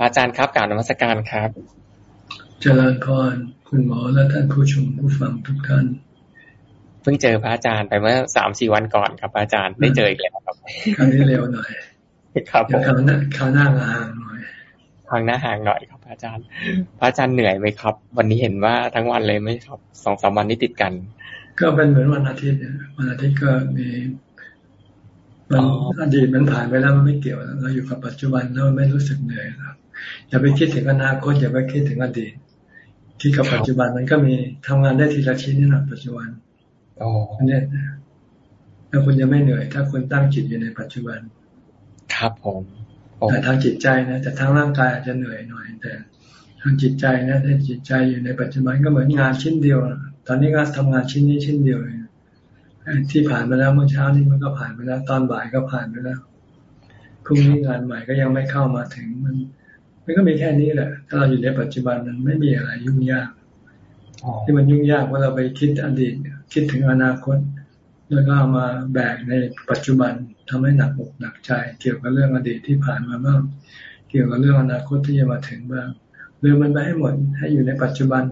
อาจารย์ครับกล่าวนมัสการครับ เจริญพรคุณหมอและท่านผู้ชมผู้ฟังทุกท่านเพิ่งเจอพระอาจารย์ไปเมื่อสามสี่วันก่อนครับอาจารย์ได้เจออีกแล้วครับครั้งนี้เร็วหน่อยครับครั้งหน้าครั้งหน้าห่างหน่อยครั้งหน้าห่างหน่อยครับอาจารย์ พระอาจารย์เหนื่อยไหมครับ วันนี้เห็นว่าทั้งวันเลยไม่ครับสองสามวันนี้ติดกัน ก็เป็นเหมือนวันอาทิตย์วันอาทิตย์ก็มีมันอดีตมันผ่านไปแล้วมันไม่เกี่ยวเราอยู่กับปัจจุบันเราไม่รู้สึกเหนื่อยครับ อย่าไปคิดถึงอนาคตอย่าไปคิดถึงอดีตคิดกับปัจจุบันมันก็มีทำงานได้ทีละชิ้นนี่แหละปัจจุบันอ๋อเนี่ยแล้วคุณจะไม่เหนื่อย ถ้าคุณตั้งจิตอยู่ในปัจจุบัน ครับผมแต่ทางจิตใจนะแต่ทางร่างกายอาจจะเหนื่อยหน่อย แต่ทางจิตใจนะถ้าจิตใจอยู่ในปัจจุบันก็เหมือนงานชิ้นเดียว ตอนนี้ก็ทำงานชิ้นนี้ชิ้นเดียวเลยที่ผ่านมาแล้วเมื่อเช้านี้มันก็ผ่านไปแล้ว ตอนบ่ายก็ผ่านไปแล้วพรุ่งนี้งานใหม่ก็ยังไม่เข้ามาถึงมัน มันก็มีแค่นี้แหละ ถ้าเราอยู่ในปัจจุบันมันไม่มีอะไรยุ่งยากที่มันยุ่งยากว่าเราไปคิดอดีต คิดถึงอนาคต แล้วก็มาแบกในปัจจุบันทำให้หนักอกหนักใจ เกี่ยวกับเรื่องอดีตที่ผ่านมาบ้าง เกี่ยวกับเรื่องอนาคตที่จะมาถึงบ้างเรื่องมันไปให้หมดให้อยู่ในปัจจุบัน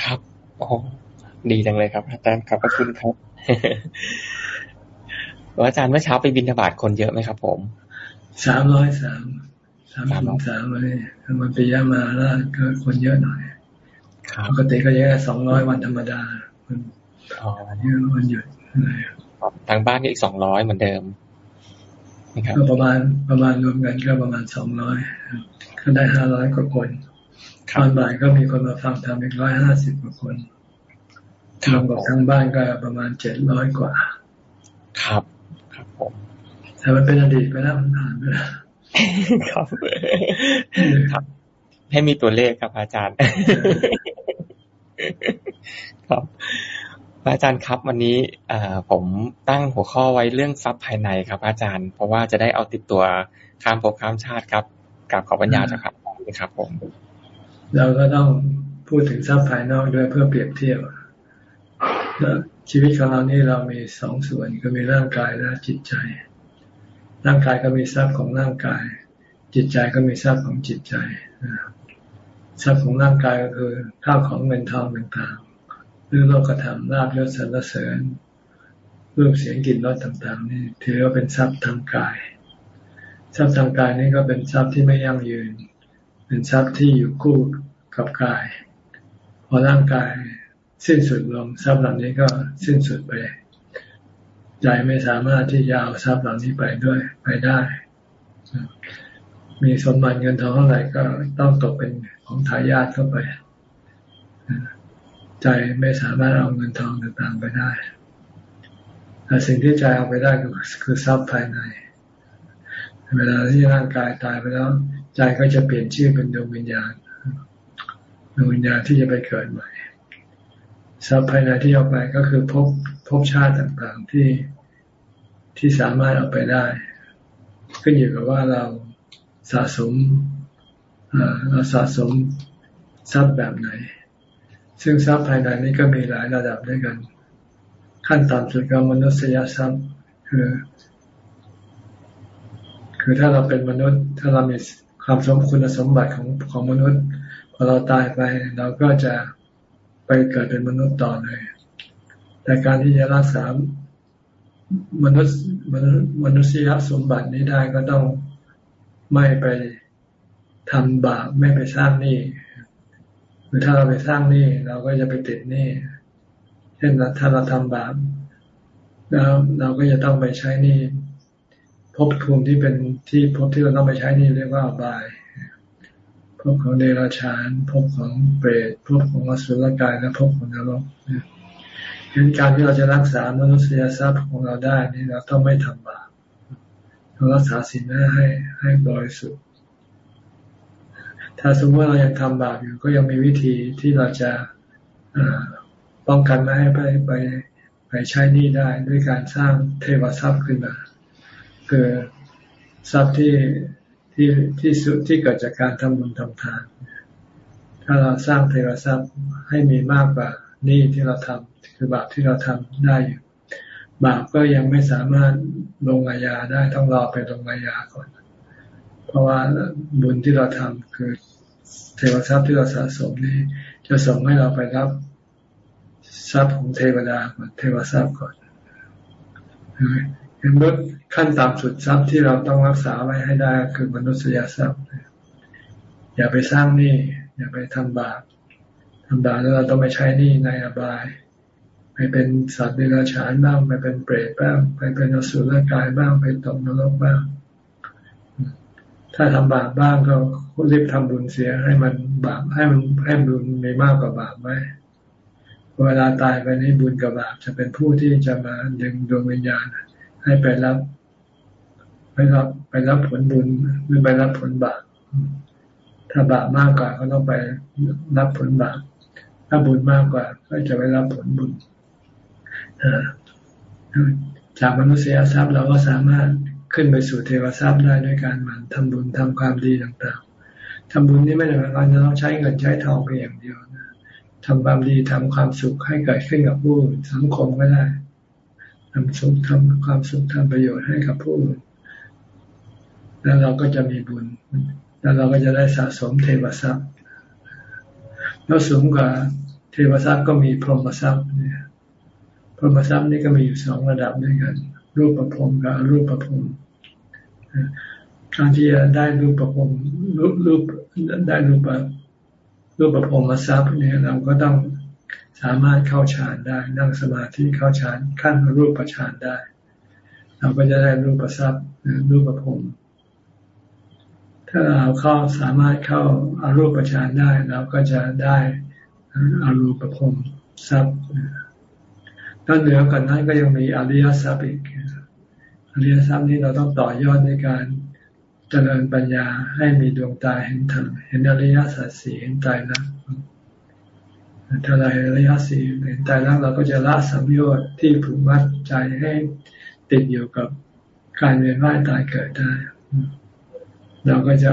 ครับโอ้ดีจังเลยครับอาจารย์ขอบพระคุณครับอาจารย์เมื่อเช้าไปบินธบาตคนเยอะไหมครับ ผมสามร้อยสาม สามสิบสามเลยมันปียมาแล้วก็คนเยอะหน่อยปกติก็เยอะสองร้อยวันธรรมดามันเยอะวันหยุดทางบ้านก็อีกสองร้อยเหมือนเดิมก็ประมาณประมาณรวมกันก็ประมาณสองร้อยก็ได้ห้าร้อยกว่าคนตอนบ่ายก็มีคนมาฟังทำอีกร้อยห้าสิบกว่าคนรวมกับทางบ้านก็ประมาณเจ็ดร้อยกว่า ครับ ครับผมแต่มันเป็นอดีตไปแล้วมันผ่านไปแล้ว ครับ ครับ ให้มีตัวเลขครับ อาจารย์ ครับอาจารย์ครับ วันนี้ผมตั้งหัวข้อไว้เรื่องทรัพย์ภายในครับ อาจารย์ เพราะว่าจะได้เอาติดตัวข้ามภพข้ามชาติครับกับขอปัญญาจากครับครับ ผม เราก็ต้องพูดถึงทรัพย์ภายนอกด้วยเพื่อเปรียบเทียบชีวิตของเรานี่เรามีสองส่วนก็มีร่างกายและจิตใจ ร่างกายก็มีทรัพย์ของร่างกาย จิตใจก็มีทรัพย์ของจิตใจทรัพย์ของร่างกายก็คือข้าวของเงินทองต่างๆหรือโลกธรรมลาบยศสรรเสริญรูปเสียงกลิ่นรสต่าง ๆ นี่ถือว่าเป็นทรัพย์ทางกาย ทรัพย์ทางกายนี่ก็เป็นทรัพย์ที่ไม่ยั่งยืน เป็นทรัพย์ที่อยู่คู่กับกาย พอร่างกายสิ้นสุดลงทรัพย์เหล่านี้ก็สิ้นสุดไป ใจไม่สามารถที่จะเอาทรัพย์เหล่านี้ไปด้วยไปได้ มีสมบัติเงินทองเท่าไหร่ก็ต้องตกเป็นของทายาทเข้าไป ใจไม่สามารถเอาเงินทองต่างๆไปได้แต่สิ่งที่ใจเอาไปได้ก็คือทรัพย์ภายใน เวลาที่ร่างกายตายไปแล้ว ใจก็จะเปลี่ยนชื่อเป็นดวงวิญญาณดวงวิญญาณที่จะไปเกิดใหม่ทรัพย์ภายในที่เอาไปก็คือพบ ภพชาติต่างๆที่ที่สามารถเอาไปได้ ขึ้นอยู่กับว่าเราสะสมเราสะสมทรัพย์แบบไหน ซึ่งทรัพย์ภายในนี้ก็มีหลายระดับด้วยกัน ขั้นต่ำสุดก็มนุษยทรัพย์คือ คือถ้าเราเป็นมนุษย์ ถ้าเรามีความสมคุณสมบัติของของมนุษย์พอเราตายไปเราก็จะไปเกิดเป็นมนุษย์ต่อเลย แต่การที่จะรักษามนุษย์มนุษย์มนุษยสมบัตินี้ได้ก็ต้องไม่ไปทำบาปไม่ไปสร้างหนี้หรือถ้าเราไปสร้างหนี้เราก็จะไปติดหนี้เช่นถ้าเราทำบาปแล้วเราก็จะต้องไปใช้หนี้ภพภูมิที่เป็นที่ภพที่เราต้องไปใช้นี้เรียกว่าอบายภพของเดรัจฉานภพของเปรตภพของอสุรกายและภพของนรก เห็นการที่เราจะรักษามนุษยทรัพย์ของเราได้นี่เราต้องไม่ทำบาปต้องรักษาศีลให้ให้บริสุทธิ์ ถ้าสมมติเรายังทำบาปอยู่ก็ยังมีวิธีที่เราจะป้องกันไม่ให้ไปไปไปใช้นี่ได้ด้วยการสร้างเทวทรัพย์ขึ้นมา คือทรัพย์ที่ที่ที่สุดที่เกิดจากการทำบุญทำทาน ถ้าเราสร้างเทวทรัพย์ให้มีมากกว่านี่ที่เราทำ คือบาปที่เราทำได้อยู่บาปก็ยังไม่สามารถลงอาญาได้ต้องรอไปลงอาญาก่อน เพราะว่าบุญที่เราทำคือเทวทรัพย์ที่เราสะสมนี่จะส่งให้เราไปรับทรัพย์ของเทวดาก่อนเทวทรัพย์ก่อนเห็นว่าขั้นต่ำสุดทรัพย์ที่เราต้องรักษาไว้ให้ได้คือมนุษยทรัพย์ อย่าไปสร้างหนี้อย่าไปทำบาปทำบาปแล้วเราต้องไปใช้หนี้ในอบาย ไปเป็นสัตว์เดรัจฉานบ้าง ไปเป็นเปรตบ้าง ไปเป็นอสุรกายบ้างไปตกนรกบ้าง ถ้าทำบาปบ้างก็รีบทำบุญเสียให้มันบาปให้มันให้บุญมีมากกว่าบาปไว้เวลาตายไปนี้บุญกับบาปจะเป็นผู้ที่จะมาดึงดวงวิญญาณ ให้ไปรับไปรับไปรับผลบุญหรือไปรับผลบาปถ้าบาปมากกว่าก็ต้องไปรับผลบาปถ้าบุญมากกว่า ก็จะไปรับผลบุญ จากมนุษยทรัพย์เราก็สามารถขึ้นไปสู่เทวทรัพย์ได้ด้วยการหมั่นทำบุญทำความดีต่างๆทำบุญนี่ไม่ได้หมายความว่าเราใช้เงินใช้ทองเพียงอย่างเดียวนะทำความดีทำความสุขให้เกิดขึ้นกับผู้สังคมก็ได้ทำสุขทำความสุขทำประโยชน์ให้กับผู้แล้วเราก็จะมีบุญ แล้วเราก็จะได้สะสมเทวทรัพย์ แล้วสูงกว่าเทวทรัพย์ก็มีพรหมทรัพย์เนี่ย พรหมทรัพย์นี่ก็มีอยู่สองระดับด้วยกัน รูปประพรมกับรูปประพรมการที่จะได้รูปประพรมรูปรูปได้รูปรูปประพรมทรัพย์เนี่ยเราก็ต้องสามารถเข้าฌานได้ นั่งสมาธิเข้าฌานขั้นรูปประฌานได้ เราก็จะได้รูปประทรัพย์รูปประพรมถ้าเราเข้าสามารถเข้าอารูปประฌานได้เราก็จะได้อารูปประพรมทรัพย์ กเหนือกันนั้นก็ยังมีอริยทรัพย์อีกอริยทรัพย์นี้เราต้องต่อยอดในการเจริญปัญญาให้มีดวงตาเห็นธรรมเห็นอริยสัจสี่เห็นใจนะถ้าเราเห็นอริยสี่เห็นใจแล้วเราก็จะละสัมโยชน์ที่ผูกมัดใจให้ติดอยู่กับการเวียนว่ายตายเกิดได้ เราก็จะ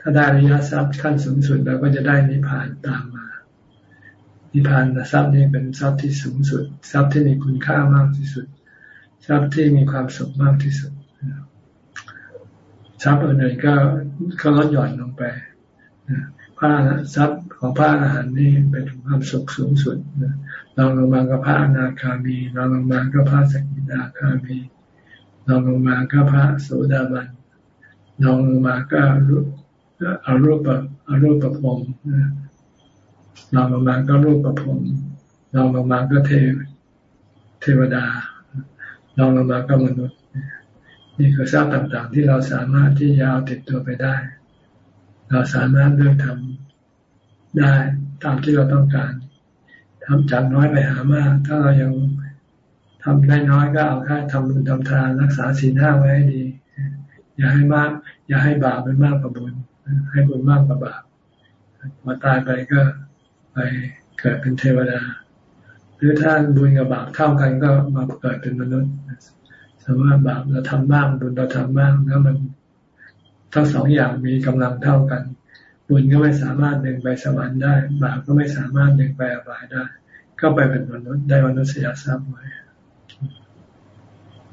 ถ้าได้อริยทรัพย์ขั้นสูงสุดเราก็จะได้นิพพานตามมา นิพพานทรัพย์นี้เป็นทรัพย์ที่สูงสุด ทรัพย์ที่มีคุณค่ามากที่สุด ทรัพย์ที่มีความสุขมากที่สุดทรัพย์อื่นๆก็ก็ลดหย่อนลงไปพระทรัพย์ของพระอรหันต์นี่เป็นความสุขสูงสุดลองลงมาก็พระอนาคามีลองลงมาก็พระสกิทาคามีลองลงมาก็พระโสดาบันลองลงมาก็อารูปอารูปประพรม ลองลงมาก็รูปประพรมลองลงมาก็เทเทวดาลองลงมาก็มนุษย์ นี่คือทรัพย์ต่างๆ ที่เราสามารถที่จะเอาติดตัวไปได้ เราสามารถเลือกทำได้ตามที่เราต้องการทำจากน้อยไปหามาก ถ้าเรายังทำได้น้อยก็เอาแค่ทำบุญทำทานรักษาศีลห้าไว้ให้ดี อย่าให้มาก อย่าให้บาปเป็นมากกว่าบุญให้บุญมากกว่าบาปพอตายไปก็ ไปเกิดเป็นเทวดา หรือถ้าบุญกับบาปเท่ากันก็มาเกิดเป็นมนุษย์แต่ว่าบาปเราทำบ้างบุญเราทำบ้างแล้วมันทั้งสองอย่างมีกำลังเท่ากัน บุญก็ไม่สามารถดึงไปสวรรค์ได้ บาปก็ไม่สามารถดึงไปอบายได้ ก็ไปเป็นมนุษย์ได้มนุษยทรัพย์ไว้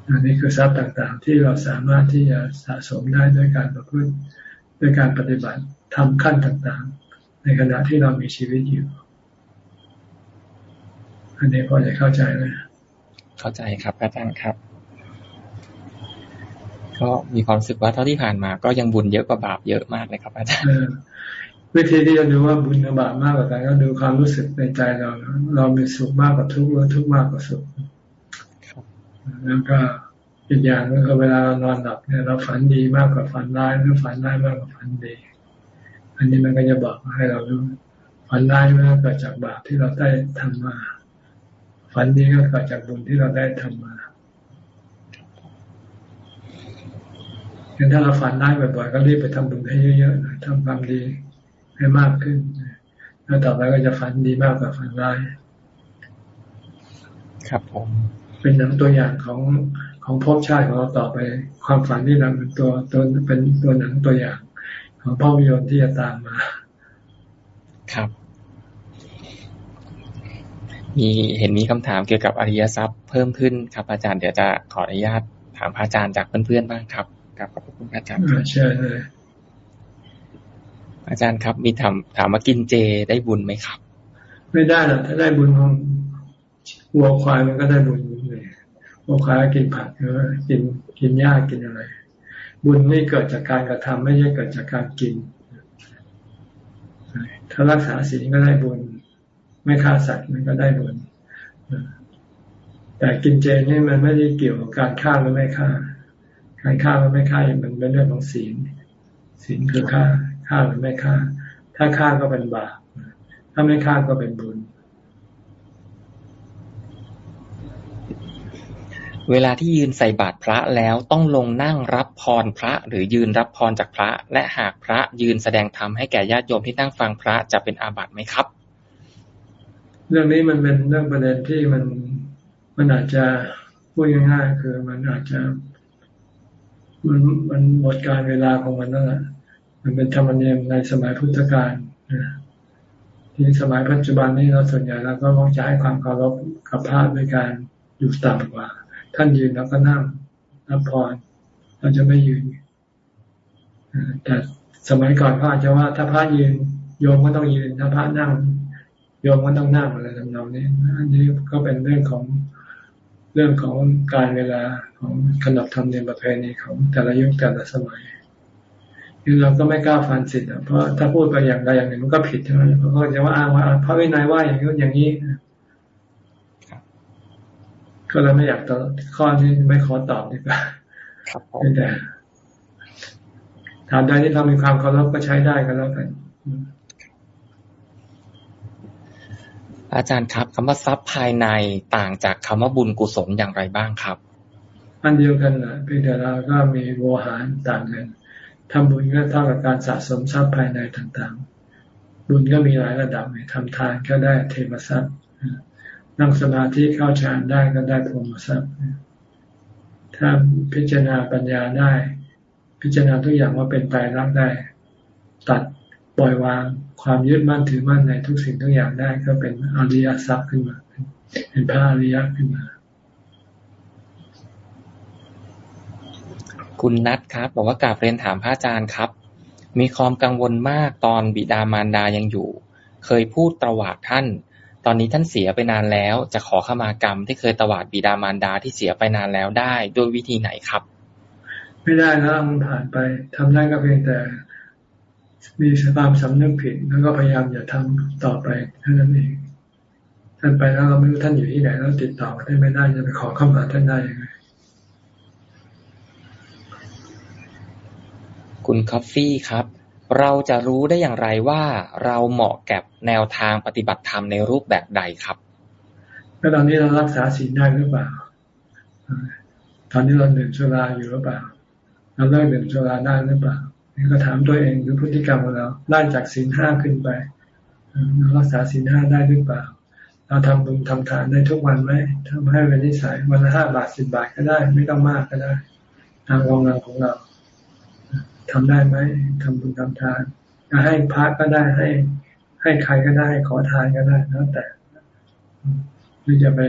อันนี้คือทรัพย์ต่างๆ ที่เราสามารถที่จะสะสมได้ด้วยการประพฤติด้วยการปฏิบัติทำขั้นต่างๆ ในขณะที่เรามีชีวิตอยู่ อันนี้พอจะเข้าใจไหมเข้าใจครับอาจารย์ครับ ก็มีความรู้สึกว่าเท่าที่ผ่านมา ก็ยังบุญเยอะกว่าบาปเยอะมากเลยครับ อาจารย์วิธีที่จะดูว่าบุญกับบาปมากกว่ากันก็ดูความรู้สึกในใจเรา เรามีสุขมากกว่าทุกข์หรือทุกข์มากกว่าสุขแล้วก็อีกอย่างก็คือเวลาเรานอนหลับเนี่ยเราฝันดีมากกว่าฝันร้ายหรือฝันร้ายมากกว่าฝันดี อันนี้มันก็จะบอกให้เรารู้ฝันร้ายมันก็เกิดจากบาปที่เราได้ทำมา ฝันดีก็เกิดจากบุญที่เราได้ทำมางั้นถ้าเราฝันได้บ่อยๆก็รีบไปทำบุญให้เยอะๆหน่อยทำความดีให้มากขึ้น แล้วต่อไปก็จะฝันดีมากกว่าฝันร้าย ครับผม เป็นหนังตัวอย่างของของภพชาติของเราต่อไป ความฝันนี่เราเป็นตัวตัวเป็นตัวหนังตัวอย่าง ของภาพยนตร์ที่จะตามมา ครับ มีเห็นมีคำถามเกี่ยวกับอริยทรัพย์เพิ่มขึ้นครับอาจารย์เดี๋ยวจะขออนุญาตถามพระอาจารย์จากเพื่อนๆบ้างครับครับขอบคุณอาจารย์เชิญเลยอาจารย์ครับ มีถามถามว่ากินเจได้บุญไหมครับ ไม่ได้หรอกถ้าได้บุญของวัวควายมันก็ได้บุญเลยวัวควายกินผักเนื้อกินกินหญ้ากินอะไร บุญไม่เกิดจากการกระทำไม่ใช่เกิดจากการกิน ถ้ารักษาศีลก็ได้บุญ ไม่ฆ่าสัตว์มันก็ได้บุญแต่กินเจนี่มันไม่ได้เกี่ยวกับการฆ่าหรือไม่ฆ่า การฆ่าหรือไม่ฆ่ามันเป็นเรื่องของศีลศีลคือฆ่าฆ่าหรือไม่ฆ่า ถ้าฆ่าก็เป็นบาปถ้าไม่ฆ่าก็เป็นบุญ เวลาที่ยืนใส่บาตรพระแล้วต้องลงนั่งรับพรพระ หรือยืนรับพรจากพระ และหากพระยืนแสดงธรรมให้แก่ญาติโยมที่นั่งฟังพระจะเป็นอาบัติไหมครับ เรื่องนี้มันเป็นเรื่องประเด็นที่มันมันอาจจะพูดง่ายๆคือมันอาจจะ มันมันหมดการเวลาของมันนั่นแหละมันเป็นธรรมเนียมในสมัยพุทธกาลที่สมัยปัจจุบันนี้เราส่วนใหญ่เราก็ต้องใช้ความเคารพกับพระด้วยการอยู่ต่ำกว่า ท่านยืนแล้วก็นั่งรับพรเราจะไม่ยืนแต่สมัยก่อนพระจะว่าถ้าพระยืนโยมก็ต้องยืนถ้าพระนั่ง โยมก็ต้องนั่งอะไรทำนองนี้อันนี้ก็เป็นเรื่องของเรื่องของการเวลาของขนบธรรมเนียมประเพณีของแต่ละยุคแต่ละสมัยคือเราก็ไม่กล้าฟันสิทธิ์เพราะถ้าพูดไปอย่างใดอย่างหนึ่งมันก็ผิดใช่ไหมเพราะเขาจะว่าอ้างว่าพระวินัยว่าอย่างนี้อย่างนี้ก็เลยไม่อยากตอบข้อนี้ไม่ขอตอบดีกว่าแต่ถามใดที่เรามีความเคารพก็ใช้ได้ก็แล้วกัน อาจารย์ครับคำว่าทรัพย์ภายในต่างจากคำว่าบุญกุศลอย่างไรบ้างครับอันเดียวกันแหละเพียงแต่เราก็มีโวหารต่างกันทำบุญก็เท่ากับการสะสมทรัพย์ภายในต่างๆ บุญก็มีหลายระดับทำทานก็ได้เทวทรัพย์นั่งสมาธิเข้าฌานได้ก็ได้พรหมทรัพย์ถ้าพิจารณาปัญญาได้ พิจารณาทุกอย่างว่าเป็นตายรักได้ ตัดปล่อยวาง ความยึดมั่นถือมั่นในทุกสิ่งทุกอย่างได้ก็เป็นอริยทรัพย์ขึ้นมา เป็นพระอริยขึ้นมา คุณนัทครับบอกว่ากาบเรียนถามพระอาจารย์ครับ มีความกังวลมากตอนบิดามารดายังอยู่ เคยพูดตวาดท่าน ตอนนี้ท่านเสียไปนานแล้ว จะขอขมากรรมที่เคยตวาดบิดามารดาที่เสียไปนานแล้วได้ด้วยวิธีไหนครับ ไม่ได้แล้วมันผ่านไปทำได้ก็เพียงแต่ มีความสำนึกผิดแล้วก็พยายามอย่าทำต่อไปเท่านั้นเองท่านไปแล้วเราไม่รู้ท่านอยู่ที่ไหนแล้วติดต่อท่านไม่ได้จะไปขอเข้ามาท่านได้ยังไงคุณคอฟฟี่ครับ เราจะรู้ได้อย่างไรว่าเราเหมาะกับแนวทางปฏิบัติธรรมในรูปแบบใดครับก็ตอนนี้เรารักษาศีลได้หรือเปล่า ตอนนี้เราดื่มสุราอยู่หรือเปล่า เราเลิกดื่มสุราได้หรือเปล่า ก็ถามตัวเองหรือพฤติกรรมของเราไล่จากศีลห้าขึ้นไปเรารักษาศีลห้าได้หรือเปล่า เราทำบุญทำทานได้ทุกวันไหมทำให้เป็นนิสัยวันละห้าบาทสิบบาทก็ได้ ไม่ต้องมากก็ได้ทางกำลังของเราทำได้ไหมทำบุญทำทานให้พระก็ได้ให้ ให้ใครก็ได้ ขอทานก็ได้แล้วแต่หรือจะไป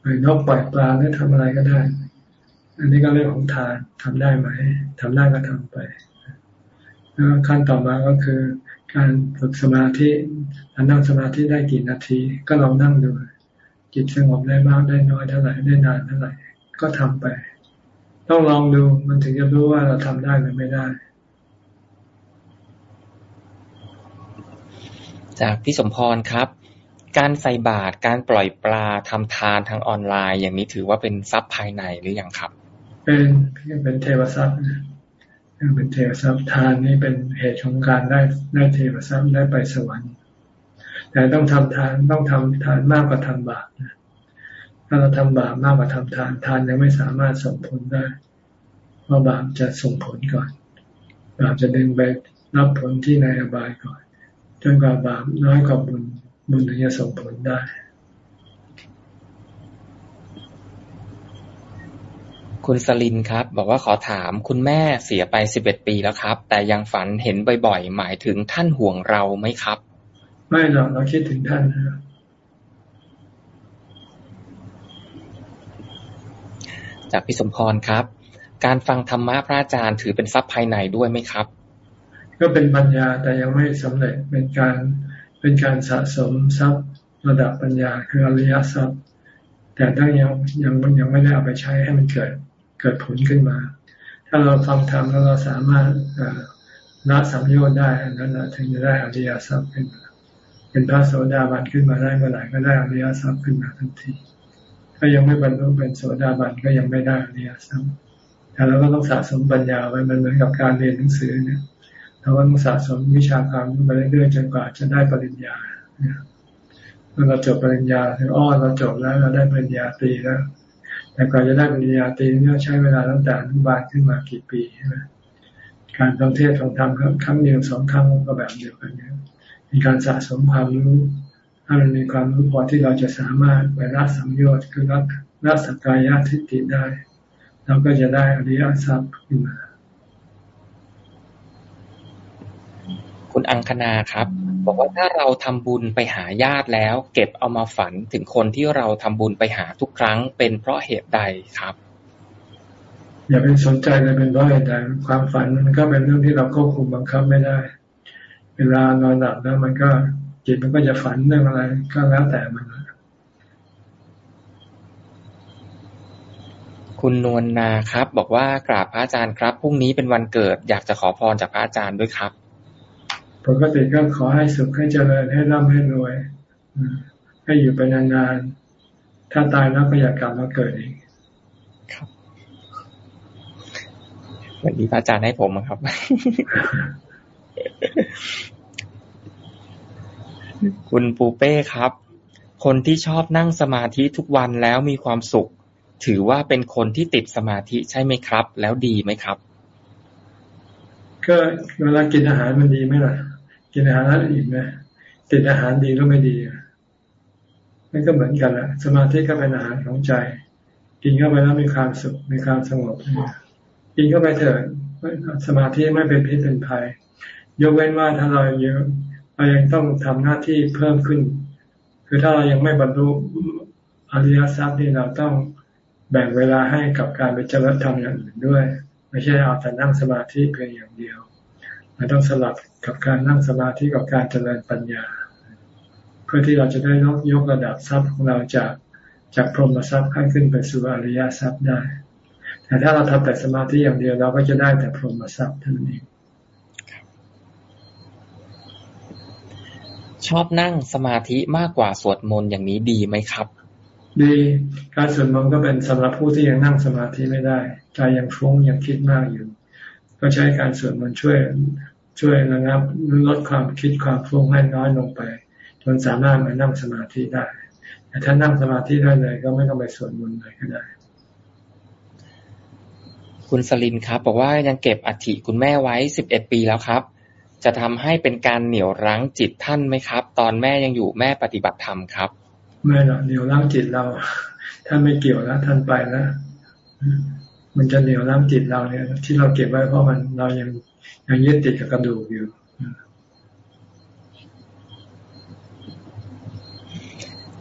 ไปนกปล่อยปลาหรือทำอะไรก็ได้ อันนี้ก็เรื่องของทานทำได้ไหมทำได้ก็ทำไป แล้วขั้นต่อมาก็คือ การฝึกสมาธินั่งสมาธิได้กี่นาที ก็ลองนั่งดู จิตสงบได้มากได้น้อยเท่าไหร่ได้นานเท่าไหร่ ก็ทำไป ต้องลองดูมันถึงจะรู้ว่าเราทำได้หรือไม่ได้จากพี่สมพรครับ การใส่บาตรการปล่อยปลาทำทานทางออนไลน์ อย่างนี้ถือว่าเป็นทรัพย์ภายในหรืออยังครับ เป็นเป็นเทวทรัพย์ เป็นเทวทรัพย์ทานนี้เป็นเหตุของการได้ได้เทวทรัพย์ได้ไปสวรรค์แต่ต้องทำทานต้องทำทานมากกว่าทำบาปนะถ้าเราทำบาปมากกว่าทำทานทานยังไม่สามารถส่งผลได้เพราะบาปจะส่งผลก่อน บาปจะดึงไปรับผลที่ในอบายก่อน จนกว่าบาปน้อยกว่าบุญบุญถึงจะส่งผลได้ คุณสลินครับ บอกว่าขอถามคุณแม่เสียไปสิบเอ็ดปีแล้วครับ แต่ยังฝันเห็นบ่อยๆ หมายถึงท่านห่วงเราไหมครับ ไม่หรอกเราคิดถึงท่านจากพี่สมพรครับ การฟังธรรมะพระอาจารย์ถือเป็นทรัพย์ภายในด้วยไหมครับ ก็เป็นปัญญาแต่ยังไม่สำเร็จเป็นการเป็นการสะสมทรัพย์ระดับปัญญาคืออริยทรัพย์ แต่ถ้ายังยังยังไม่ได้เอาไปใช้ให้มันเกิด เกิดผลขึ้นมา ถ้าเราฟังธรรมแล้วเราสามารถละสัมโยชน์ได้อันนั้นถึงจะได้อริยทรัพย์ขึ้นมาเป็นพระโสดาบันขึ้นมาได้เมื่อไหร่ก็ได้อริยทรัพย์ขึ้นมาทันที ถ้ายังไม่บรรลุเป็นโสดาบันก็ยังไม่ได้อริยทรัพย์แต่เราก็ต้องสะสมปัญญาไว้มันเหมือนกับการเรียนหนังสือเนี่ยเราก็ต้องสะสมวิชาความรู้ไปเรื่อยๆจนกว่าจะได้ปริญญาเมื่อเราจบปริญญาถึงอ้อเราจบแล้วเราได้ปริญญาตรีแล้ว แต่กว่าจะได้ปริญญาตรีเนี่ยใช้เวลาตั้งแต่อนุบาลขึ้นมากี่ปีใช่ไหมการท่องเทศท่องธรรมครั้งเดียวสองครั้งก็แบบเดียวกันเนี่ยมีการสะสมความรู้ถ้ามันมีความรู้พอที่เราจะสามารถไปละสัมโยชน์คือละละสกายทิฏฐิได้เราก็จะได้อริยทรัพย์ขึ้นมา คุณอังคณาครับ บอกว่าถ้าเราทำบุญไปหาญาติแล้ว เก็บเอามาฝันถึงคนที่เราทำบุญไปหาทุกครั้ง เป็นเพราะเหตุใดครับ อย่าไปสนใจเลยเป็นเพราะเหตุใดความฝันมันก็เป็นเรื่องที่เราควบคุมบังคับไม่ได้ เวลานอนหลับแล้วมันก็จิตมันก็จะฝันเรื่องอะไรก็แล้วแต่มันคุณนวลนาครับ บอกว่ากราบพระอาจารย์ครับพรุ่งนี้เป็นวันเกิด อยากจะขอพรจากพระอาจารย์ด้วยครับ ปกติก็ขอให้สุขให้เจริญให้ร่ำให้รวยให้อยู่ไปนานๆ ถ้าตายแล้วก็อยากกลับมาเกิดอีกครับวันนี้พระอาจารย์ให้ผมครับ คุณปูเป้ครับ คนที่ชอบนั่งสมาธิทุกวันแล้วมีความสุข ถือว่าเป็นคนที่ติดสมาธิใช่ไหมครับ แล้วดีไหมครับ ก็เวลากินอาหารมันดีไหมล่ะ กินอาหารแล้วอิ่มไหมติดอาหารดีก็ไม่ดีมันก็เหมือนกันแหละสมาธิก็เป็นอาหารของใจ กินเข้าไปแล้วมีความสุขมีความสงบกินเข้าไปเถอะสมาธิไม่เป็นพิษเป็นภัย ยกเว้นว่าถ้าเราเยอะเรายังต้องทำหน้าที่เพิ่มขึ้น คือถ้าเรายังไม่บรรลุอริยทรัพย์นี่เราต้องแบ่งเวลาให้กับการไปเจริญธรรมอย่างอื่นด้วย ไม่ใช่เอาแต่นั่งสมาธิเพียงอย่างเดียว เราต้องสลับกับการนั่งสมาธิกับการเจริญปัญญา เพื่อที่เราจะได้ยกยกระดับทรัพย์ของเราจากจากพรหมทรัพย์ขึ้นไปสู่อริยทรัพย์ได้ แต่ถ้าเราทำแต่สมาธิอย่างเดียวเราก็จะได้แต่พรหมทรัพย์เท่านั้นเองชอบนั่งสมาธิมากกว่าสวดมนต์อย่างนี้ดีไหมครับ ดีการสวดมนต์ก็เป็นสำหรับผู้ที่ยังนั่งสมาธิไม่ได้ใจยังฟุ้งยังคิดมากอยู่ ก็ใช้การสวดมนต์ช่วย ช่วยระงับลดความคิดความฟุ้งให้น้อยลงไป จนสามารถมานั่งสมาธิได้ แต่ถ้านั่งสมาธิได้เลย ก็ไม่ต้องไปสวดมนต์เลยก็ได้ คุณสลินครับ บอกว่ายังเก็บอัฐิคุณแม่ไว้สิบเอ็ดปีแล้วครับ จะทำให้เป็นการเหนี่ยวรั้งจิตท่านไหมครับ ตอนแม่ยังอยู่แม่ปฏิบัติธรรมครับ ไม่หรอกเหนี่ยวรั้งจิตเราท่านไม่เกี่ยวแล้วท่านไปแล้วมันจะเหนี่ยวรั้งจิตเราเนี่ย ที่เราเก็บไว้เพราะมันเรายัง ยังยึดติดกับกระดูกอยู่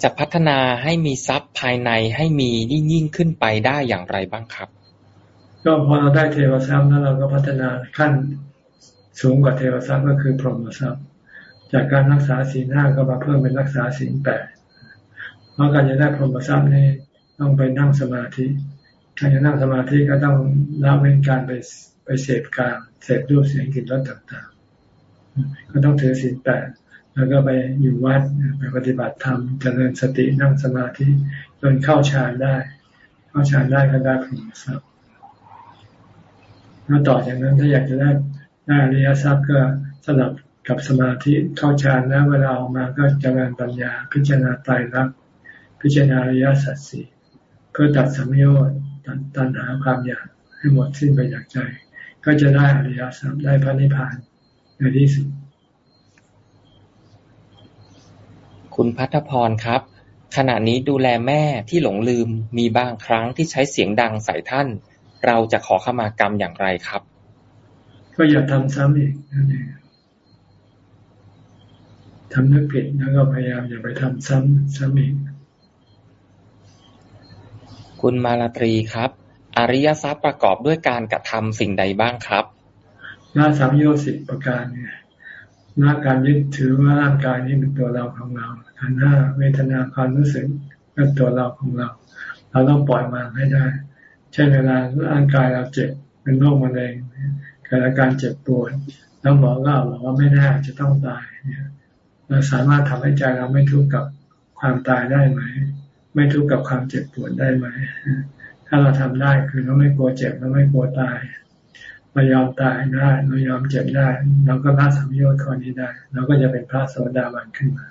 จะพัฒนาให้มีทรัพย์ภายในให้มียิ่งยิ่งขึ้นไปได้อย่างไรบ้างครับ ก็พอเราได้เทวทรัพย์แล้วเราก็พัฒนาขั้นสูงกว่าเทวทรัพย์ก็คือพรหมทรัพย์ จากการรักษาศีลห้าก็มาเพิ่มเป็นรักษาศีลแปดเพราะการจะได้พรหมทรัพย์นี่ต้องไปนั่งสมาธิการจะนั่งสมาธิก็ต้องละเว้นการไป ไปเสพการเสพรูปเสียงกลิ่นรสต่างๆ ก็ต้องถือศีลแปดแล้วก็ไปอยู่วัดไปปฏิบัติธรรมเจริญสตินั่งสมาธิจนเข้าฌานได้ เข้าฌานได้ก็ได้พรหมทรัพย์แล้วต่อจากนั้นถ้าอยากจะได้ได้อริยทรัพย์ก็สลับกับสมาธิเข้าฌานแล้วเวลาออกมาก็เจริญปัญญา พิจารณาตายรักพิจารณาอริยสัจสี่เพื่อตัดสัมโยชน์ตัดตัณหาความอยากให้หมดสิ้นไปจากใจ ก็จะได้อริยสัพได้พระนิพพานในที่สุด คุณพัฒพรครับ ขณะนี้ดูแลแม่ที่หลงลืมมีบางครั้งที่ใช้เสียงดังใส่ท่าน เราจะขอขมากรรมอย่างไรครับ ก็อย่าทำซ้ำอีกนั่นเองทำนึกผิดแล้วก็พยายามอย่าไปทำซ้ำซ้ำอีกคุณมาลาตรีครับ อริยทรัพย์ประกอบด้วยการกระทำสิ่งใดบ้างครับละสามโยสิบประการเนี่ยละการยึดถือว่าร่างกายนี้เป็นตัวเราของเราขันห้าเวทนาความรู้สึกเป็นตัวเราของเรา เราต้องปล่อยมันให้ได้ เช่นเวลาร่างกายเราเจ็บเป็นโรคมะเร็งเกิดอาการเจ็บปวดแล้วหมอก็บอกว่าไม่แน่จะต้องตายเนี่ยเราสามารถทำให้ใจเราไม่ทุกข์กับความตายได้ไหม ไม่ทุกข์กับความเจ็บปวดได้ไหม ถ้าเราทำได้คือเราไม่กลัวเจ็บเราไม่กลัวตายเรายอมตายได้เรายอมเจ็บได้ เราก็ละสัมโยชน์ข้อนี้ได้ เราก็จะเป็นพระโสดาบันขึ้นมา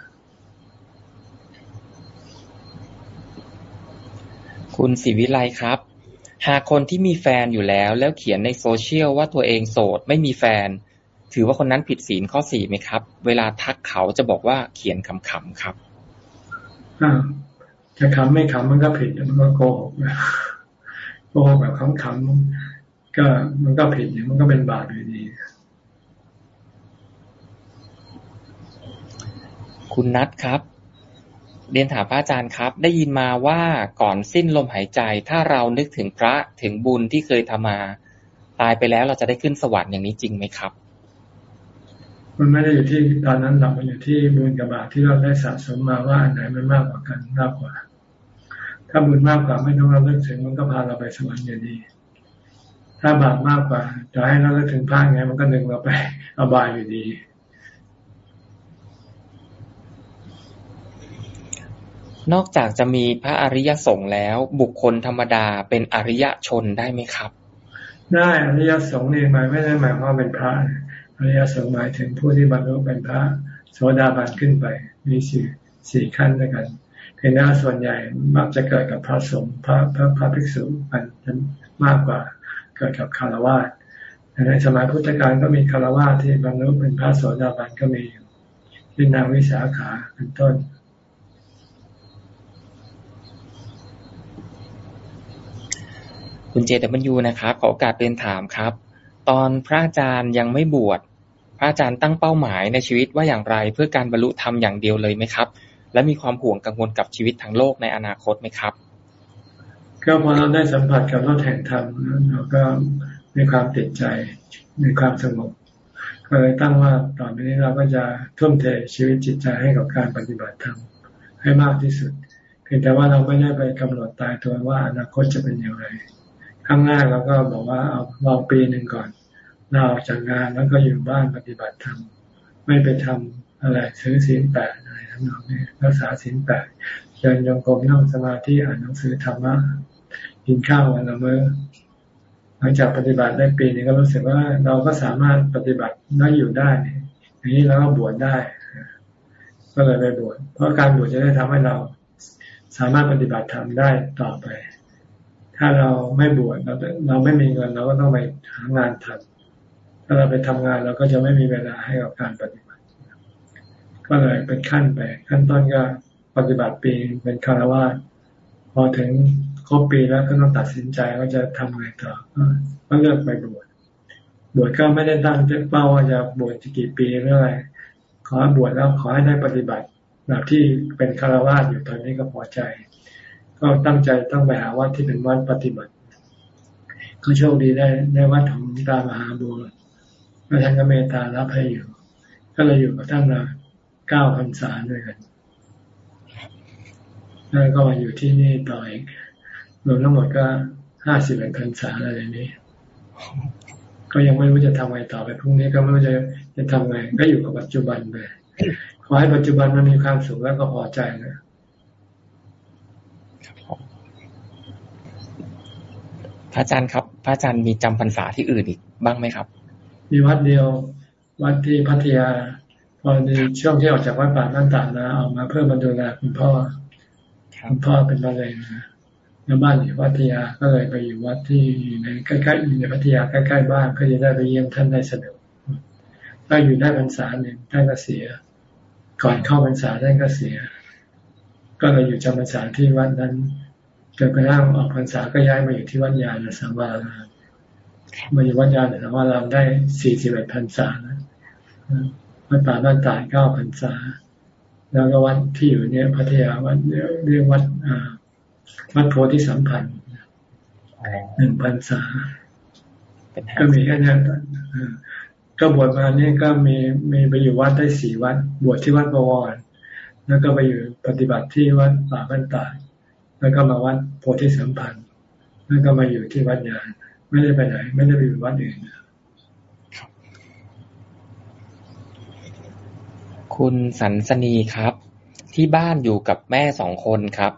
คุณศิวิไลครับ หากคนที่มีแฟนอยู่แล้ว แล้วเขียนในโซเชียลว่าตัวเองโสดไม่มีแฟน ถือว่าคนนั้นผิดศีลข้อสี่ไหมครับ เวลาทักเขาจะบอกว่าเขียนขำๆครับจะขำไม่ขำมันก็ผิดมันก็โกหกนะโก หกแบบขำๆก็มันก็ผิดอย่างมันก็เป็นบาปอยู่ดีคุณนัทครับ เรียนถามพระอาจารย์ครับ ได้ยินมาว่าก่อนสิ้นลมหายใจ ถ้าเรานึกถึงพระถึงบุญที่เคยทำมา ตายไปแล้วเราจะได้ขึ้นสวรรค์อย่างนี้จริงไหมครับ มันไม่ได้อยู่ที่ตอนนั้นหรอกมันอยู่ที่บุญกับบาปที่เราได้สะสมมาว่าอันไหนมันมากกว่ากันมากกว่า ถ้าบุญมากกว่าไม่ต้องเราเลิกถึงมันก็พาเราไปสวรรค์อยู่ดี ถ้าบาปมากกว่าจะให้เราเลิกถึงพระไงมันก็ดึงเราไปอบายอยู่ดีนอกจากจะมีพระอริยสงฆ์แล้ว บุคคลธรรมดาเป็นอริยชนได้ไหมครับ ได้อริยสงฆ์นี่หมายไม่ได้หมายความเป็นพระ อริยสงฆ์หมายถึงผู้ที่บรรลุเป็นพระโสดาบันขึ้นไป มีสี่สี่ขั้นด้วยกัน เพียงแต่ส่วนใหญ่มักจะเกิดกับพระสงฆ์พระพระพระภิกษุมันมากกว่าเกิดกับคารวะในสมัยพุทธกาลก็มีคารวะที่บรรลุเป็นพระโสดาบันก็มีที่นางวิสาขาเป็นต้นคุณเจตบรรยูนะครับขอโอกาสเรียนถามครับ ตอนพระอาจารย์ยังไม่บวชพระอาจารย์ตั้งเป้าหมายในชีวิตว่าอย่างไรเพื่อการบรรลุธรรมอย่างเดียวเลยไหมครับ และมีความห่วงกังวลกับชีวิตทางโลกในอนาคตไหมครับ ก็พอเราได้สัมผัสกับรถแห่งธรรมเราก็มีความติดใจมีความสงบก็เลยตั้งว่าตอไปนี้เราก็จะทุ่มเทชีวิตจิตใจให้กับการปฏิบัติธรรมให้มากที่สุดเพียงแต่ว่าเราไม่ได้ไปกำหนดตายตัวว่าอนาคตจะเป็นอย่างไรข้างหน้าเราก็บอกว่าเอาลองปีหนึ่งก่อนลาออกจากงานแล้วก็อยู่บ้านปฏิบัติธรรมไม่ไปทำอะไรซื้อศีลแปด อะไรทั้งนั้นนี่รักษาศีลแปดเดินยงกรมนั่งสมาธิอ่านหนังสือธรรมะกินข้าววันละมื้อหลังจากปฏิบัติได้ปีนี้ก็รู้สึกว่าเราก็สามารถปฏิบัติได้อยู่ได้อย่างนี้เราก็บวชได้ ก็เลยไปบวชเพราะการบวชจะได้ทำให้เราสามารถปฏิบัติธรรมได้ต่อไป ถ้าเราไม่บวชเราเราไม่มีเงินเราก็ต้องไปหางานทำถ้าเราไปทำงานเราก็จะไม่มีเวลาให้กับการปฏิบัติ ก็เลยเป็นขั้นไป ขั้นต้นก็ปฏิบัติปีเป็นคารวะพอถึงครบปีแล้วก็ต้องตัดสินใจว่าจะทำไงต่อก็เลือกไปบวชบวชก็ไม่ได้ตั้งเป้าว่าจะบวชกี่ปีหรืออะไรขอบวชแล้วขอให้ได้ปฏิบัติแบบที่เป็นคารวะอยู่ตอนนี้ก็พอใจ ก็ตั้งใจต้องไปหาวัดที่เป็นวัดปฏิบัติก็โชคดีได้ได้วัดของตามหาบัวแล้วท่านก็เมตตารับให้อยู่ ก็เลยอยู่กับท่านมา เก้าพรรษาด้วยกันแล้วก็มาอยู่ที่นี่ต่ออีกรวมทั้งหมดก็ห้าสิบเอ็ดพรรษาอะไรนี้ก็ยังไม่รู้จะทำไงต่อไปพรุ่งนี้ก็ไม่รู้จะจะทำไง ก็อยู่กับปัจจุบันไปขอให้ปัจจุบันมันมีความสุขแล้วก็พอใจนะพระอาจารย์ครับ พระอาจารย์มีจำพรรษาที่อื่นอีกบ้างไหมครับ มีวัดเดียว วัดที่พัทยาพอ ในช่วงที่ออกจากวัดป่านั่นตานะออกมาเพื่อมาดูแลคุณพ่อคุณพ่อเป็นมะเร็งนะแล้วบ้านอยู่พัทยาก็เลยไปอยู่วัดที่อยู่ในใกล้ๆอยู่ในพัทยาใกล้ๆบ้านเพื่อจะได้ไปเยี่ยมท่านได้สะดวกถ้าอยู่ได้พรรษาหนึ่งท่านก็เสีย ก่อนเข้าพรรษาท่านก็เสีย ก็เลยอยู่จำพรรษาที่วัดนั้นจนกระทั่งออกพรรษาก็ย้ายมาอยู่ที่วัดยาณสังวาลามาอยู่วัดยาณสังวารามได้สี่สิบเอ็ดพรรษานะ วัดป่าบ้านตายเก้าพรรษา แล้วก็วัดที่อยู่เนี่ยพัทยาวัดเรียกวัดวัดโพธิสัมพันธ์หนึ่งพรรษา ก็มีแค่นี้ก็บวชมาเนี่ยก็มีมีไปอยู่วัดได้สี่วัด บวชที่วัดบวร แล้วก็ไปอยู่ปฏิบัติที่วัดป่าบ้านตาแล้วก็มาวัดโพธิสัมพันธ์ แล้วก็มาอยู่ที่วัดยานไม่ได้ไปไหน ไม่ได้ไปอยู่วัดอื่น คุณสันสนีครับ ที่บ้านอยู่กับแม่สองคนครับ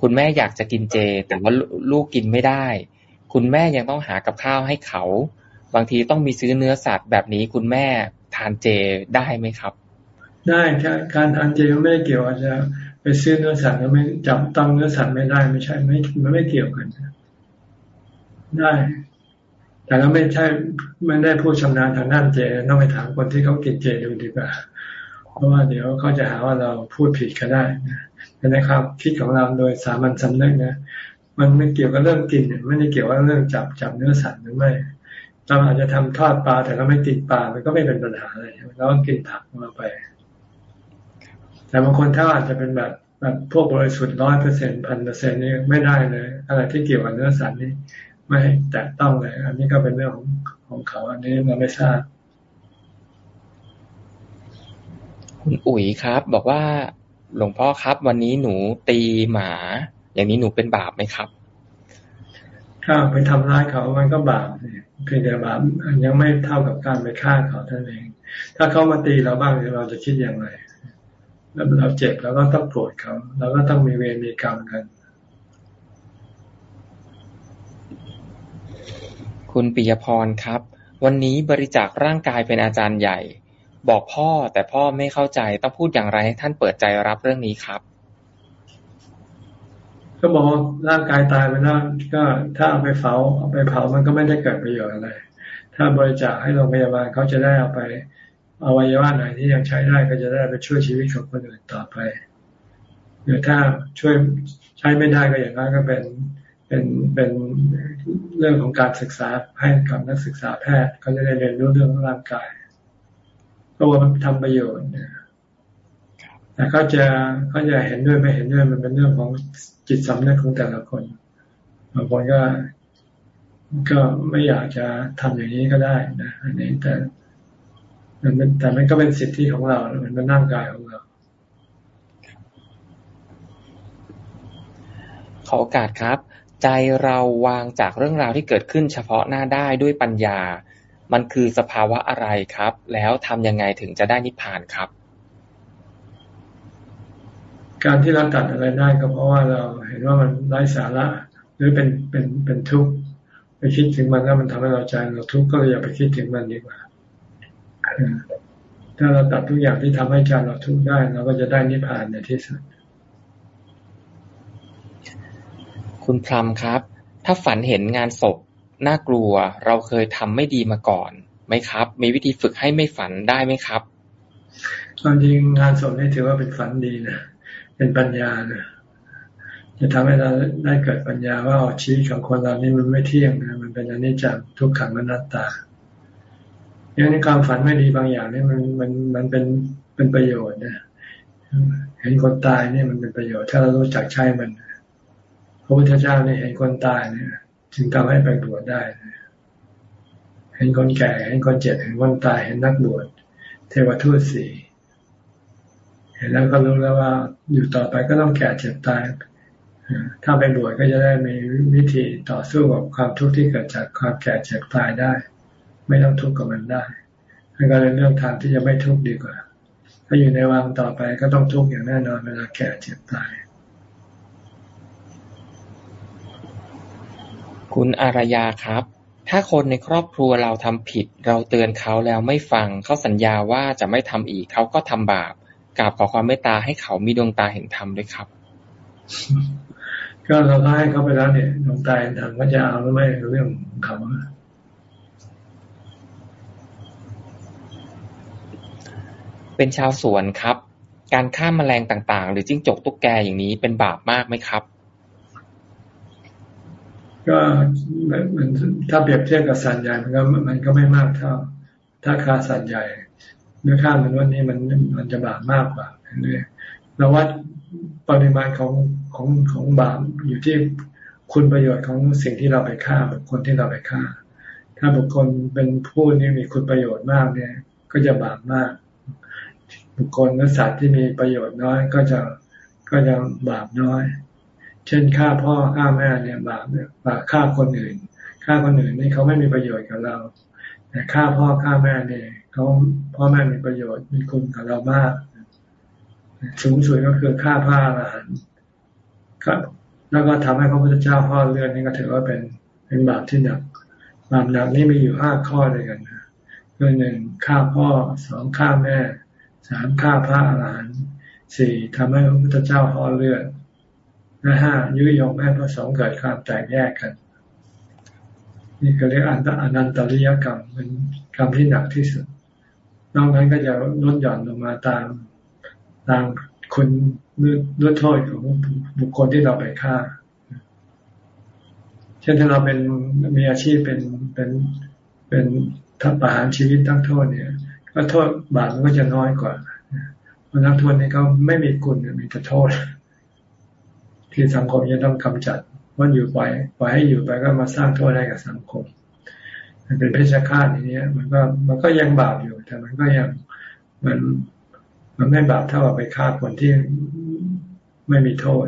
คุณแม่อยากจะกินเจ แต่ว่าลูกกินไม่ได้ คุณแม่ยังต้องหากับข้าวให้เขา บางทีต้องมีซื้อเนื้อสัตว์แบบนี้คุณแม่ทานเจได้ไหมครับ ได้การทานเจไม่ได้เกี่ยวอาจจะไปซื้อเนื้อสัตว์แล้วไม่จับต้องเนื้อสัตว์ไม่ได้ไม่ใช่ไม่มันไม่เกี่ยวกันได้ แต่เราไม่ใช่ไม่ได้ผู้ชำนาญทางด้านเจต้องไปถามคนที่เขากินเจดูดีกว่า เพราะว่าเดี๋ยวเขาจะหาว่าเราพูดผิดก็ได้นะแต่ในความคิดของเราโดยสามัญสำนึกนะมันไม่เกี่ยวกับเรื่องกินไม่ได้เกี่ยวกับเรื่องจับจับเนื้อสัตว์หรือไม่เราอาจจะทำทอดปลาแต่เราไม่ติดปลามันก็ไม่เป็นปัญหาอะไรเราก็กินผักมาไป แต่บางคนถ้าอาจจะเป็นแบบแบบพวกบริสุทธิ์ร้อยเปอร์เซ็นพันเปอร์เซ็นนี่ไม่ได้เลย อะไรที่เกี่ยวกับเนื้อสัตว์นี่ไม่แตะต้องเลย อันนี้ก็เป็นเรื่องของของเขา อันนี้เราไม่ทราบ คุณอุ๋ยครับ บอกว่า หลวงพ่อครับ วันนี้หนูตีหมา อย่างนี้หนูเป็นบาปไหมครับถ้าไปทำร้ายเขามันก็บาปเพียงแต่บาปยังไม่เท่ากับการไปฆ่าเขาท่านเอง ถ้าเขามาตีเราบ้างเราจะคิดอย่างไรแล้วเราเจ็บเราก็ต้องโกรธเขาเราก็ต้องมีเวรมีกรรมกัน คุณปิยพรครับ วันนี้บริจาคร่างกายเป็นอาจารย์ใหญ่ บอกพ่อ แต่พ่อไม่เข้าใจ ต้องพูดอย่างไรให้ท่านเปิดใจรับเรื่องนี้ครับ ก็บอกร่างกายตายไปแล้วก็ถ้าเอาไปเผาเอาไปเผามันก็ไม่ได้เกิดประโยชน์อะไร ถ้าบริจาคให้โรงพยาบาลเขาจะได้เอาไปอวัยวะไหนที่ยังใช้ได้ก็จะได้ไปช่วยชีวิตของคนอื่นต่อไปหรือถ้าช่วยใช้ไม่ได้ก็อย่างนั้นก็เป็นเป็นเป็นเรื่องของการศึกษาให้กับนักศึกษาแพทย์เขาจะได้เรียนรู้เรื่องร่างกาย ก็ว่ามันทำประโยชน์แต่เขาจะเขาจะเห็นด้วยไม่เห็นด้วยมันเป็นเรื่องของจิตสำนึกของแต่ละคนบางคนก็ก็ไม่อยากจะทำอย่างนี้ก็ได้นะอันนี้แต่มันแต่มันก็เป็นสิทธิของเรา มันเป็นร่างกายของเรา ขอโอกาสครับ ใจเราวางจากเรื่องราวที่เกิดขึ้นเฉพาะหน้าได้ด้วยปัญญา มันคือสภาวะอะไรครับ แล้วทำยังไงถึงจะได้นิพพานครับ การที่เราตัดอะไรได้ก็เพราะว่าเราเห็นว่ามันไร้สาระหรือเป็นเป็นเป็นทุกข์ไปคิดถึงมันแล้วมันทำให้เราใจเราทุกข์ก็เลยอย่าไปคิดถึงมันดีกว่าถ้าเราตัดทุกอย่างที่ทำให้ใจเราทุกข์ได้เราก็จะได้นิพพานในที่สุดคุณพรมครับ ถ้าฝันเห็นงานศพ น่ากลัว เราเคยทำไม่ดีมาก่อนไหมครับ มีวิธีฝึกให้ไม่ฝันได้ไหมครับความจริงงานศพนี่ถือว่าเป็นฝันดีนะ เป็นปัญญานะจะทำให้เราได้เกิดปัญญาว่าชีวิตของคนเรานี่มันไม่เที่ยงนะ มันเป็นอนิจจ์ทุกขังอนัตตาอย่างนี้ความฝันไม่ดีบางอย่างนี่มันมันมันเป็นเป็นประโยชน์นะเห็นคนตายนี่มันเป็นประโยชน์ ถ้าเรารู้จักใช้มันพระพุทธเจ้าเนี่ยเห็นคนตายเนี่ย จึงทำให้ไปบวชได้ เห็นคนแก่ เห็นคนเจ็บ เห็นคนตาย เห็นนักบวช เทวทูตสี่ เห็นแล้วก็รู้แล้วว่า อยู่ต่อไปก็ต้องแก่เจ็บตาย ถ้าไปบวชก็จะได้มีวิธีต่อสู้กับความทุกข์ที่เกิดจากความแก่เจ็บตายได้ ไม่ต้องทุกข์กับมันได้นั่นก็เลยเรื่องทางที่จะไม่ทุกข์ดีกว่า ถ้าอยู่ในวังต่อไปก็ต้องทุกข์อย่างแน่นอนเวลาแก่เจ็บตาย คุณอารยาครับ ถ้าคนในครอบครัวเราทำผิด เราเตือนเขาแล้วไม่ฟัง เขาสัญญาว่าจะไม่ทำอีก เขาก็ทำบาปกราบขอความเมตตาให้เขามีดวงตาเห็นธรรมด้วยครับ ก็เราให้เขาไปแล้วเนี่ยดวงตาเห็นธรรมก็จะเอาหรือไม่เรื่องของเขาเป็นชาวสวนครับ การฆ่าแมลงต่างๆ หรือจิ้งจกตุ๊กแกอย่างนี้เป็นบาปมากไหมครับ ก็มันถ้าเปรียบเทียบกับสัตว์ใหญ่มันก็มันก็ไม่มากเท่า ถ้าค่าสัตว์ใหญ่เนื้อค่ามันวันนี้มันมันจะบาปมากกว่าเนี่ยเราวัดปริมาณของของของบาปอยู่ที่คุณประโยชน์ของสิ่งที่เราไปฆ่าบุคคลที่เราไปฆ่า ถ้าบุคคลเป็นผู้ที่มีคุณประโยชน์มากเนี่ย ก็จะบาปมาก บุคคลและสัตว์ที่มีประโยชน์น้อยก็จะก็จะบาปน้อย เช่นฆ่าพ่อฆ่าแม่เนี่ยบาปเนี่ยบาปฆ่าคนอื่นฆ่าคนอื่นนี่เขาไม่มีประโยชน์กับเรา แต่ฆ่าพ่อฆ่าแม่เนี่ยเขาพ่อแม่มีประโยชน์มีคุณกับเรามากสูงสุดก็คือฆ่าพระอรหันต์ครับแล้วก็ทำให้พระพุทธเจ้าพ่อเลือดนี่ก็ถือว่าเป็นเป็นบาปที่หนักบาปหนักนี่มีอยู่ห้าข้อด้วยกันนะคือหนึ่งฆ่าพ่อสองฆ่าแม่สามฆ่าพระอรหันต์สี่ทำให้พระพุทธเจ้าพ่อเลือด และห้ายุยงให้พระสงฆ์เกิดความแตกแยกกัน นี่ก็เรียกอันตอนันตริยกรรมเป็นกรรมที่หนักที่สุด นอกนั้นก็จะลดหย่อนลงมาตามตามคนลด้วยโทษของบุคคลที่เราไปฆ่า เช่นถ้าเราเป็นมีอาชีพเป็นเป็นเป็นทัพประหารชีวิตตั้งโทษเนี่ย ก็โทษบาปมันก็จะน้อยกว่าเพราะนักโทษนี่เขาไม่มีคุณมีแต่โทษ ที่สังคมจะต้องกำจัดว่าอยู่ไปปล่อยให้อยู่ไปก็มาสร้างโทษให้กับสังคม มันเป็นเพชฌฆาตอย่างนี้มันก็มันก็ยังบาปอยู่ แต่มันก็ยังมันมันไม่บาปเท่ากับไปฆ่าคนที่ไม่มีโทษ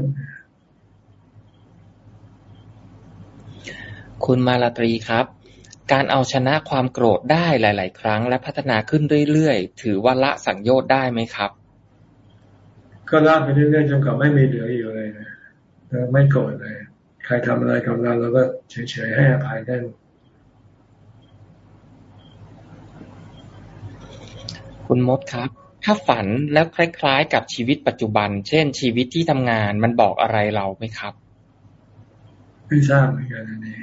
คุณมาลาตรีครับ การเอาชนะความโกรธได้หลาย ๆ ครั้ง และพัฒนาขึ้นเรื่อย ๆ ถือว่าละสังโยชน์ได้ไหมครับ ก็ละไปเรื่อย ๆ จนกว่าไม่มีเหลืออยู่เลยนะ ไม่โกรธเลย ใครทำอะไรกับเราเราก็เฉยๆให้อภัยได้คุณมดครับ ถ้าฝันแล้วคล้าย ๆ กับชีวิตปัจจุบัน เช่น ชีวิตที่ทำงานมันบอกอะไรเราไหมครับไม่ทราบเหมือนกันนี่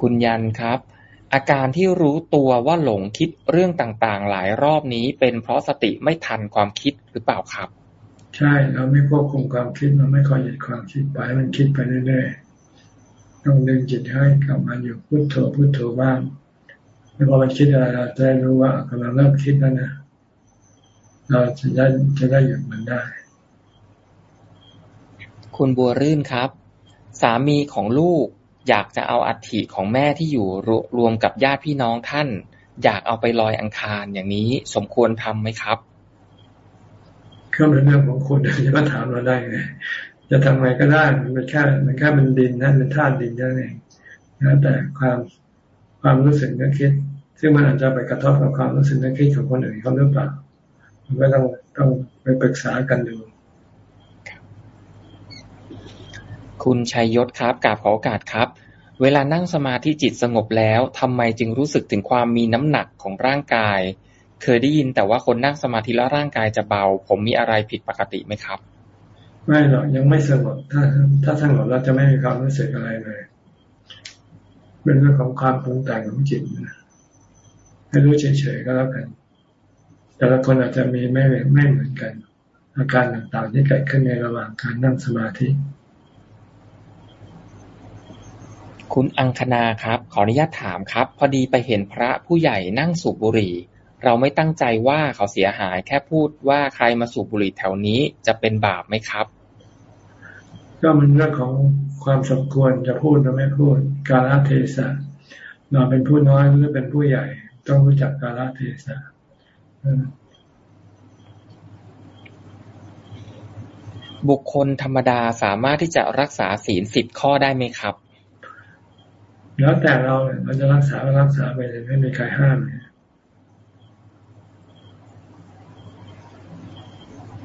คุณยันครับ อาการที่รู้ตัวว่าหลงคิดเรื่องต่างๆ หลายรอบนี้ เป็นเพราะสติไม่ทันความคิดหรือเปล่าครับ ใช่เราไม่ควบคุมความคิดเราไม่คอยหยุดความคิดไปมันคิดไปเรื่อยๆต้องดึงจิตให้กลับมาอยู่พุโทโธพุโทโธบ้างไม่พอมันคิดอะไรเราจะได้รู้ว่ากำลังเริ่มคิดแล้วนะเราจะได้จะได้หยุดมันได้ คุณบัวรื่นครับ สามีของลูก อยากจะเอาอัฐิของแม่ที่อยู่รวมกับญาติพี่น้องท่าน อยากเอาไปลอยอังคารอย่างนี้สมควรทำไหมครับก็เป็นเรื่องของคุณจะมาถามเราได้ไงจะทำไงก็ได้มันเป็นแค่มันแค่เป็นดินนะเป็นธาตุดินนั่นเองนะแต่ความความรู้สึกนึกคิด ซึ่งมันอาจจะไปกระทบกับความรู้สึกนึกคิดของคนอื่นเขาหรือเปล่ามันก็ต้องต้องไปปรึกษากันดู คุณชัยยศครับกราบขอโอกาสครับ เวลานั่งสมาธิจิตสงบแล้วทำไมจึงรู้สึกถึงความมีน้ำหนักของร่างกาย เคยได้ยินแต่ว่าคนนั่งสมาธิแล้วร่างกายจะเบา ผมมีอะไรผิดปกติไหมครับ ไม่หรอกยังไม่สงบถ้า ถ้าสงบเราจะไม่มีความรู้สึกอะไรเลยเป็นเรื่องของความปรุงแต่งของจิตนะให้รู้เฉยๆก็แล้วกัน แต่ละคนอาจจะมีไม่ไม่เหมือนกัน อาการต่างๆที่เกิดขึ้นในระหว่างการนั่งสมาธิ คุณอังคณาครับ ขออนุญาตถามครับ พอดีไปเห็นพระผู้ใหญ่นั่งสูบบุหรี่ เราไม่ตั้งใจว่าเขาเสียหาย แค่พูดว่าใครมาสูบบุหรี่แถวนี้จะเป็นบาปไหมครับ ก็มันเรื่องของความสมควรจะพูดหรือไม่พูด กาลเทศะเราเป็นผู้น้อยหรือเป็นผู้ใหญ่ ต้องรู้จักกาลเทศะบุคคลธรรมดาสามารถที่จะรักษาศีลสิบข้อได้ไหมครับ แล้วแต่เราเนี่ยเราจะรักษาก็รักษาไปเลยไม่มีใครห้ามเนี่ย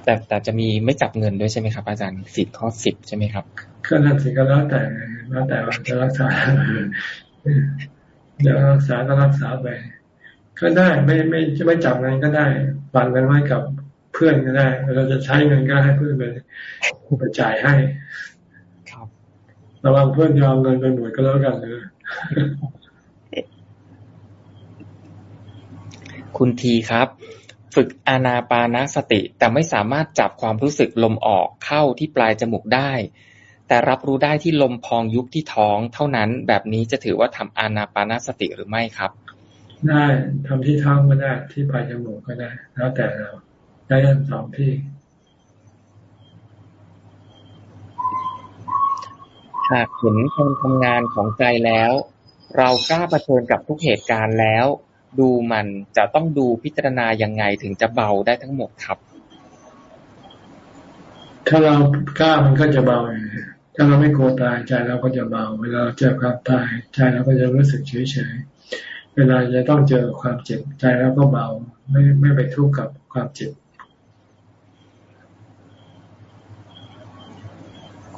แต่แต่จะมีไม่จับเงินด้วยใช่ไหมครับ อาจารย์สิทธิ์ข้อสิบใช่ไหมครับก็นั่นสิก็แล้วแต่แล้วแต่ว่าจะรักษาจะรักษาก็รักษาไป ก็ได้ไม่ไม่จะไม่จับเงินก็ได้ปั่นกันไว้กับเพื่อนก็ได้ เราจะใช้เงินก็ให้เพื่อนไปไปจ่ายให้ครับระวังเพื่อนยอมเงินไปหน่วยก็แล้วกันเลย คุณทีครับ ฝึกอานาปานสติ แต่ไม่สามารถจับความรู้สึกลมออกเข้าที่ปลายจมูกได้ แต่รับรู้ได้ที่ลมพองยุบที่ท้อง เท่านั้นแบบนี้จะถือว่าทำอานาปานสติหรือไม่ครับ ได้ทำที่ท้องก็ได้ที่ปลายจมูกก็ได้ แล้วแต่เราได้ทั้งสองที่ หากเห็นการทำงานของใจแล้ว เรากล้าเผชิญกับทุกเหตุการณ์แล้ว ดูมันจะต้องดูพิจารณายังไงถึงจะเบาได้ทั้งหมดครับ ถ้าเรากล้ามันก็จะเบาถ้าเราไม่กลัวตายใจเราก็จะเบา เวลาเจอความตายใจเราก็จะรู้สึกเฉยเฉยเวลาจะต้องเจอความเจ็บใจเราก็เบา ไม่ไม่ไปทุกข์กับความเจ็บ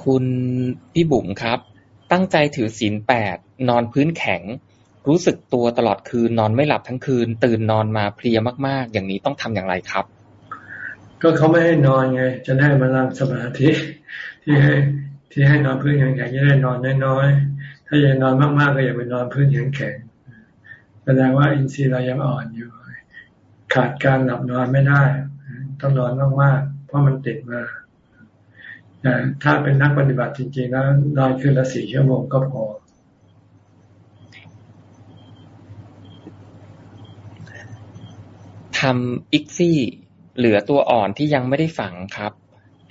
คุณพี่บุ๋มครับ ตั้งใจถือศีลแปด นอนพื้นแข็ง รู้สึกตัวตลอดคืน นอนไม่หลับทั้งคืน ตื่นนอนมาเพลียมาก ๆ อย่างนี้ต้องทำอย่างไรครับ ก็เขาไม่ให้นอนไง จะได้มานั่งสมาธิที่ให้ที่ให้นอนพื้นแข็งๆจะได้นอนน้อยๆ ถ้าอยากนอนมากๆก็อย่าไปนอนพื้นแข็งๆ แสดงว่าอินทรีย์เรายังอ่อนอยู่ ขาดการหลับนอนไม่ได้ ต้องนอนมากๆ เพราะมันติดมา ถ้าเป็นนักปฏิบัติจริงๆแล้วนอนคืนละสี่ชั่วโมงก็พอ ทำอิกซี่เหลือตัวอ่อนที่ยังไม่ได้ฝังครับ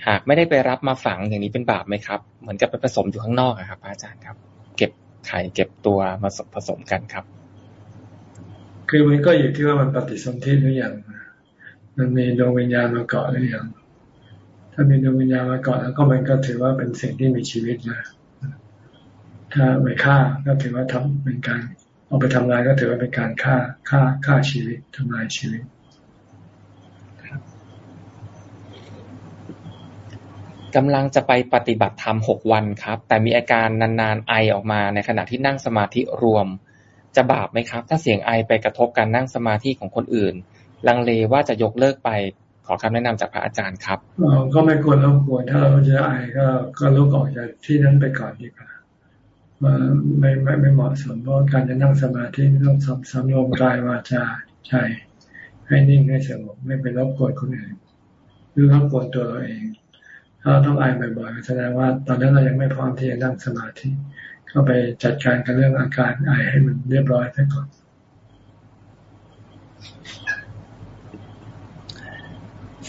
หากไม่ได้ไปรับมาฝังอย่างนี้เป็นบาปไหมครับ เหมือนกับไปผสมอยู่ข้างนอกครับ อาจารย์ครับ เก็บไข่เก็บตัวมาผสมกันครับ คือมันก็อยู่ที่ว่ามันปฏิสนธิหรือยังมันมีดวงวิญญาณมาเกาะหรือยังถ้ามีดวงวิญญาณมาเกาะแล้วก็มันก็ถือว่าเป็นสิ่งที่มีชีวิตนะ ถ้าไปฆ่าก็ถือว่าทำเป็นการเอาไปทำลายก็ถือว่าเป็นการฆ่าฆ่าฆ่าชีวิตทำลายชีวิตกำลังจะไปปฏิบัติธรรมหกวันครับ แต่มีอาการนานๆไอออกมาในขณะที่นั่งสมาธิรวม จะบาปไหมครับ ถ้าเสียงไอไปกระทบการนั่งสมาธิของคนอื่น ลังเลว่าจะยกเลิกไป คำแนะนำจากพระอาจารย์ครับก็ไม่ควรรบกวนถ้าเราจะไอก็ก็ลุกออกจากที่นั้นไปก่อนดีกว่าไม่ไม่ไม่เหมาะสมเพราะการจะนั่งสมาธิต้องสำสำรวมกายวาจาใจให้นิ่งให้สงบไม่ไปรบกวนคนอื่นหรือรบกวนตัวเราเอง ถ้าต้องไอบ่อยๆแสดงว่า ตอนนั้นเรายังไม่พร้อมที่จะนั่งสมาธิก็ไปจัดการกับเรื่องอาการไอให้มันเรียบร้อยซะก่อน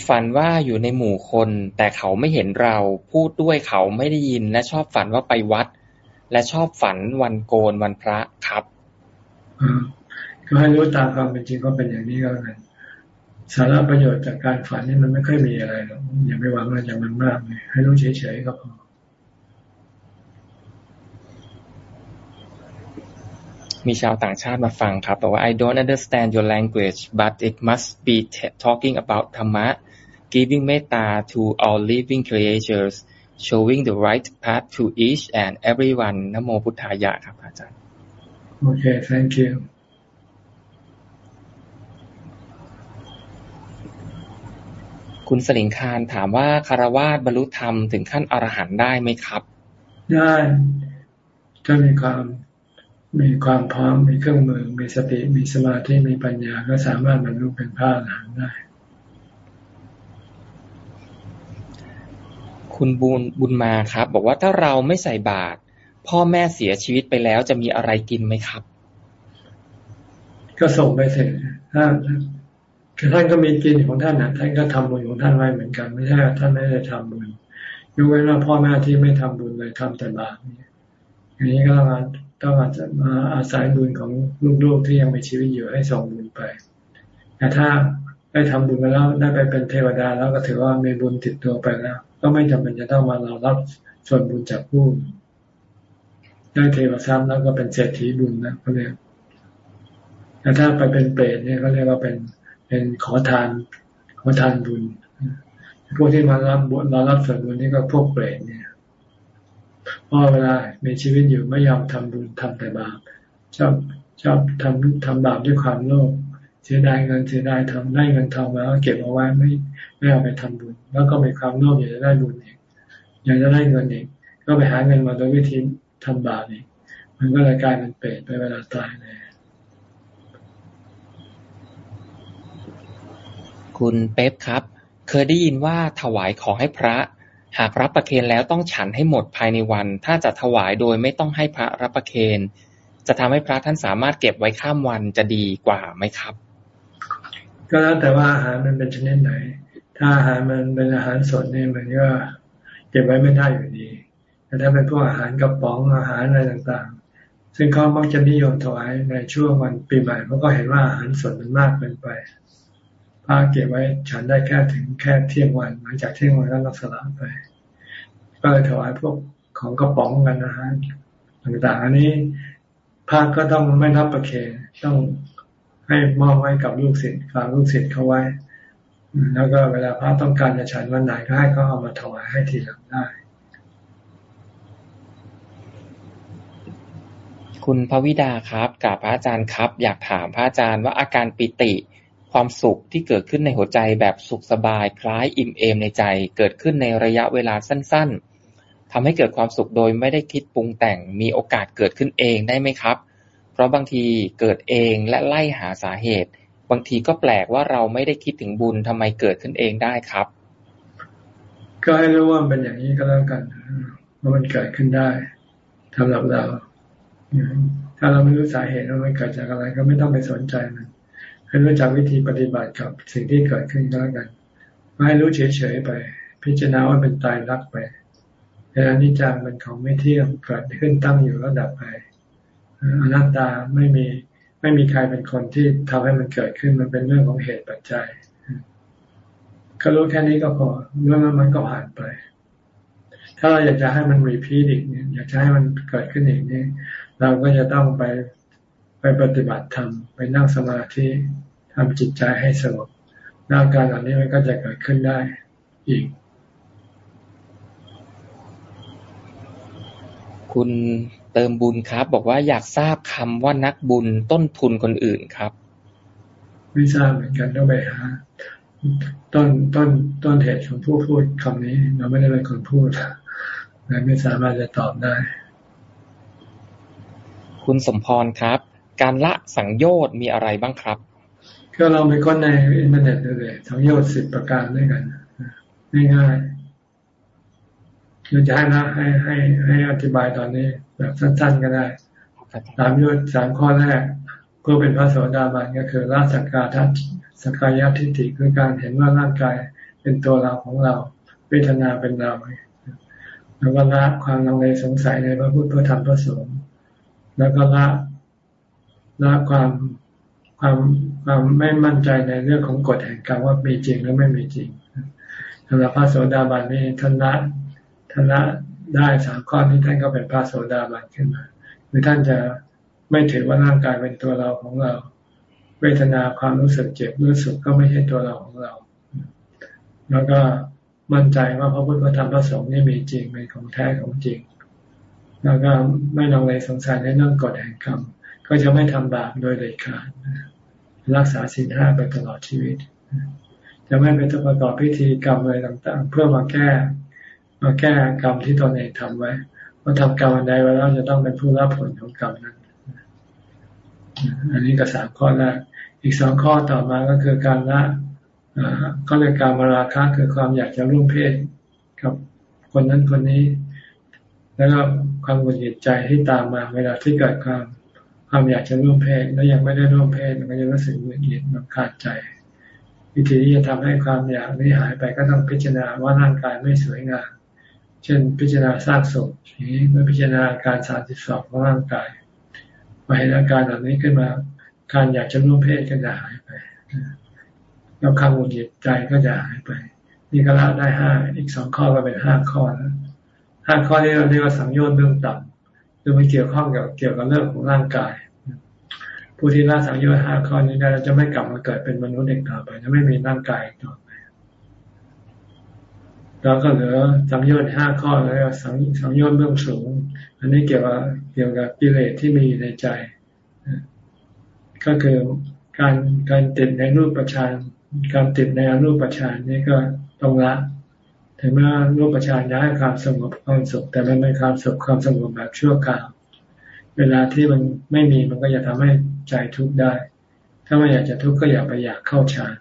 ฝันว่าอยู่ในหมู่คน แต่เขาไม่เห็นเรา พูดด้วยเขาไม่ได้ยิน และชอบฝันว่าไปวัด และชอบฝันวันโกนวันพระครับก็ให้รู้ตามความเป็นจริงก็เป็นอย่างนี้ก็แล้วกันสาระประโยชน์จากการฝันนี่มันไม่ค่อยมีอะไรหรอกอย่าไปหวังอะไรจากมันมากเลยให้รู้เฉยๆก็พอมีชาวต่างชาติมาฟังครับบอกว่า I don't understand your language but it must be talking about Dhamma giving metta to all living creatures showing the right path to each and everyone นโมพุทธายะครับอาจารย์โอเค thank you คุณสลิงคารถามว่าคารวาสบรรลุธรรมถึงขั้นอรหันต์ได้ไหมครับ ได้ถ้ามีความมีความพร้อมมีเครื่องมือ มีสติมีสมาธิมีปัญญาก็สามารถบรรลุเป็นพระอรหันต์ได้ คุณบุญบุญมาครับ บอกว่าถ้าเราไม่ใส่บาตรพ่อแม่เสียชีวิตไปแล้วจะมีอะไรกินไหมครับ ก็ส่งไปเสร็จถ้าคือท่านก็มีกินของท่านนะท่านก็ทำบุญของท่านไว้เหมือนกัน ไม่ใช่ท่านไม่ได้ทำบุญยกเว้นว่าพ่อแม่ที่ไม่ทำบุญเลยทำแต่บาปอย่างนี้ก็ต้องอาจจะมาอาศัยบุญของลูกๆที่ยังมีชีวิตอยู่ให้ส่งบุญไป แต่ถ้าได้ทำบุญไปแล้วได้ไปเป็นเทวดาแล้วก็ถือว่ามีบุญติดตัวไปแล้ว ก็ไม่จำเป็นจะต้องมาเรารับส่วนบุญจากผู้ได้เทวทรัพย์แล้วก็เป็นเศรษฐีบุญนะเขาเรียกแต่ถ้าไปเป็นเปรตเนี่ยเขาเรียกว่าเป็นเป็นขอทานขอทานบุญพวกที่มารับบุญเรารับส่วนบุญนี่ก็พวกเปรตเนี่ยเพราะเวลามีชีวิตอยู่ไม่ยอมทำบุญทำแต่บาปชอบชอบทำทำบาปด้วยความโลภ เสียดายเงินเสียดายทำได้เงินทองมาแล้วเก็บเอาไว้ไม่ไม่เอาไปทำบุญ แล้วก็มีความโลภอยากจะได้บุญอีกอยากจะได้เงินอีกก็ไปหาเงินมาโดยวิธีทำบาปอีกมันก็เลยกลายเป็นเปรตไปเวลาตายเลยคุณเป๊ปครับ เคยได้ยินว่าถวายของให้พระ หากรับประเคนแล้วต้องฉันให้หมดภายในวัน ถ้าจะถวายโดยไม่ต้องให้พระรับประเคนจะทำให้พระท่านสามารถเก็บไว้ข้ามวันจะดีกว่าไหมครับ ก็แล้วแต่ว่าอาหารมันเป็นชนิดไหน ถ้าอาหารมันเป็นอาหารสดเนี่ยมันก็เก็บไว้ไม่ได้อยู่ดี แต่ถ้าเป็นพวกอาหารกระป๋องอาหารอะไรต่างๆ ซึ่งเขามักจะนิยมถวายในช่วงวันปีใหม่เพราะก็เห็นว่าอาหารสดมันมากเกินไปพระเก็บไว้ฉันได้แค่ถึงแค่เที่ยงวัน หลังจากเที่ยงวันก็ต้องสละไป ก็เลยถวายพวกของกระป๋องกันนะฮะต่างๆ อันนี้พระก็ต้องไม่รับประเคนต้อง ให้มอบไว้กับลูกศิษย์ฝากลูกศิษย์เขาไว้ แล้วก็เวลาพระต้องการจะฉันวันไหนก็ให้เขาเอามาถวายให้ทีหลังได้ คุณพระวิดาครับกับพระอาจารย์ครับ อยากถามพระอาจารย์ว่าอาการปิติความสุขที่เกิดขึ้นในหัวใจแบบสุขสบายคล้ายอิ่มเอมในใจ เกิดขึ้นในระยะเวลาสั้น ๆทำให้เกิดความสุขโดยไม่ได้คิดปรุงแต่งมีโอกาสเกิดขึ้นเองได้ไหมครับ ราะบางทีเกิดเองและไล่หาสาเหตุ บางทีก็แปลกว่าเราไม่ได้คิดถึงบุญทำไมเกิดขึ้นเองได้ครับ ก็ให้รู้ว่าเป็นอย่างนี้ก็แล้วกันว่ามันเกิดขึ้นได้สำหรับเราถ้าเราไม่รู้สาเหตุว่ามันเกิดจากอะไรก็ไม่ต้องไปสนใจมันให้รู้จักวิธีปฏิบัติกับสิ่งที่เกิดขึ้นก็แล้วกันไม่ให้รู้เฉยๆไป พิจารณาว่าเป็นตายรักไปแต่อนิจจังเป็นของไม่เที่ยงเกิดขึ้นตั้งอยู่แล้วดับไป อนัตตาไม่มีไม่มีใครเป็นคนที่ทำให้มันเกิดขึ้นมันเป็นเรื่องของเหตุปัจจัยก็รู้แค่นี้ก็พอเรื่องนั้นมันก็ผ่านไป ถ้าเราอยากจะให้มันรีพีทอีกเนี่ยอยากจะให้มันเกิดขึ้นอีกนี่เราก็จะต้องไปไปปฏิบัติธรรมไปนั่งสมาธิทำจิตใจให้สงบร่ากายเหล่านี้มันก็จะเกิดขึ้นได้อีก คุณ เติมบุญครับ บอกว่าอยากทราบคำว่านักบุญต้นทุนคนอื่นครับ ไม่ทราบเหมือนกันต้องไปหาต้นต้นต้นเหตุของผู้พูดคำนี้ เราไม่ได้เป็นคนพูดเลยไม่สามารถจะตอบได้ คุณสมพรครับ การละสังโยชน์มีอะไรบ้างครับ ก็เราไปค้นในอินเทอร์เน็ตเลยสังโยชน์สิบประการด้วยกันง่ายๆเราจะให้นะให้ให้ให้อธิบายตอนนี้ แบบสั้นๆก็ได้สามโยชน์สามข้อแรกเพื่อเป็นพระโสดาบันก็คือละสักกาทัศสกายทิฏฐิคือการเห็นว่าร่างกายเป็นตัวเราของเราเวทนาเป็นเราแล้วก็ละความลังเลสงสัยในพระพุทธพระธรรมพระสงฆ์แล้วก็ละละความความความไม่มั่นใจในเรื่องของกฎแห่งกรรมว่ามีจริงหรือไม่มีจริงสำหรับพระโสดาบันนี่ท่านละท่านละ ได้สามข้อนี้ท่านก็เป็นพระโสดาบันขึ้นมาคือท่านจะไม่ถือว่าร่างกายเป็นตัวเราของเรา เวทนาความรู้สึกเจ็บรู้สึกก็ไม่ใช่ตัวเราของเรา แล้วก็มั่นใจว่าพระพุทธธรรมพระสงฆ์นี่มีจริงเป็นของแท้ของจริง แล้วก็ไม่ลองเลยสงสัยในเรื่องกฎแห่งกรรมก็จะไม่ทำบาปโดยเด็ดขาดรักษาศีลห้าไปตลอดชีวิต จะไม่ไปประกอบพิธีกรรมอะไรต่างๆ เพื่อมาแก้ มาแก้กรรมที่ตนเองทำไว้ว่าทำกรรมอันใดไว้แล้วจะต้องเป็นผู้รับผลของกรรมนั้น อันนี้ก็สามข้อแรกอีกสองข้อต่อมาก็คือการละก็เลยการมาราคะคือความอยากจะร่วมเพศกับคนนั้นคนนี้ แล้วก็ความหงุดหงิดใจที่ตามมา เวลาที่เกิดความความอยากจะร่วมเพศ แล้วยังไม่ได้ร่วมเพศมันก็จะรู้สึกหงุดหงิดมันขาดใจ วิธีที่จะทำให้ความอยากนี้หายไปก็ต้องพิจารณาว่าร่างกายไม่สวยงาม เช่น พิจารณาสร้างศพนี้เมื่อพิจารณาการสารติดสอบของร่างกายมาเห็นอาการเหล่านี้ขึ้นมา การอยากจะร่วมเพศก็จะหายไปแล้วความหงุดหงิดใจก็จะหายไปนี่ก็ละได้ห้าอีกสองข้อก็เป็นห้าข้อแล้วห้าข้อนี้เราเรียกว่าสังโยชน์เบื้องต่ำคือมันเกี่ยวข้องกับเกี่ยวกับเรื่องของร่างกาย ผู้ที่ละสังโยชน์ห้าข้อนี้ได้เราจะไม่กลับมาเกิดเป็นมนุษย์เด็กต่อไปจะไม่มีร่างกายต่อ ไปแล้วก็เหลือสังโยชน์ห้าข้อแล้วสังสังโยชน์เบื้องสูง อันนี้เกี่ยวกับเกี่ยวกับกิเลสที่มีอยู่ในใจ ก็คือการการติดในรูปประชานการติดในอรูปประชานนี่ก็ต้องละถึงแม้รูปประชานจะให้ความสงบความสุขแต่มันเป็นความสุขความสงบแบบชั่วคราว เวลาที่มันไม่มีมันก็จะทำให้ใจทุกข์ได้ ถ้าไม่อยากจะทุกข์ก็อย่าไปอยากเข้าฌาน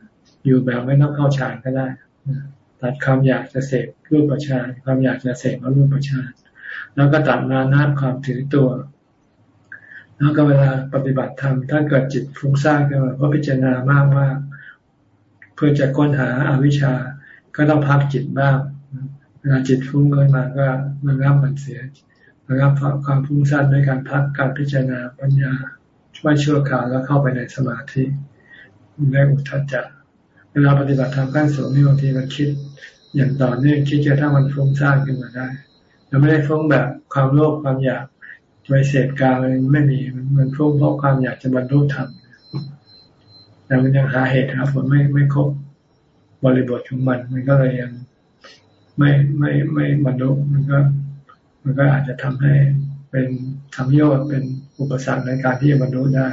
อยู่แบบไม่ต้องเข้าฌานก็ได้ ตัดความอยากจะเสพรูปประชานความอยากจะเสพรูปประชานแล้วก็ตัดมานาความถือตัว แล้วก็เวลาปฏิบัติธรรมถ้าเกิดจิตฟุ้งซ่านขึ้นมาเพราะพิจารณามากมากเพื่อจะค้นหาอาวิชชา ก็ต้องพักจิตบ้างเวลาจิตฟุ้งขึ้นมาก็มันรับมันเสียมันรับความฟุ้งซ่านด้วยการพักการพิจารณาปัญญาช่วยชั่วคราวแล้วเข้าไปในสมาธิได้อุทัจจะ เวลาปฏิบัติธรรมขั้นสูงนี่บางทีมันคิด อย่างต่อเนื่องคิดจนถ้ามันฟุ้งซ่านขึ้นมาได้เราไม่ได้ฟุ้งแบบความโลภความอยากไปเสพกาอะไรไม่มีมันฟุ้งเพราะความอยากจะบรรลุธรรมแต่มันยังหาเหตุหาผลไม่ไม่ครบบริบทของมัน มันก็เลยยังไม่ไม่ไม่บรรลุมันก็ มันก็อาจจะทำให้เป็นทำโยชน์เป็นอุปสรรคในการที่จะบรรลุได้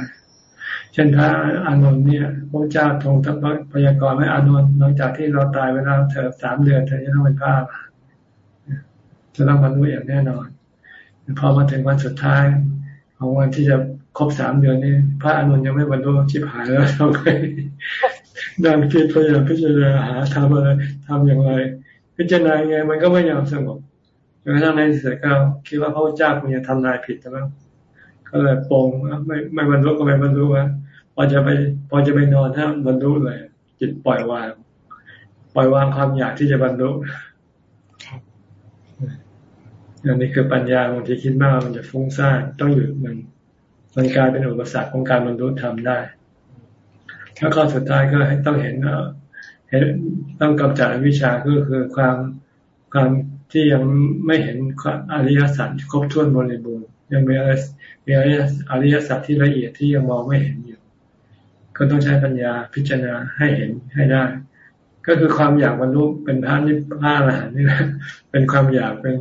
ช่นถ้าอานนท์เนี่ยพระเจ้าทรงทัพยากรณ์ให้อานนท์หลังจากที่เราตายไปแล้วเธอสามเดือนเธอจะต้องเป็นพระจะต้องบรรลุอย่างแน่นอนพอมาถึงวันสุดท้าย ของวันที่จะครบสามเดือนนี้พระอนุนยังไม่บรรลุชิบหายแล้วเราไปนั่งคิดพยายามพิจารณาหาทำอะไรทำอย่างไร พิจารณาไง มันก็ไม่ยอมสงบจนกระทั่งในที่สุดก็คิดว่าพระเจ้าคงจะทำนายผิดแล้วก็เลยปองไม่ไม่บรรลุก็ไม่บรรลุวะ อจะไป พอจะไปนอนถ้าบรรลุเลย จิตปล่อยวาง ปล่อยวางความอยากที่จะบรรลุอันนี้คือปัญญาบางทีคิดมากมันจะฟุ้งซ่านต้องหยุดมัน มันกลายเป็นอุปสรรคของการบรรลุธรรมได้ถ้าข้อสุดท้ายก็ต้องเห็นเห็นต้องกำจัดวิชาก็คือความความที่ยังไม่เห็นอริยสัจครบถ้วนบริบูรณ์ยังมีอรมีอริยสัจที่ละเอียดที่ยังมองไม่เห็นอย ก็ต้องใช้ปัญญาพิจารณาให้เห็นให้ได้ ก็คือความอยากบรรลุเป็นพระนิพพานนี่แหละเป็นความอยากเป็น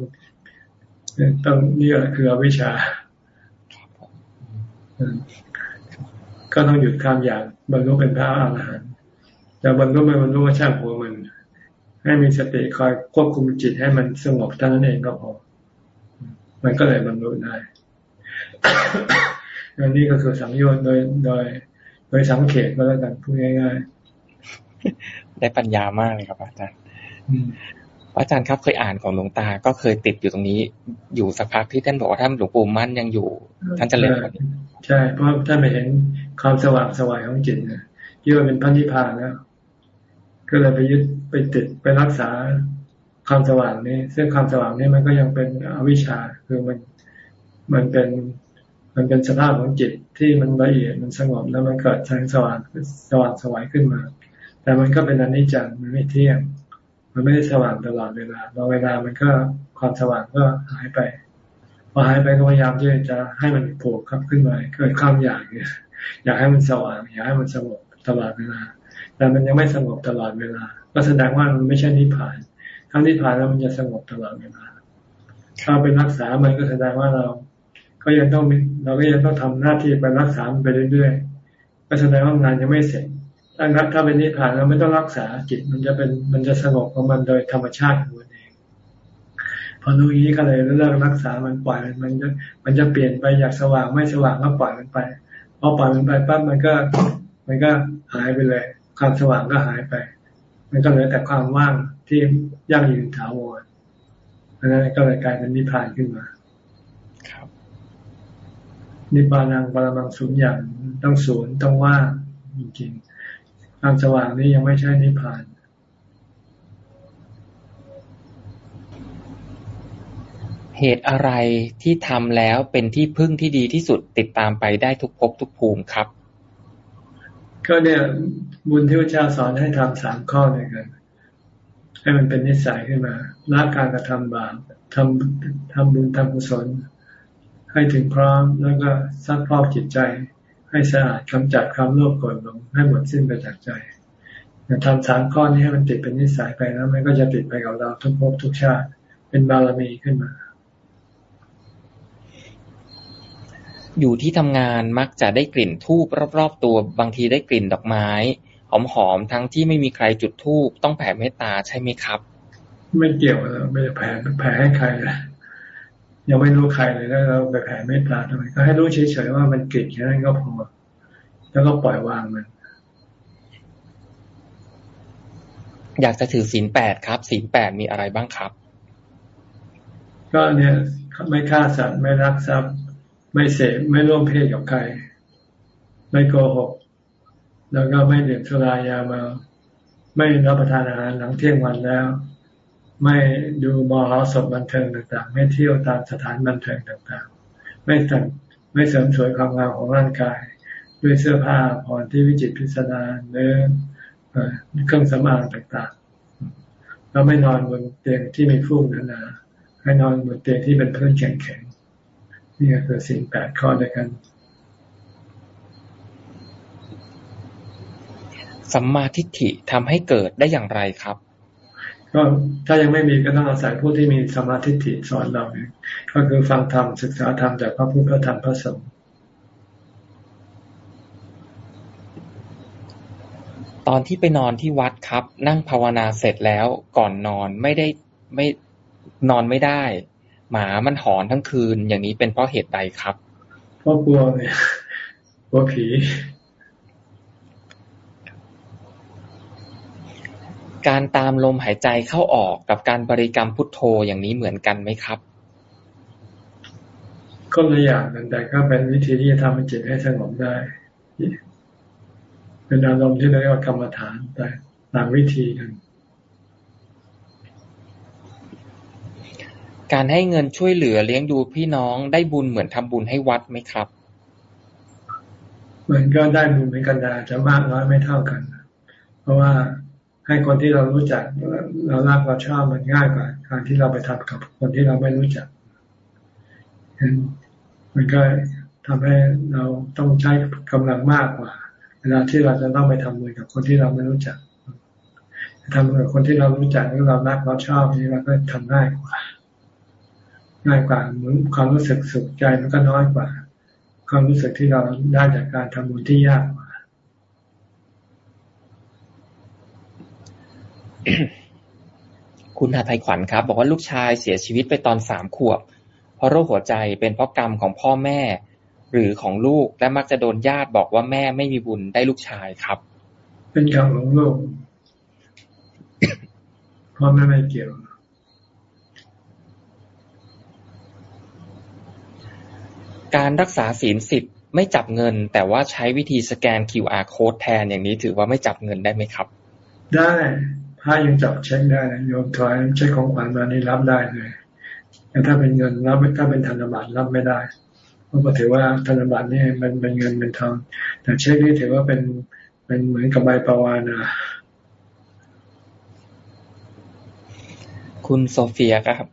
ต้องนี่แหละคืออวิชชา ก็ต้องหยุดความอยากบรรลุเป็นพระอรหันต์จะบรรลุไม่บรรลุก็ช่างหัวมัน ให้มีสติคอยควบคุมจิตให้มันสงบเท่านั้นเองก็พอ มันก็เลยบรรลุได้อันนี้ก็คือสังโยชน์โดยโดย โดยสังเขตก็แล้วกันพูดง่ายๆ ได้ปัญญามากเลยครับ อาจารย์อาจารย์ครับเคยอ่านของหลวงตา ก็เคยติดอยู่ตรงนี้ อยู่สักพักที่ท่านบอกว่าท่านหลวงปู่มั่นยังอยู่ ท่านจะเร็วกว่านี้ใช่เพราะท่านไปเห็นความสว่างสวายของจิตเนี่ยที่ว่าเป็นพันธิพานแล้วก็เลยไปยึดไปติดไปรักษาความสว่างนี้ซึ่งความสว่างนี้มันก็ยังเป็นอวิชชาคือมันมันเป็น มันเป็นสภาพของจิตที่มันละเอียดมันสงบแล้วมันเกิดแสงสว่างสว่างสวายขึ้นมา แต่มันก็เป็นอนิจจังมันไม่เที่ยง มันไม่ได้สว่างตลอดเวลาบางเวลามันก็ความสว่างก็หายไปพอหายไปก็พยายามที่จะให้มันโผล่ครับขึ้นมาเกิดความอยากเนี่ยอยากให้มันสว่างอยากให้มันสงบตลอดเวลา แต่มันยังไม่สงบตลอดเวลา ก็แสดงว่ามันไม่ใช่นิพพานถ้านิพพานแล้วมันจะสงบตลอดเวลาถ้าเป็นรักษามันก็แสดงว่าเรา ก็ยังต้อง เราก็ยังต้องทำหน้าที่ไปรักษาไปเรื่อยๆก็แสดงว่างานยังไม่เสร็จถ้าถ้าเป็นนิพพานเราไม่ต้องรักษาจิต มันจะเป็นมันจะสงบของมันโดยธรรมชาติของมันเองพอรู้อย่างนี้ก็เลยเลิกรักษามันปล่อยมันจะมันจะเปลี่ยนไปอยากสว่างไม่สว่างก็ปล่อยมันไปพอปล่อยมันไปปั๊บมันก็ มันก็หายไปเลย ความสว่างก็หายไป มันก็เหลือแต่ความว่างที่ยั่งยืนถาวรอันนั้นก็เลยกลายเป็นนิพพานขึ้นมา นิพพานังปรมังศูนย์อย่างต้องศูนย์ต้องว่างจริงๆความสว่างนี้ยังไม่ใช่นิพพานเหตุอะไรที่ทำแล้วเป็นที่พึ่งที่ดีที่สุดติดตามไปได้ทุกภพทุกภูมิครับ ก็เนี่ยบุญที่พระเจ้าสอนให้ทำสามข้อด้วยกัน ให้มันเป็นนิสัยขึ้นมาละการกระทำบาปทำทำบุญทำกุศล ให้ถึงพร้อมแล้วก็ซักพอกจิตใจ ให้สะอาดกำจัดความโลภโกรธหลงให้หมดสิ้นไปจากใจทำสามข้อนี้ให้มันติดเป็นนิสัยไปแล้วมันก็จะติดไปกับเราทุกภพทุกชาติ เป็นบารมีขึ้นมา อยู่ที่ทำงานมักจะได้กลิ่นทูบรอบๆตัวบางทีได้กลิ่นดอกไม้หอมๆทั้งที่ไม่มีใครจุดทูบต้องแผ่เมตตาใช่ไหมครับ ไม่เกี่ยวเลยไม่ได้แผ่แผ่ให้ใครเล ยยังไม่รู้ใครเลยแล้วเราไปแผ่เมตตาทำไมก็ให้รู้เฉยๆว่ามันเกิดแค่นั้นก็พอแล้วก็ปล่อยวางมัน อยากจะถือศีลแปดครับศีลแปดมีอะไรบ้างครับ ก็เนี่ยไม่ฆ่าสัตว์ไม่รักทรัพย์ ไม่เสพไม่ร่วมเพศกับใคร ไม่โกหก แล้วก็ไม่ดื่มสุรายามาไม่รับประทานอาหารหลังเที่ยงวันแล้ว ไม่ดูมอลสดบันเทิงต่างๆ ไม่เที่ยวตามสถานบันเทิงต่างๆ ไม่แต่งไม่เสริมสวยความงามของร่างกาย ด้วยเสื้อผ้าผ่อนที่วิจิตพิสดารเนื้อเครื่องสำอางต่างๆแล้วไม่นอนบนเตียงที่มีฟูกหนาๆให้นอนบนเตียงที่เป็นพื้นแข็งๆนี่ก็คือสิ่งแปดข้อด้วยกันสัมมาทิฏฐิทำให้เกิดได้อย่างไรครับ ก็ถ้ายังไม่มีก็ต้องอาศัยผู้ที่มีสมาธิฐิสอนเราก็คือฟังธรรมศึกษาธรรมจากพระพุทธพระธรรมพระสงฆ์ตอนที่ไปนอนที่วัดครับ นั่งภาวนาเสร็จแล้วก่อนนอนไม่ได้ไม่นอนไม่ได้ หมามันหอนทั้งคืนอย่างนี้เป็นเพราะเหตุใดครับ เพราะกลัวเนี่ยกลัวผี การตามลมหายใจเข้าออกกับการบริกรรมพุทโธอย่างนี้เหมือนกันไหมครับ ก็ละอย่างกันแต่ก็เป็นวิธีที่จะทำให้จิตให้สงบได้ เป็นอารมณ์ที่เรียกว่ากรรมฐานแต่ต่างวิธีกันการให้เงินช่วยเหลือเลี้ยงดูพี่น้องได้บุญเหมือนทำบุญให้วัดไหมครับเหมือนก็ได้บุญเหมือนกันแต่จะมากน้อยไม่เท่ากัน เพราะว่า ให้คนที่เรารู้จักเรารักเราชอบมันง่ายกว่าการที่เราไปทำกับคนที่เราไม่รู้จักเห็นมันก็ทำให้เราต้องใช้กำลังมากกว่า เวลาที่เราจะต้องไปทำมือกับคนที่เราไม่รู้จักทำกับคนที่เรารู้จักหรือเรารักเราชอบนี่เราก็ทำง่ายกว่า ง่ายกว่าเหมือนความรู้สึกสุขใจมันก็น้อยกว่า ความรู้สึกที่เราได้จากการทำบุญที่ยากกว่า คุณหาไทยขวัญครับ บอกว่าลูกชายเสียชีวิตไปตอนสามขวบ เพราะโรคหัวใจเป็นเพราะกรรมของพ่อแม่ หรือของลูกและมักจะโดนญาติบอกว่าแม่ไม่มีบุญได้ลูกชายครับ เป็นกรรมของลูกพ่อแม่ไม่เกี่ยวการรักษาศีลสิบไม่จับเงิน แต่ว่าใช้วิธีสแกน QR code แทนอย่างนี้ถือว่าไม่จับเงินได้ไหมครับ ได้ พระยังจับเช็คได้นะโยมถอยเช็คของขวัญมานี่รับได้เลยแต่ถ้าเป็นเงินรับถ้าเป็นธนบัตรรับไม่ได้เพราะถือว่าธนบัตรนี่มันเป็นเงินเป็นทอง แต่เช็คนี่ถือว่าเป็นเป็นเหมือนกับใบประวานาคุณโซเฟียครับ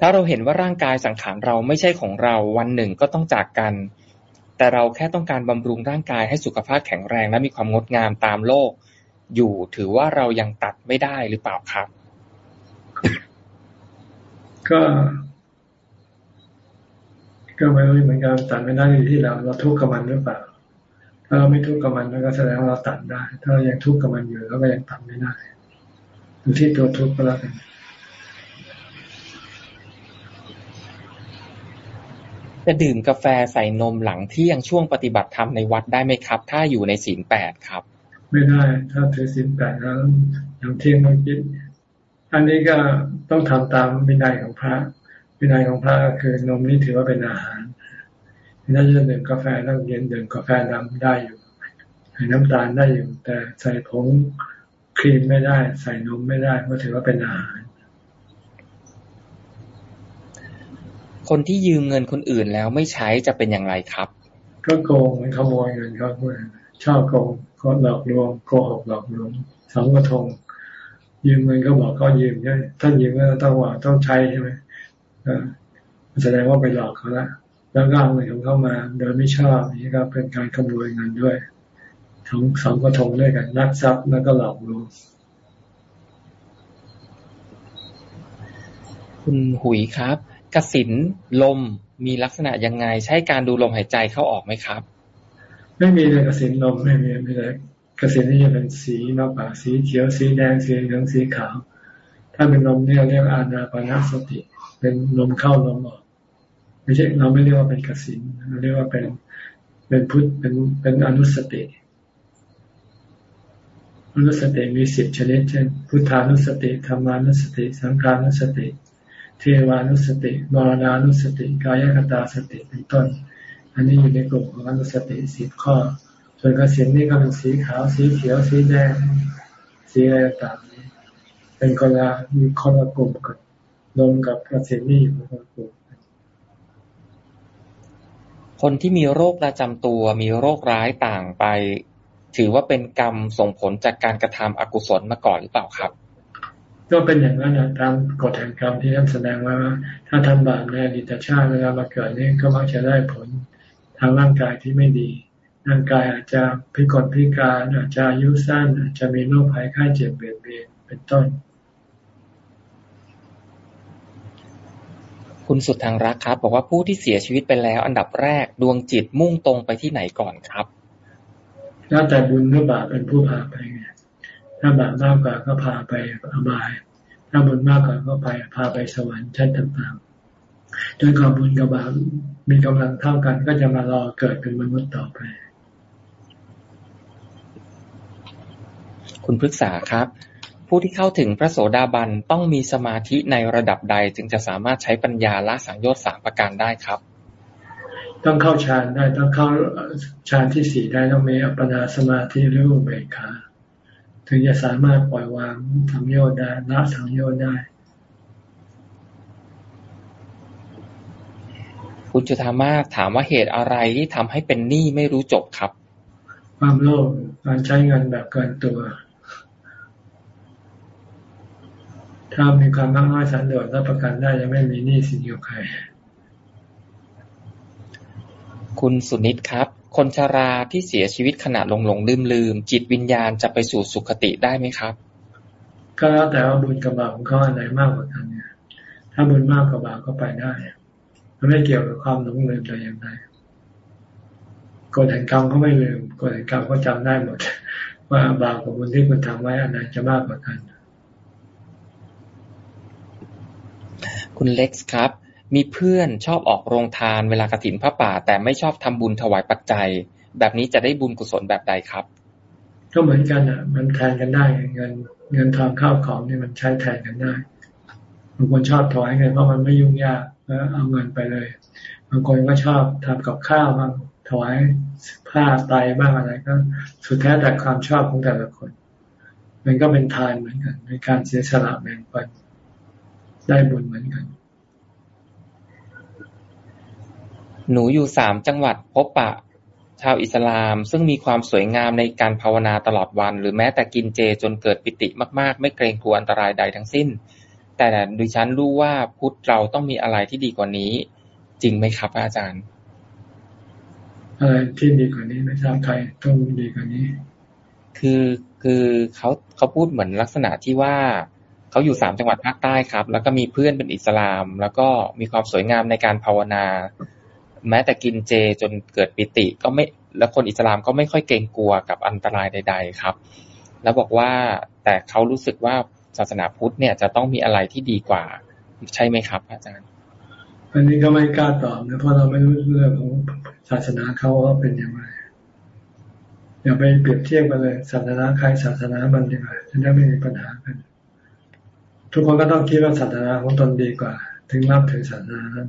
ถ้าเราเห็นว่าร่างกายสังขารเราไม่ใช่ของเราวันหนึ่งก็ต้องจากกัน แต่เราแค่ต้องการบำรุงร่างกายให้สุขภาพแข็งแรงและมีความงดงามตามโลก อยู่ถือว่าเรายังตัดไม่ได้หรือเปล่าครับ ก็ ก็ไม่รู้เหมือนกันตัดไม่ได้ที่เราเราทุกข์กับมันหรือเปล่า ถ้าเราไม่ทุกข์กับมันก็แสดงว่าเราตัดได้ ถ้าเรายังทุกข์กับมันอยู่เราก็ยังตัดไม่ได้อยู่ที่ตัวทุกข์ก็แล้วกันจะดื่มกาแฟใส่นมหลังเที่ยงช่วงปฏิบัติธรรมในวัดได้ไหมครับ ถ้าอยู่ในศีลแปดครับ ไม่ได้ ถ้าถือศีลแปดแล้วอย่างเที่ยงต้องกินอันนี้ก็ต้องทำตามวินัยของพระ วินัยของพระก็คือนมนี่ถือว่าเป็นอาหารถ้าจะดื่มกาแฟต้องเย็นดื่มกาแฟดำได้อยู่ให้น้ำตาลได้อยู่ แต่ใส่ผงครีมไม่ได้ ใส่นมไม่ได้เพราะถือว่าเป็นอาหาร คนที่ยืมเงินคนอื่นแล้วไม่ใช้จะเป็นอย่างไรครับ ก็โกงขโมยเงินเขา ชอบโกงก็หลอกลวงโกหกหลอกลวงสองกระทงยืมเงินก็บอกก็ยืมใช่ถ้ายืมก็ต้องว่าต้องใช้ใช่ไหมแสดงว่าไปหลอกเขาละแล้วก็เอาเงินของเขามาโดยไม่ชอบนี่ก็เป็นการขโมยเงินด้วยทั้งสองกระทงด้วยกันนักทรัพย์แล้วก็หลอกลวงคุณหุยครับกสินลมมีลักษณะยังไง ใช้การดูลมหายใจเข้าออกไหมครับ ไม่มีเลยกระสินนมไม่มีไม่เลยกระสินนี่จะเป็นสีมากกว่าสีเขียวสีแดงสีเหลืองสีขาว ถ้าเป็นนมเนี่ยเรียกอานาปานสติ เป็นลมเข้าลมออกไม่ใช่เราไม่เรียกว่าเป็นกสินเราเรียกว่าเป็นเป็นพุทธเป็นเป็นอนุสติอนุสติมีสิบชนิดเช่นพุทธานุสติธรรมานุสติสังขานุสติ เทวานุสติมรณานุสติ กายคตาสติเป็นต้น อันนี้อยู่ในกลุ่มของอนุสติสิบข้อ ส่วนกสินนี่ก็เป็นสีขาว สีเขียว สีแดง สีอะไรต่างๆแต่เป็นคนละมีคนละกลุ่มกับลมกับกระสินี่คนละกลุ่มคนที่มีโรคประจำตัวมีโรคร้ายต่างไป ถือว่าเป็นกรรมส่งผลจากการกระทำอกุศลมาก่อนหรือเปล่าครับ ก็เป็นอย่างนั้นนะตามกฎแห่งกรรมที่ท่านแสดงว่า ถ้าทำบาปในอดีตชาติเวลามาเกิดนี่ก็มักจะได้ผลทางร่างกายที่ไม่ดี ร่างกายอาจจะพิกลพิการอาจจะอายุสั้นอาจจะมีโรคภัยไข้เจ็บเบียดเบียนเป็นต้น คุณสุดทางรักครับ บอกว่าผู้ที่เสียชีวิตไปแล้ว อันดับแรกดวงจิตมุ่งตรงไปที่ไหนก่อนครับแล้วแต่บุญหรือบาปเป็นผู้พาไปไงถ้าบาปมากกว่าก็พาไปอบาย ถ้าบุญมากกว่าก็ไปพาไปสวรรค์ชั้นต่างๆ ด้วยความบุญกับบาปมีกำลังเท่ากัน ก็จะมารอเกิดเป็นมนุษย์ต่อไป คุณพฤกษาครับ ผู้ที่เข้าถึงพระโสดาบันต้องมีสมาธิในระดับใดจึงจะสามารถใช้ปัญญาละสังโยชน์สามประการได้ครับ ต้องเข้าฌานได้ต้องเข้าฌานที่สี่ได้ต้องมีอัปปนาสมาธิหรืออุเบกขาถึงจะสามารถปล่อยวางสังโยชน์ได้ละสังโยชน์ได้ คุณจุธามาถามว่าเหตุอะไรที่ทำให้เป็นหนี้ไม่รู้จบครับ ความโลภการใช้เงินแบบเกินตัว ถ้ามีความมากน้อยสันโดษรับประกันได้จะไม่มีหนี้สินอยู่ใคร คุณสุนิตครับ คนชาราที่เสียชีวิตขณะหลงหลงลืมลืมจิตวิญญาณจะไปสู่สุคติได้ไหมครับ ก็แล้วแต่ว่าบุญกับบาปของเขาอันไหนมากกว่ากันเนี่ยถ้าบุญมากกว่าบาปก็ไปได้ มันไม่เกี่ยวกับความหลงลืมแต่อย่างใดกฎแห่งกรรมก็ไม่ลืมกฎแห่งกรรมก็จำได้หมด ว่าบาปกับบุญที่คุณทำไว้อันไหนจะมากกว่ากัน คุณเล็กซ์ครับ มีเพื่อนชอบออกโรงทานเวลากระถินพระป่า แต่ไม่ชอบทำบุญถวายปัจจัย แบบนี้จะได้บุญกุศลแบบใดครับ ก็เหมือนกันอะ มันแทนกันได้เงินเงินทองข้าวของนี่มันใช้แทนกันได้บางคนชอบถวายเงินเพราะมันไม่ยุ่งยากแล้ว เอาเงินไปเลย บางคนก็ชอบทำกับข้าวบ้างถวายผ้าไตบ้างอะไรก็ สุดแท้แต่ความชอบของแต่ละคน มันก็เป็นทานเหมือนกันในการเสียสละแบ่งปันได้บุญเหมือนกัน หนูอยู่สามจังหวัดพบปะชาวอิสลามซึ่งมีความสวยงามในการภาวนาตลอดวัน หรือแม้แต่กินเจจนเกิดปิติมาก ๆ ไม่เกรงกลัวอันตรายใดทั้งสิ้น แต่ดิฉันรู้ว่าพุทธเราต้องมีอะไรที่ดีกว่านี้ จริงไหมครับอาจารย์ อะไรที่ดีกว่านี้ไม่ทราบใครต้องดีกว่านี้ คือคือเขาเขาพูดเหมือนลักษณะที่ว่าเขาอยู่สามจังหวัดภาคใต้ครับ แล้วก็มีเพื่อนเป็นอิสลาม แล้วก็มีความสวยงามในการภาวนา แม้แต่กินเจจนเกิดปิติก็ไม่แล้วคนอิสลามก็ไม่ค่อยเกรงกลัวกับอันตรายใด ๆ ครับ แล้วบอกว่าแต่เขารู้สึกว่า ศาสนาพุทธเนี่ยจะต้องมีอะไรที่ดีกว่า ใช่ไหมครับ อาจารย์อันนี้ก็ไม่กล้าตอบนะเพราะเราไม่รู้เรื่องของศาสนาเขาว่าเป็นยังไงอย่าไปเปรียบเทียบกันเลยศาสนาใครศาสนามันยังไงจะได้ไม่มีปัญหากัน ทุกคนก็ต้องคิดว่าศาสนาของตนดีกว่า ถึงรับถือศาสนานั้น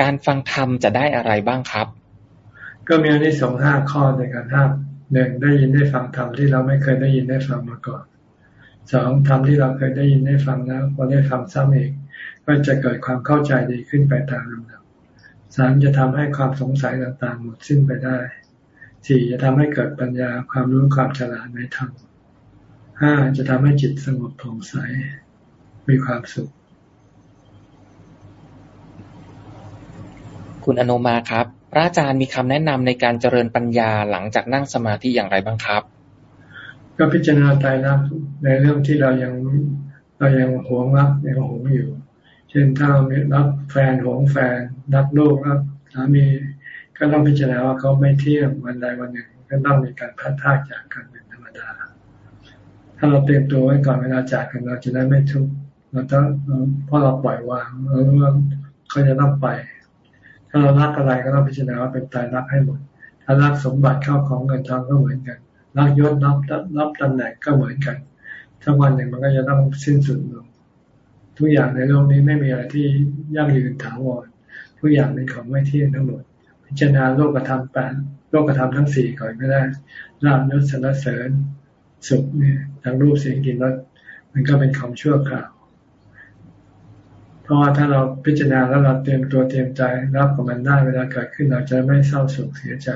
การฟังธรรมจะได้อะไรบ้างครับ ก็มีอันที่สองห้าข้อในการห้า หนึ่งได้ยินได้ฟังธรรมที่เราไม่เคยได้ยินได้ฟังมาก่อนสองธรรมที่เราเคยได้ยินได้ฟังแล้วพอได้ฟังซ้ำอีกก็จะเกิดความเข้าใจดีขึ้นไปตามลำดับสามจะทำให้ความสงสัยต่างๆหมดสิ้นไปได้สี่จะทำให้เกิดปัญญาความรู้ความฉลาดในธรรมห้าจะทำให้จิตสงบผ่องใสมีความสุข คุณอนุมาครับ พระอาจารย์มีคำแนะนำในการเจริญปัญญาหลังจากนั่งสมาธิอย่างไรบ้างครับ ก็พิจารณาใจรักในเรื่องที่เรายังเรายังหวงรักยังหวงอยู่ เช่นถ้าเรารักแฟนหวงแฟนรักลูกรักสามีก็ต้องพิจารณาว่าเขาไม่เที่ยงวันใดวันหนึ่งก็ต้องมีการพัดพากจากกันเป็นธรรมดา ถ้าเราเตรียมตัวไว้ก่อนเวลาจากกันเราจะได้ไม่ทุกข์เราต้องเพราะเราปล่อยวางเรารู้ว่าเขาจะต้องไป ถ้าเรารักอะไรก็ต้องพิจารณาว่าเป็นตายรักให้หมด ถ้ารักสมบัติเข้าของเงินทองก็เหมือนกัน รักยศรับรับตำแหน่งก็เหมือนกันทั้งวันหนึ่งมันก็จะต้องสิ้นสุดลง ทุกอย่างในโลกนี้ไม่มีอะไรที่ยั่งยืนถาวร ทุกอย่างเป็นของไม่เที่ยงทั้งหมด พิจารณาโลกธรรมแปดโลกธรรมทั้งสี่ก่อนก็ได้ลาบยศสรรเสริญสุขเนี่ยทางรูปเสียงกลิ่นรสมันก็เป็นของชั่วคราว ราะว่าถ้าเราพิจารณาแล้วเราเตรียมตัวเตรียมใจรับกับมันได้เวลาเกิดขึ้นเราจะไม่เศร้าโศกเสียใจ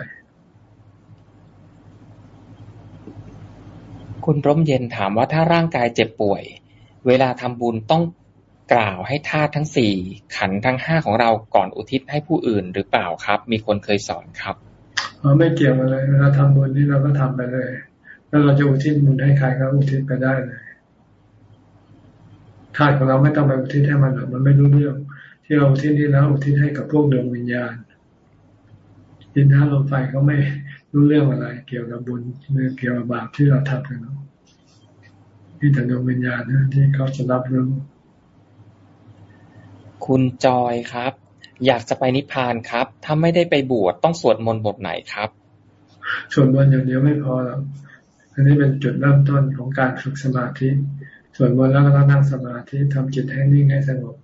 คุณร่มเย็นถามว่าถ้าร่างกายเจ็บป่วย เวลาทำบุญต้องกล่าวให้ธาตุทั้งสี่ขันธ์ทั้งห้าของเราก่อนอุทิศให้ผู้อื่นหรือเปล่าครับ มีคนเคยสอนครับเราไม่เกี่ยวกันเลยเวลาทำบุญนี่เราก็ทำไปเลย แล้วเราจะอุทิศบุญให้ใครก็อุทิศไปได้เลย ธาตุของเราไม่ต้องไปอุทิศให้มันหรอกมันไม่รู้เรื่อง ที่เราอุทิศนี่แล้วอุทิศให้กับพวกดวงวิญญาณดินน้ำลมไฟเขาไม่รู้เรื่องอะไร เกี่ยวกับบุญหรือเกี่ยวกับบาปที่เราทำกันเนาะที่แต่ดวงวิญญาณนะที่เขาจะรับรู้คุณจอยครับ อยากจะไปนิพพานครับ ถ้าไม่ได้ไปบวชต้องสวดมนต์บทไหนครับสวดมนต์อย่างเดียวไม่พอหรอกอันนี้เป็นจุดเริ่มต้นของการฝึกสมาธิ ส่วดมนต์แล้วก็ต้องนั่งสมาธิทำจิตให้นิ่งให้สงบ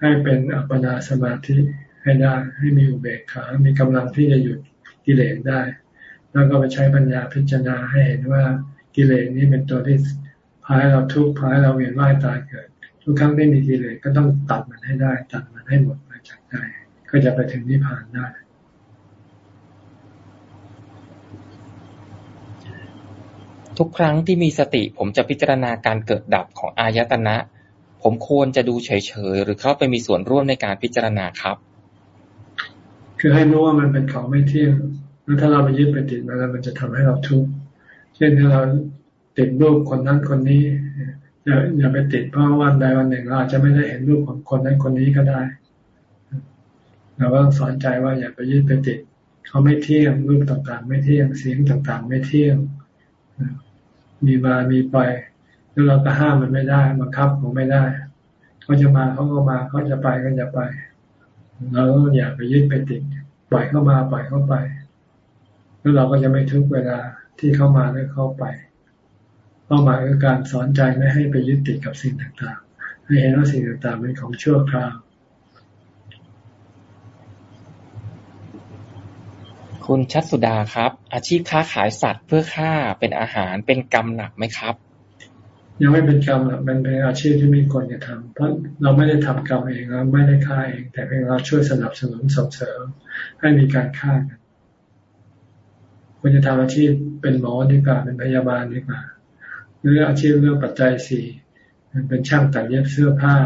ให้เป็นอัปปนาสมาธิให้ได้ให้มีอุเบกขา มีกำลังที่จะหยุดกิเลสได้ แล้วก็ไปใช้ปัญญาพิจารณาให้เห็นว่ากิเลสนี้เป็นตัวที่พาให้เราทุกข์พาให้เราเวียนว่ายตายเกิด ทุกครั้งที่มีกิเลสก็ต้องตัดมันให้ได้ ตัดมันให้หมดมาจากใจก็จะไปถึงนิพพานได้ ทุกครั้งที่มีสติผมจะพิจารณาการเกิดดับของอายตนะ ผมควรจะดูเฉยๆ หรือเข้าไปมีส่วนร่วมในการพิจารณาครับ คือให้รู้ว่ามันเป็นของไม่เที่ยงแล้วถ้าเราไปยึดไปติดมันแล้วมันจะทำให้เราทุกข์ เช่นถ้าเราติดรูปคนนั้นคนนี้อย่าอย่าไปติดเพราะวันใดวันหนึ่งเราอาจจะไม่ได้เห็นรูปของคนนั้นคนนี้ก็ได้เราก็สอนใจว่าอย่าไปยึดไปติด เขาไม่เที่ยงรูปต่างๆ ไม่เที่ยงเสียงต่างๆ ไม่เที่ยง มีมามีไปแล้วเราก็ห้ามมันไม่ได้บังคับของไม่ได้เขาจะมาเขาก็มาเขาจะไปก็จะไป เราอย่าไปยึดไปติดปล่อยเข้ามาปล่อยเข้าไป แล้วเราก็จะไม่ทุกเวลาที่เข้ามาหรือเข้าไปเป้าหมายคือการสอนใจไม่ให้ไปยึดติดกับสิ่งต่างๆให้เห็นว่าสิ่งต่างๆเป็นของชั่วคราว คุณชัดสุดาครับ อาชีพค้าขายสัตว์เพื่อฆ่าเป็นอาหารเป็นกรรมหนักไหมครับ ยังไม่เป็นกรรมหรอกมันเป็นอาชีพที่มีคนจะทำเพราะเราไม่ได้ทำกรรมเองเราไม่ได้ฆ่าเอง แต่เพียงเราช่วยสนับสนุนส่งเสริมให้มีการฆ่ากันควรจะทำอาชีพเป็นหมอดีกว่าเป็นพยาบาลดีกว่าหรืออาชีพเรื่องปัจจัยสี่เป็นช่างตัดเย็บเสื้อผ้า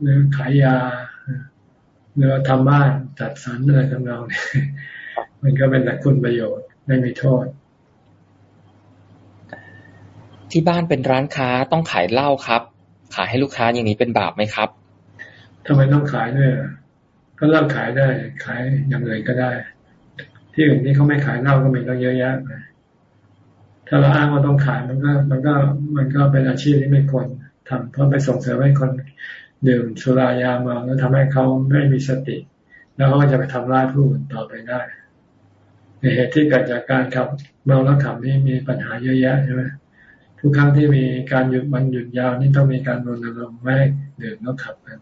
หรือขายยาหรือทำบ้านจัดสรรอะไรทำนองนี้ มันก็เป็นแต่คุณประโยชน์ไม่มีโทษ ที่บ้านเป็นร้านค้าต้องขายเหล้าครับ ขายให้ลูกค้าอย่างนี้เป็นบาปไหมครับทำไมต้องขายด้วยก็เลิกขายได้ ขายอย่างอื่นก็ได้ ที่อื่นที่เขาไม่ขายเหล้าก็มีตั้งเยอะแยะเลยถ้าเราอ้างว่าต้องขายมันก็ มันก็มันก็เป็นอาชีพที่ไม่ควรทำเพราะไปส่งเสริมให้คนดื่มสุรายามาแล้วทำให้เขาไม่มีสติ แล้วเขาจะไปทำร้ายผู้อื่นต่อไปได้ใน เหตุที่เกิดจากการขับเมาแล้วขับนี่มีปัญหาเยอะแยะใช่ไหมทุกครั้งที่มีการหยุดมันหยุดยาวนี่ต้องมีการรณรงค์ไม่ให้ดื่มแล้วขับกัน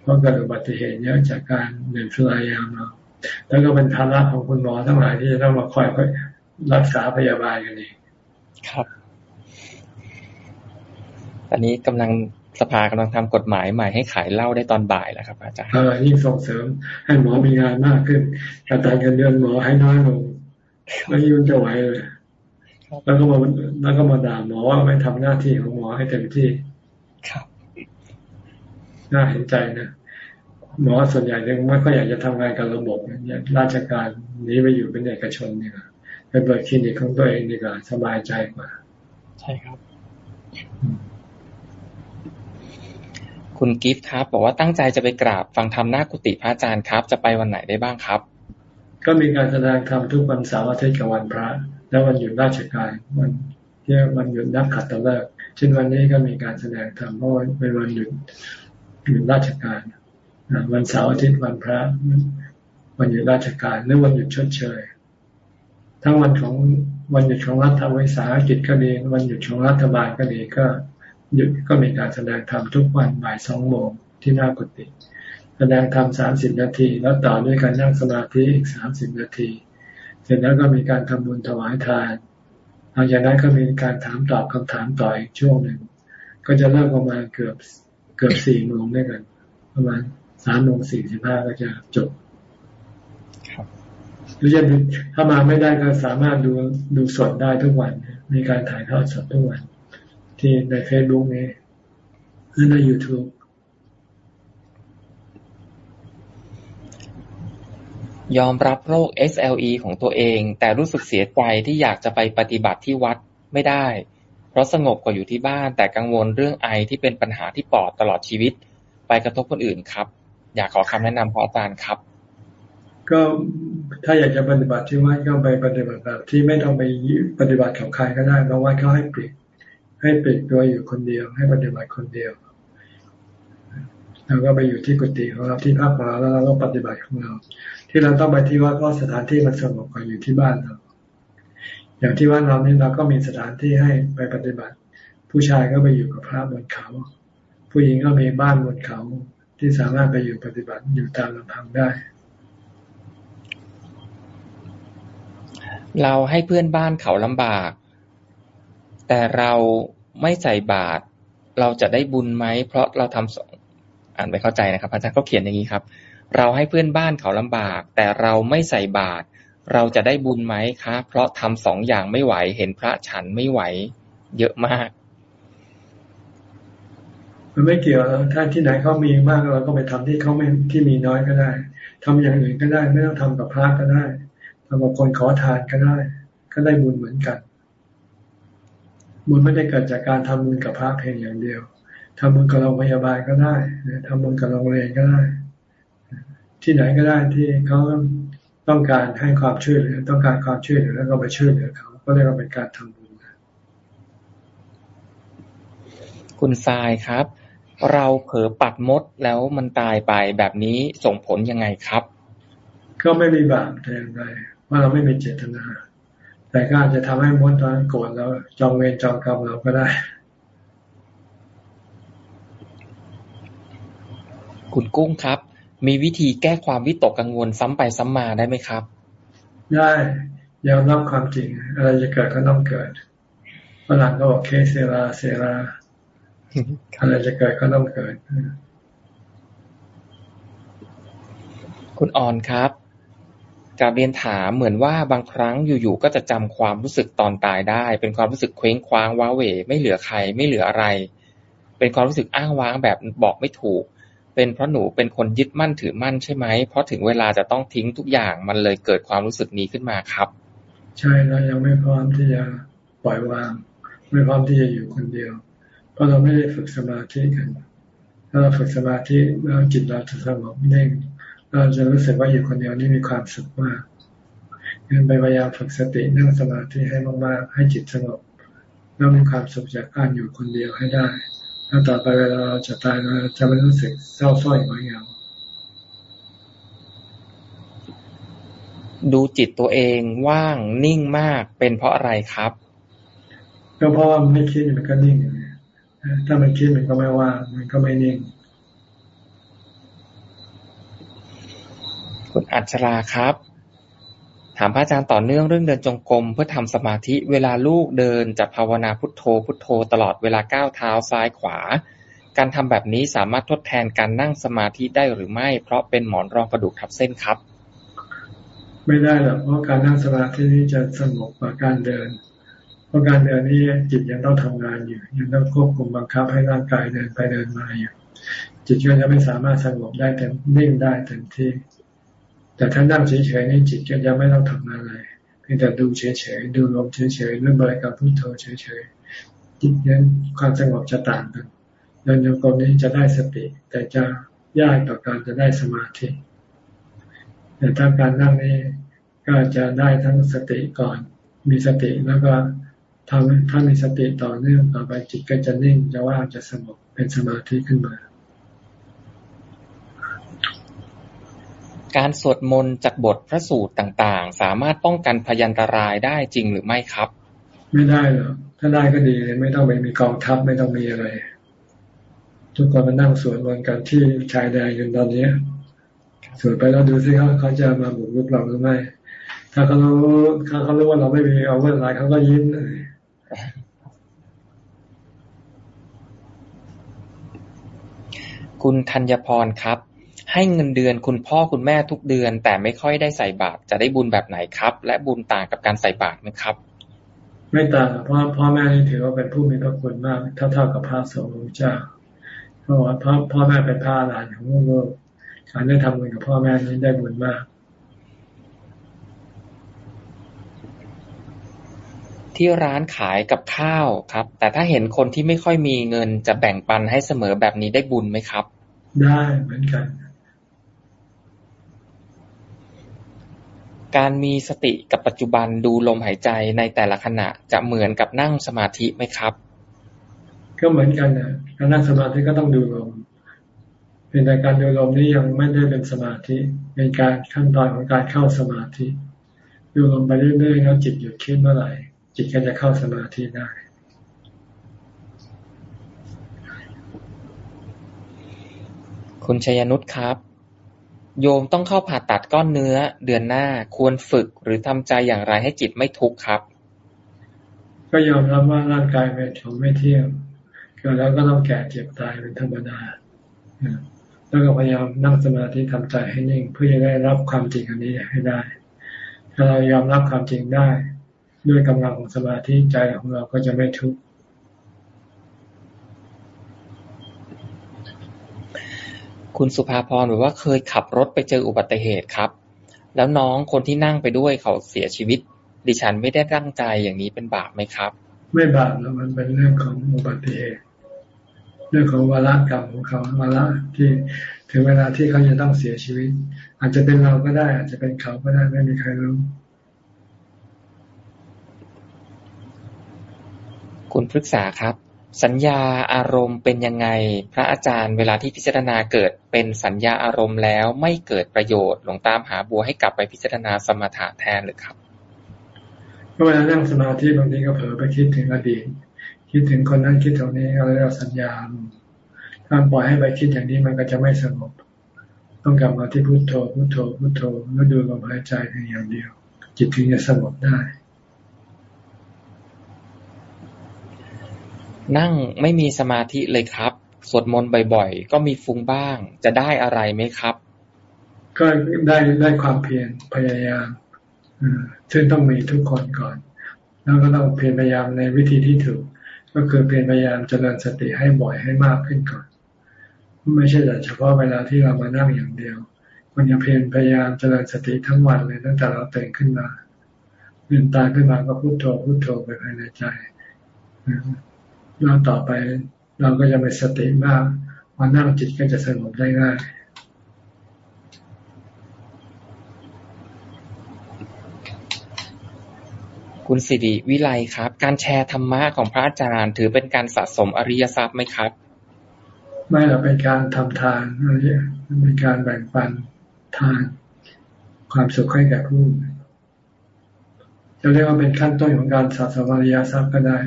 เพราะเกิดอุบัติเหตุเยอะจากการดื่มสุรายาเมาแล้วก็เป็นภาระของคุณหมอทั้งหลายที่จะต้องมาคอยรักษาพยาบาลกันเองครับ อันนี้กำลัง สภากำลังทำกฎหมายใหม่ให้ขายเหล้าได้ตอนบ่ายแล้วครับ อาจารย์เออยิ่งส่งเสริมให้หมอมีงานมากขึ้นกระจายเงินเดือนหมอให้น้อยลงไม่ยุ่งจะไหวเลยแล้วก็มาแล้วก็มาด่าหมอว่าไม่ทำหน้าที่ของหมอให้เต็มที่ครับน่าเห็นใจนะหมอส่วนใหญ่ยังไม่ค่อยอยากจะทำงานกับระบบเนี่ยราชการนี้ไปอยู่เป็นเอกชนเนี่ยไปเปิดคลินิกของตัวเองดีกว่าสบายใจกว่า ใช่ครับ คุณกิฟต์ครับ บอกว่าตั้งใจจะไปกราบฟังธรรมหน้ากุฏิพระอาจารย์ครับ จะไปวันไหนได้บ้างครับ ก็มีการแสดงธรรมทุกวันเสาร์อาทิตย์กับวันพระ และวันหยุดราชการวันที่วันหยุดนักขัตฤกษ์เช่นวันนี้ก็มีการแสดงธรรมเพราะเป็นวันหยุดหยุดราชการวันเสาร์อาทิตย์วันพระ วันหยุดราชการหรือวันหยุดชดเชยทั้งวันของวันหยุดของรัฐวิสาหกิจก็ดีวันหยุดของรัฐบาลก็ดีก็ หยุดก็มีการแสดงธรรมทุกวันบ่ายสองโมงที่หน้ากุฏิแสดงธรรมสามสิบนาที แล้วต่อด้วยการนั่งสมาธิอีกสามสิบนาที เสร็จแล้วก็มีการทำบุญถวายทานหลังจากนั้นก็มีการถามตอบคำถามต่ออีกช่วงหนึ่ง ก็จะเริ่มประมาณเกือบเกือบสี่โมงด้วยกัน ประมาณสามโมงสี่สิบห้าก็จะจบหรือจะถ้ามาไม่ได้ก็สามารถดูดูสดได้ทุกวัน มีการถ่ายทอดสดทุกวัน ที่ในเฟซบุ๊กนี้หรือในยูทูบยอมรับโรค SLE ของตัวเอง แต่รู้สึกเสียใจที่อยากจะไปปฏิบัติที่วัดไม่ได้ เพราะสงบกว่าอยู่ที่บ้าน แต่กังวลเรื่องไอที่เป็นปัญหาที่ปอดตลอดชีวิต ไปกระทบคนอื่นครับ อยากขอคำแนะนำพระอาจารย์ครับ ก็ถ้าอยากจะปฏิบัติที่วัดก็ไปปฏิบัติแบบที่ไม่ต้องไปปฏิบัติกับใครก็ได้เราวัดเขาให้ปิด ให้ปิดตัวอยู่คนเดียว ให้ปฏิบัติคนเดียวเราก็ไปอยู่ที่กุฏิของเราที่พักของเราแล้วเราก็ปฏิบัติของเรา ที่เราต้องไปที่วัดก็สถานที่มันสงบกว่าอยู่ที่บ้านเราอย่างที่วัดเรานี่เราก็มีสถานที่ให้ไปปฏิบัติ ผู้ชายก็ไปอยู่กับพระบนเขา ผู้หญิงก็มีบ้านบนเขาที่สามารถไปอยู่ปฏิบัติอยู่ตามลำพังได้ เราให้เพื่อนบ้านเขาลำบาก แต่เราไม่ใส่บาตรเราจะได้บุญไหม เพราะเราทำสองอ่านไม่เข้าใจนะครับ อาจารย์ก็เขียนอย่างนี้ครับ เราให้เพื่อนบ้านเขาลำบาก แต่เราไม่ใส่บาตรเราจะได้บุญไหมคะ เพราะทำสองอย่างไม่ไหว เห็นพระฉันไม่ไหว เยอะมาก มันไม่เกี่ยวถ้าที่ไหนเขามีมากเราก็ไปทำที่เขาไม่ที่มีน้อยก็ได้ทำอย่างอื่นก็ได้ ไม่ต้องทำกับพระก็ได้ทำกับคนขอทานก็ได้ ก็ได้บุญเหมือนกัน บุญไม่ได้เกิดจากการทำบุญกับพระเพียงอย่างเดียวทำบุญกับโรงพยาบาลก็ได้ทำบุญกับโรงเรียนก็ได้ ที่ไหนก็ได้ที่เขาต้องการให้ความช่วยเหลือต้องการความช่วยเหลือแล้วก็ไปช่วยเหลือเขาก็เรียกว่าเป็นการทำบุญคุณทรายครับ เราเผลอปัดมดแล้วมันตายไปแบบนี้ส่งผลยังไงครับ ก็ไม่มีบาปแต่อย่างใดว่าเราไม่มีเจตนา แต่ก็อาจจะทำให้มดตอนโกรธแล้วจองเวรจองกรรมเราก็ได้ คุณกุ้งครับ มีวิธีแก้ความวิตกกังวลซ้ำไปซ้ำมาได้ไหมครับ ได้ยอมรับความจริง อะไรจะเกิดก็ต้องเกิดฝรั่งก็บอกเคเซราเซราอะไรจะเกิดก็ต้องเกิด คุณออนครับ การเรียนถามเหมือนว่าบางครั้งอยู่ๆก็จะจำความรู้สึกตอนตายได้ เป็นความรู้สึกเคว้งคว้างว้าเหวไม่เหลือใครไม่เหลืออะไร เป็นความรู้สึกอ้างว้างแบบบอกไม่ถูก เป็นเพราะหนูเป็นคนยึดมั่นถือมั่นใช่ไหมเพราะถึงเวลาจะต้องทิ้งทุกอย่างมันเลยเกิดความรู้สึกนี้ขึ้นมาครับ ใช่เรายังไม่พร้อมที่จะปล่อยวาง ไม่พร้อมที่จะอยู่คนเดียว เพราะเราไม่ได้ฝึกสมาธิกันถ้าเราฝึกสมาธิแล้วจิตเราจะสงบนิ่ง เราจะรู้สึกว่าอยู่คนเดียวนี่มีความสุขมากงั้นไปพยายามฝึกสตินั่งสมาธิให้มากๆ ให้จิตสงบแล้วมีความสุขจากการอยู่คนเดียวให้ได้ถ้าต่อไปเวลาเราจะตายเราจะไม่รู้สึกเศร้าส้อยหงอยเหงาดูจิตตัวเองว่างนิ่งมากเป็นเพราะอะไรครับ ก็เพราะว่ามันไม่คิดมันก็นิ่งถ้ามันคิดมันก็ไม่ว่างมันก็ไม่นิ่ง คุณอัชราครับ ถามพระอาจารย์ต่อเนื่องเรื่องเดินจงกรมเพื่อทำสมาธิ เวลาลูกเดินจะภาวนาพุทโธ พุทโธตลอดเวลาก้าวเท้าซ้ายขวา การทำแบบนี้สามารถทดแทนการนั่งสมาธิได้หรือไม่ เพราะเป็นหมอนรองกระดูกทับเส้นครับ ไม่ได้หรอกเพราะการนั่งสมาธินี้จะสงบกว่าการเดิน เพราะการเดินนี้จิตยังต้องทำงานอยู่ ยังต้องควบคุมบังคับให้ร่างกายเดินไปเดินมาอยู่จิตก็จะไม่สามารถสงบได้เต็มนิ่งได้เต็มที่ แต่ถ้านั่งเฉยๆนี่จิตก็ยังไม่ต้องทำอะไรเพียงแต่ดูเฉยๆดูลมเฉยๆด้วยบริกรรมพุทโธเฉยๆจิตนั้นความสงบจะต่างกันเดินโยกมนี้จะได้สติ แต่จะยากต่อการจะได้สมาธิแต่ถ้าการนั่งนี้ก็จะได้ทั้งสติก่อน มีสติแล้วก็ทำถ้ามีสติต่อเนื่องต่อไปจิตก็จะนิ่งจะว่างจะสงบเป็นสมาธิขึ้นมา การสวดมนต์จากบทพระสูตรต่างๆ สามารถป้องกันพยันตรายได้จริงหรือไม่ครับ ไม่ได้หรอกถ้าได้ก็ดีเลยไม่ต้องไปมีกองทัพไม่ต้องมีอะไร ทุกคนมานั่งสวดมนต์กันที่ชายแดนกันตอนนี้สวดไปแล้วดูซิเขาเขาจะมาบุกรุกเราหรือไม่ ถ้าเขารู้ถ้าเขารู้ว่าเราไม่มีอาวุธอะไรเขาก็ยิ้มเลยคุณธัญพรครับ ให้เงินเดือนคุณพ่อคุณแม่ทุกเดือน แต่ไม่ค่อยได้ใส่บาตร จะได้บุญแบบไหนครับ และบุญต่างกับการใส่บาตรไหมครับ ไม่ต่างเพราะพ่อแม่นี่ถือว่าเป็นผู้มีพระคุณมากเท่าเท่ากับพระสงฆ์ของเจ้าเพราะว่าพ่อพ่อแม่เป็นพระหลานของโลกการได้ทำบุญกับพ่อแม่นี้ได้บุญมาก ที่ร้านขายกับข้าวครับ แต่ถ้าเห็นคนที่ไม่ค่อยมีเงินจะแบ่งปันให้เสมอแบบนี้ได้บุญไหมครับได้เหมือนกัน การมีสติกับปัจจุบันดูลมหายใจในแต่ละขณะจะเหมือนกับนั่งสมาธิไหมครับ ก็เหมือนกันนะการนั่งสมาธิก็ต้องดูลมเป็นแต่การดูลมนี้ยังไม่ได้เป็นสมาธิเป็นการขั้นตอนของการเข้าสมาธิ ดูลมไปเรื่อยๆแล้วจิตหยุดคิดเมื่อไหร่ จิตก็จะเข้าสมาธิได้คุณชยนุชครับ โยมต้องเข้าผ่าตัดก้อนเนื้อเดือนหน้า ควรฝึกหรือทำใจอย่างไรให้จิตไม่ทุกข์ครับ ก็ยอมรับว่าร่างกายเป็นของไม่เที่ยงเกิดแล้วก็ต้องแก่เจ็บตายเป็นธรรมดาแล้วก็พยายามนั่งสมาธิทำใจให้นิ่งเพื่อจะได้รับความจริงอันนี้ให้ได้ ถ้าเรายอมรับความจริงได้ ด้วยกำลังของสมาธิใจของเราก็จะไม่ทุกข์ คุณสุภาพรบอกว่าเคยขับรถไปเจออุบัติเหตุครับ แล้วน้องคนที่นั่งไปด้วยเขาเสียชีวิต ดิฉันไม่ได้ตั้งใจอย่างนี้เป็นบาปไหมครับ ไม่บาปแล้วมันเป็นเรื่องของอุบัติเหตุเรื่องของวาระกรรมของเขาวาระที่ถึงเวลาที่เขาจะต้องเสียชีวิต อาจจะเป็นเราก็ได้ อาจจะเป็นเขาก็ได้ไม่มีใครรู้ คุณพฤกษาครับ สัญญาอารมณ์เป็นยังไง พระอาจารย์เวลาที่พิจารณาเกิดเป็นสัญญาอารมณ์แล้วไม่เกิดประโยชน์หลวงตามหาบัวให้กลับไปพิจารณาสมถะแทนหรือครับเวลานั่งสมาธิบางทีก็เผลอไปคิดถึงอดีต คิดถึงคนนั้นคิดตรงนี้อะไรเราสัญญาถ้าปล่อยให้ไปคิดอย่างนี้มันก็จะไม่สงบ ต้องกลับมาที่พุโทโธพุโทโธพุโทโธแล้วดูลมหายใจเพียงอย่างเดียว จิตถึงจะสงบได้ นั่งไม่มีสมาธิเลยครับ สวดมนต์บ่อยๆ ก็มีฟุ้งบ้าง จะได้อะไรไหมครับ ก็ได้ได้ความเพียรพยายามซึ่งต้องมีทุกคนก่อน แล้วก็ต้องเพียรพยายามในวิธีที่ถูก ก็คือเพียรพยายามเจริญสติให้บ่อยให้มากขึ้นก่อน ไม่ใช่แต่เฉพาะเวลาที่เรามานั่งอย่างเดียวมันจะเพียรพยายามเจริญสติทั้งวันเลยตั้งแต่เราตื่นขึ้นมาเือนตาขึ้นมาก็พุโทโธพุโทโธไปภายในใจ แล้วต่อไปเราก็จะมีสติมากพอนั่งจิตก็จะสงบได้ง่ายคุณสิริวิไลครับ การแชร์ธรรมะของพระอาจารย์ ถือเป็นการสะสมอริยทรัพย์ไหมครับ ไม่หรอกเป็นการทำทานอะไรเป็นการแบ่งปันทานความสุขให้แก่ผู้จะเรียกว่าเป็นขั้นต้นของการสะสมอริยทรัพย์ก็ได้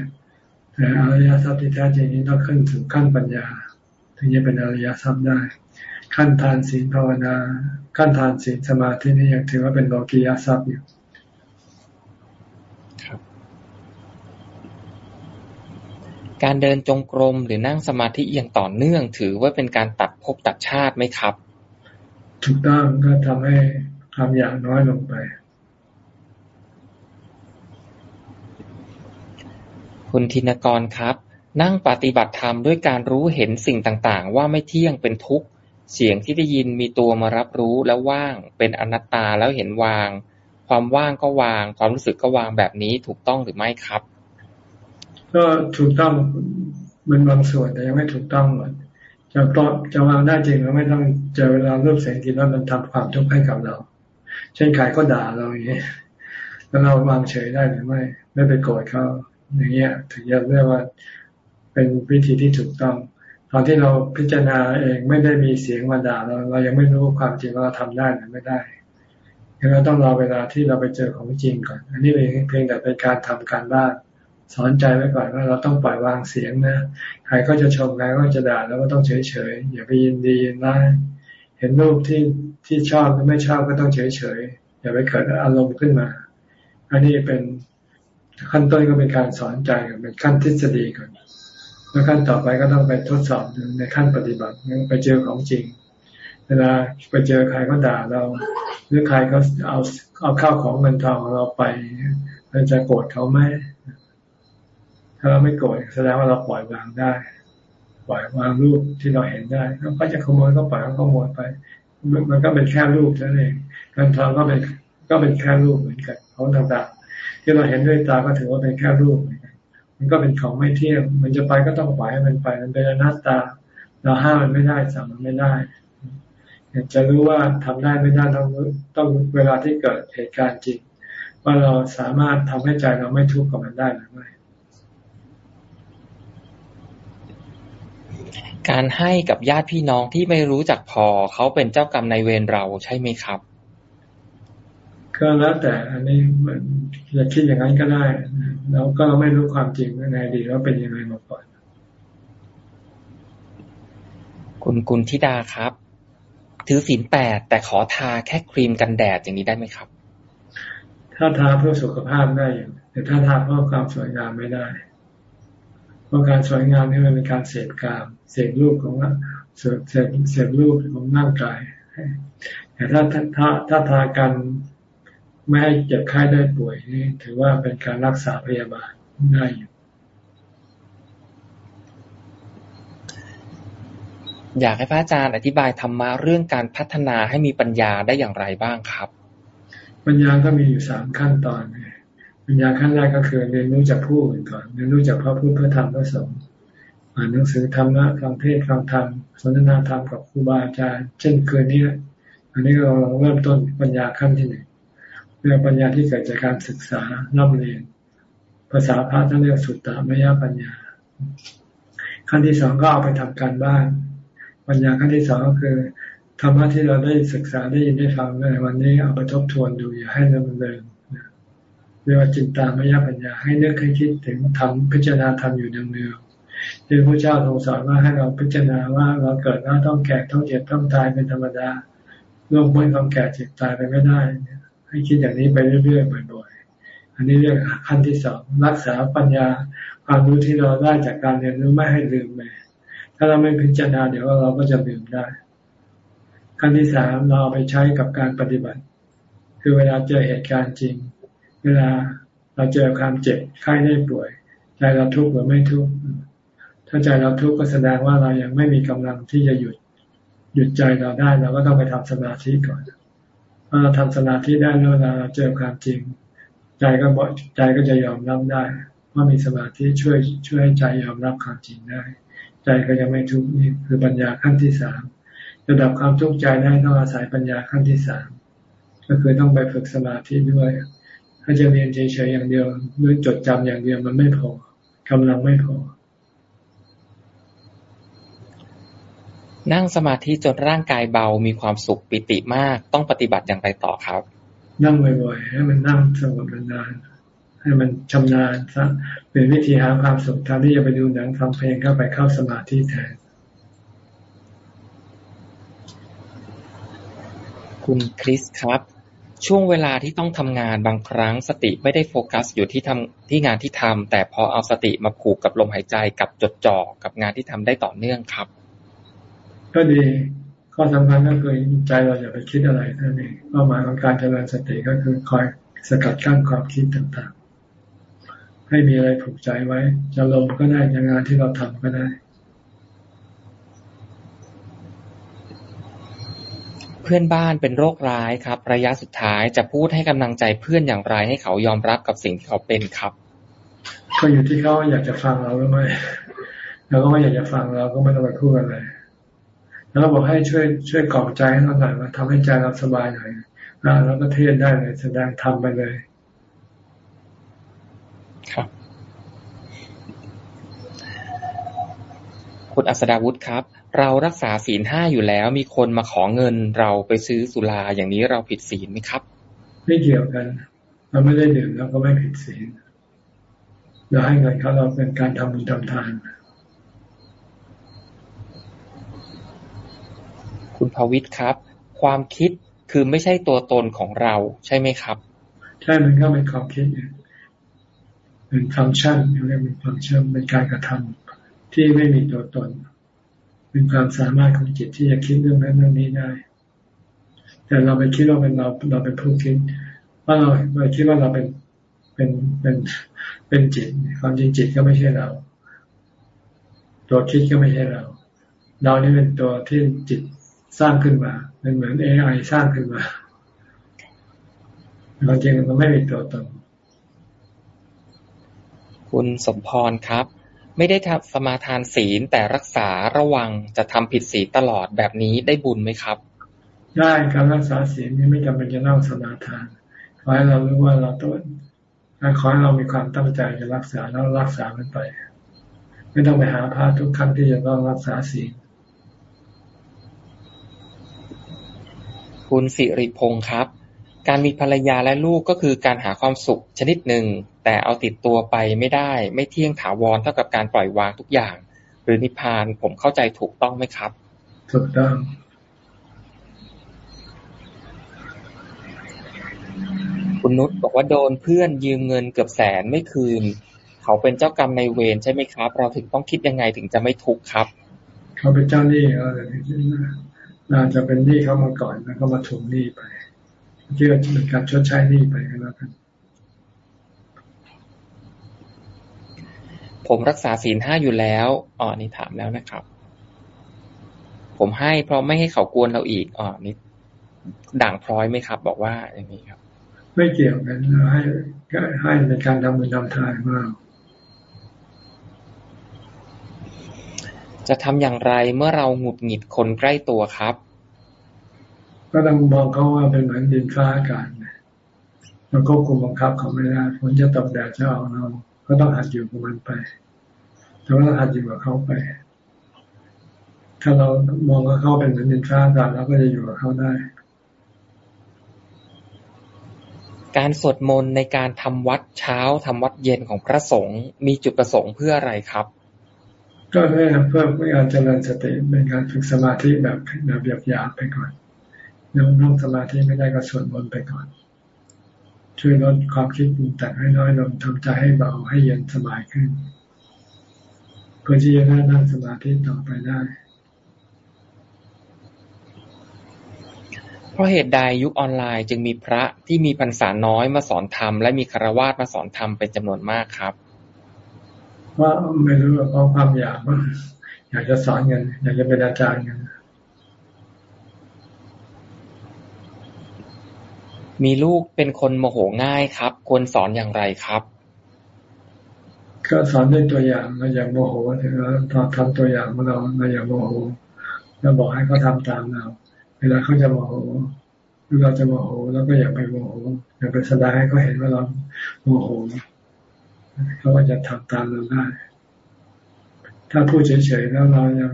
แต่อริยทรัพย์ที่แท้จริงนี้ต้องขึ้นถึงขั้นปัญญา ถึงจะเป็นอริยทรัพย์ได้ ขั้นทานศีลภาวนา ขั้นทานศีลสมาธินี่ยังถือว่าเป็นโลกียทรัพย์อยู่การเดินจงกรมหรือนั่งสมาธิอย่างต่อเนื่องถือว่าเป็นการตัดภพตัดชาติไหมครับ ถูกต้องก็ทำให้ความอยากน้อยลงไป คุณธินกรครับ นั่งปฏิบัติธรรมด้วยการรู้เห็นสิ่งต่างๆ ว่าไม่เที่ยงเป็นทุกข์ เสียงที่ได้ยินมีตัวมารับรู้แล้วว่าง เป็นอนัตตาแล้วเห็นวาง ความว่างก็วาง ความรู้สึกก็วางแบบนี้ถูกต้องหรือไม่ครับ ก็ถูกต้องเป็นบางส่วนแต่ยังไม่ถูกต้องหมดจะตอจะวางได้จริงแล้วไม่ต้องเจอเวลารูปเสียงกลิ่นรสมันทำความทุกข์ให้กับเรา เช่นใครก็ด่าเราอย่างนี้แล้วเราวางเฉยได้หรือไม่ ไม่ไปโกรธเขา อย่างเงี้ยถึงจะเรียกว่าเป็นวิธีที่ถูกต้อง ตอนที่เราพิจารณาเองไม่ได้มีเสียงมาด่าเราเรายังไม่รู้ความจริงว่าเราทำได้หรือไม่ได้เราต้องรอเวลาที่เราไปเจอของจริงก่อน อันนี้เป็นเพียงแต่เป็นการทำการบ้านสอนใจไว้ก่อนว่าเราต้องปล่อยวางเสียงนะ ใครก็จะชมใครก็จะด่าแล้วก็ต้องเฉยเฉยอย่าไปยินดียินร้ายเห็นรูปที่ที่ชอบหรือไม่ชอบก็ต้องเฉยเฉยอย่าไปเกิดอารมณ์ขึ้นมา อันนี้เป็น ขั้นต้นก็เป็นการสอนใจก่อนเป็นขั้นทฤษฎีก่อนแล้วขั้นต่อไปก็ต้องไปทดสอบในขั้นปฏิบัติไปเจอของจริง เวลาไปเจอใครก็ด่าเราหรือใครก็เอาเอาข้าวของเงินทองของเราไปเราจะโกรธเขาไหมถ้าเราไม่โกรธแสดงว่าเราปล่อยวางได้ ปล่อยวางรูปที่เราเห็นได้เขาจะขโมยก็ปล่อยเขาขโมยไป มันก็เป็นแค่รูปนั่นเองเงินทองก็เป็นก็เป็นแค่รูปเหมือนกันของต่าง ที่เราเห็นด้วยตาก็ถือว่าเป็นแค่รูป มันก็เป็นของไม่เที่ยง มันจะไปก็ต้องปล่อยให้มันไป มันเป็นอนัตตา เราห้ามมันไม่ได้สั่งมันไม่ได้อยากจะรู้ว่าทำได้ไม่ได้ต้องต้องเวลาที่เกิดเหตุการณ์จริง ว่าเราสามารถทำให้ใจเราไม่ทุกข์กับมันได้หรือไม่การให้กับญาติพี่น้องที่ไม่รู้จักพอเขาเป็นเจ้ากรรมนายเวรเราใช่ไหมครับ ก็แล้วแต่อันนี้มันจะคิดอย่างนั้นก็ได้แล้วก็เราไม่รู้ความจริงยังไงดีว่าเป็นยังไงมาก่อน คุณกุลธิดาครับ ถือศีลแปดแต่ขอทาแค่ครีมกันแดดอย่างนี้ได้ไหมครับ ถ้าทาเพื่อสุขภาพได้อยู่แต่ถ้าทาเพื่อความสวยงามไม่ได้เพราะการสวยงามนี่มันเป็นการเสพกามเสพรูปของเสพเสพเสพรูปของร่างกายแต่ถ้าถ้าถ้าทากัน ไม่ให้เจ็บไข้ได้ป่วยนี่ถือว่าเป็นการรักษาพยาบาลได้อยู่อยากให้พระอาจารย์อธิบายธรรมะเรื่องการพัฒนาให้มีปัญญาได้อย่างไรบ้างครับ ปัญญาก็มีอยู่สามขั้นตอนปัญญาขั้นแรกก็คือเรียนรู้จากผู้อื่นก่อนเรียนรู้จากพระพุทธพระธรรมพระสงฆ์อ่านหนังสือธรรมะฟังเทศฟังธรรมสนทนาธรรมกับครูบาอาจารย์เช่นคืนนี้อันนี้เราลองเริ่มต้นปัญญาขั้นที่หนึ่ง เรื่องปัญญาที่เกิดจากการศึกษาร่ำเรียน ภาษาพระท่านเรียกสุตตามยปัญญา ขั้นที่สองก็เอาไปทำการบ้าน ปัญญาขั้นที่สองก็คือธรรมะที่เราได้ศึกษาได้ยินได้ฟังในวันนี้เอาไปทบทวนดูอย่าให้เราเดินเรียกว่าจินตามยปัญญา ให้นึกให้คิดถึงทำพิจารณาทำอยู่เนืองๆที่พระเจ้าทรงสอนว่าให้เราพิจารณาว่าเราเกิดแล้วต้องแก่ต้องเจ็บต้องตายเป็นธรรมดาโลกไม่ต้องแก่เจ็บตายไปไม่ได้ ให้คิดอย่างนี้ไปเรื่อยๆบ่อยๆอันนี้เรียกขั้นที่สองรักษาปัญญาความรู้ที่เราได้จากการเรียนรู้ไม่ให้ลืมไปถ้าเราไม่พิจารณาเดี๋ยวเราก็จะลืมได้ ขั้นที่สามเราไปใช้กับการปฏิบัติ คือเวลาเจอเหตุการณ์จริง เวลาเราเจอความเจ็บไข้ได้ป่วยใจเราทุกข์หรือไม่ทุกข์ถ้าใจเราทุกข์ก็แสดงว่าเรายังไม่มีกำลังที่จะหยุดหยุดใจเราได้เราก็ต้องไปทำสมาธิก่อน พอเราทำสมาธิได้แล้วเราเจอความจริง ใจก็บอกใจก็จะยอมรับได้ว่ามีสมาธิช่วยช่วยให้ใจยอมรับความจริงได้ ใจก็จะไม่ทุกข์นี่คือปัญญาขั้นที่สามระดับความทุกข์ใจได้ต้องอาศัยปัญญาขั้นที่สามก็คือต้องไปฝึกสมาธิด้วย ถ้าจะเรียนเฉยๆอย่างเดียวหรือจดจำอย่างเดียวมันไม่พอกำลังไม่พอ นั่งสมาธิจนร่างกายเบา มีความสุขปิติมาก ต้องปฏิบัติอย่างไรต่อครับ นั่งบ่อยๆ ให้มันนั่งสงบนานๆ ให้มันชำนาญซะเป็นวิธีหาความสุขทางที่จะไปดูหนังฟังเพลงเข้าไปเข้าสมาธิแทน คุณคริสครับ ช่วงเวลาที่ต้องทำงานบางครั้งสติไม่ได้โฟกัสอยู่ที่ทำที่งานที่ทำแต่พอเอาสติมาผูกกับลมหายใจกับจดจ่อกับงานที่ทำได้ต่อเนื่องครับ ก็ดี ข้อสำคัญก็คือใจเราอย่าไปคิดอะไรนั่นเองเป้าหมายของการเจริญสติก็คือคอยสกัดกั้นความคิดต่างๆ ให้มีอะไรผูกใจไว้ จะลมก็ได้จะงานที่เราทำก็ได้ เพื่อนบ้านเป็นโรคร้ายครับ ระยะสุดท้ายจะพูดให้กำลังใจเพื่อนอย่างไรให้เขายอมรับกับสิ่งที่เขาเป็นครับก็อยู่ที่เขาอยากจะฟังเราหรือไม่เราก็ไม่อยากจะฟังเราก็ไม่ต้องไปพูดอะไร แล้วบอกให้ช่วยช่วยกล่อมใจให้เราหน่อยมาทำให้ใจเราสบายหน่อยแล้วก็เทศได้เลย แสดงทำไปเลย ครับ คุณอัศดาวุฒิครับ เรารักษาศีลห้าอยู่แล้ว มีคนมาขอเงินเราไปซื้อสุราอย่างนี้เราผิดศีลไหมครับ ไม่เกี่ยวกัน เราไม่ได้ดื่มเราก็ไม่ผิดศีลเราให้เงินเขาเราเป็นการทำบุญทำทาน คุณภวิทย์ครับ ความคิดคือไม่ใช่ตัวตนของเราใช่ไหมครับ ใช่มันก็เป็นความคิดเป็นฟังก์ชันเรียกเป็นฟังก์ชันเป็นการกระทำที่ไม่มีตัวตน เป็นความสามารถของจิตที่จะคิดเรื่องนั้นเรื่องนี้ได้ แต่เราไปคิดว่าเป็นเราเราเป็นผู้คิดว่าเราเราคิดว่าเราเป็นเป็นเป็นเป็นจิต ความจริงจิตก็ไม่ใช่เรา ตัวคิดก็ไม่ใช่เรา เรานี่เป็นตัวที่จิต สร้างขึ้นมาเป็นเหมือนเอไอสร้างขึ้นมาความจริงมันไม่มีตัวตนคุณสมพรครับ ไม่ได้ทำสมาทานศีลแต่รักษาระวังจะทำผิดศีลตลอดแบบนี้ได้บุญไหมครับ ได้การรักษาศีลนี่ไม่จำเป็นจะต้องสมาทานขอให้เรารู้ว่าเราต้องขอให้เรามีความตั้งใจจะรักษาแล้วรักษามันไป ไม่ต้องไปหาพระทุกครั้งที่จะต้องรักษาศีล คุณสิริพงศ์ครับ การมีภรรยาและลูกก็คือการหาความสุขชนิดหนึ่ง แต่เอาติดตัวไปไม่ได้ ไม่เที่ยงถาวรเท่ากับการปล่อยวางทุกอย่าง หรือนิพพานผมเข้าใจถูกต้องไหมครับ ถูกต้องคุณนุชบอกว่าโดนเพื่อนยืมเงินเกือบแสนไม่คืน เขาเป็นเจ้ากรรมในเวรใช่ไหมครับ เราถึงต้องคิดยังไงถึงจะไม่ทุกข์ครับ เขาเป็นเจ้าหนี้เราเราจะเป็นหนี้เขามาก่อนแล้วก็มาทวงหนี้ไปเพื่อเป็นการชดใช้หนี้ไปก็แล้วกันผมรักษาศีลห้าอยู่แล้วอ๋อนี่ถามแล้วนะครับ ผมให้เพราะไม่ให้เขากวนเราอีกอ๋อนี่ด่างพร้อยไหมครับ บอกว่าอย่างนี้ครับ ไม่เกี่ยวกันเราให้ให้ในการทำบุญทำทานมาก จะทำอย่างไรเมื่อเราหงุดหงิดคนใกล้ตัวครับ ก็ต้องมองเขาว่าเป็นเหมือนดินฟ้าอากาศเราควบคุมบังคับเขาไม่ได้ฝนจะตกแดดจะออกเราก็ต้องหัดอยู่กับมันไปแต่ว่าหัดอยู่กับเขาไป ถ้าเรามองว่าเขาเป็นเหมือนดินฟ้าอากาศเราก็จะอยู่กับเขาได้ การสวดมนต์ในการทำวัดเช้าทำวัดเย็นของพระสงฆ์มีจุดประสงค์เพื่ออะไรครับ ก็เพื่อเพื่อการเจริญสติเป็นการฝึกสมาธิแบบแบบหยาบๆไปก่อนยังนั่งสมาธิไม่ได้ก็สวดมนต์ไปก่อน ช่วยลดความคิดปรุงแต่งให้น้อยลงทำใจให้เบาให้เย็นสบายขึ้น เพื่อที่จะได้นั่งสมาธิต่อไปได้ เพราะเหตุใดยุคออนไลน์จึงมีพระที่มีพรรษาน้อยมาสอนธรรมและมีคารวาสมาสอนธรรมเป็นจำนวนมากครับ ว่าไม่รู้เพราะความอยากว่าอยากจะสอนเงินอยากจะเป็นอาจารย์เงินมีลูกเป็นคนโมโหง่ายครับ ควรสอนอย่างไรครับ ก็สอนด้วยตัวอย่างเราอย่าโมโหถึงเราทำตัวอย่างของเราเราอย่าโมโหเราบอกให้เขาทาตามเรา เวลาเขาจะโมโหหรือเราจะโมโหแล้วก็อย่าไปโมโหอย่าไปแสดงให้เขาเห็นว่าเราโมโห เขาก็จะทำตามเราได้ ถ้าพูดเฉยๆแล้วเรายัง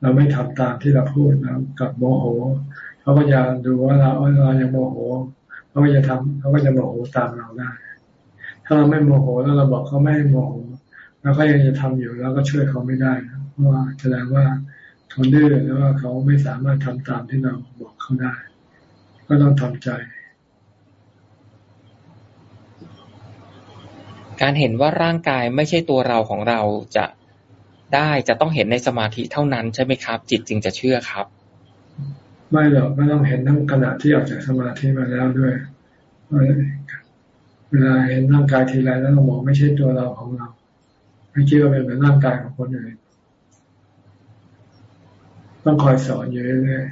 เราไม่ทำตามที่เราพูดแล้วกับโมโหเขาก็จะดูว่าเราเรายังโมโหเขาก็จะทำเขาก็จะโมโหตามเราได้ ถ้าเราไม่โมโหแล้วเราบอกเขาไม่ให้โมโหแล้วเขายังจะทำอยู่แล้วก็ช่วยเขาไม่ได้นะเพราะว่าแสดงว่าเขาดื้อแล้วว่าเขาไม่สามารถทำตามที่เราบอกเขาได้ ก็ต้องทำใจ การเห็นว่าร่างกายไม่ใช่ตัวเราของเราจะได้จะต้องเห็นในสมาธิเท่านั้นใช่ไหมครับ จิตจึงจะเชื่อครับ ไม่หรอกก็ต้องเห็นทั้งขณะที่ออกจากสมาธิมาแล้วด้วยเวลาเห็นร่างกายทีไรแล้วเรามองไม่ใช่ตัวเราของเรา ไม่คิดว่าเป็นเหมือนร่างกายของคนอื่นต้องคอยสอนอยู่เรื่อย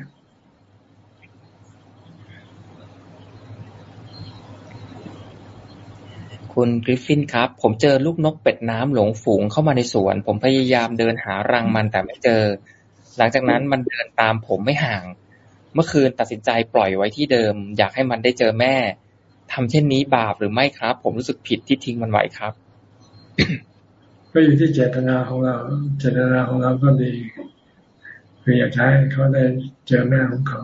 คุณกริฟฟินครับ ผมเจอลูกนกเป็ดน้ำหลงฝูงเข้ามาในสวน ผมพยายามเดินหารังมันแต่ไม่เจอ หลังจากนั้นมันเดินตามผมไม่ห่าง เมื่อคืนตัดสินใจปล่อยไว้ที่เดิม อยากให้มันได้เจอแม่ทำเช่นนี้บาปหรือไม่ครับ ผมรู้สึกผิดที่ทิ้งมันไว้ครับ ก็อยู่ที่เจตนาของเรา เจตนาของเราก็ดีคืออยากให้เขาได้เจอแม่ของเขา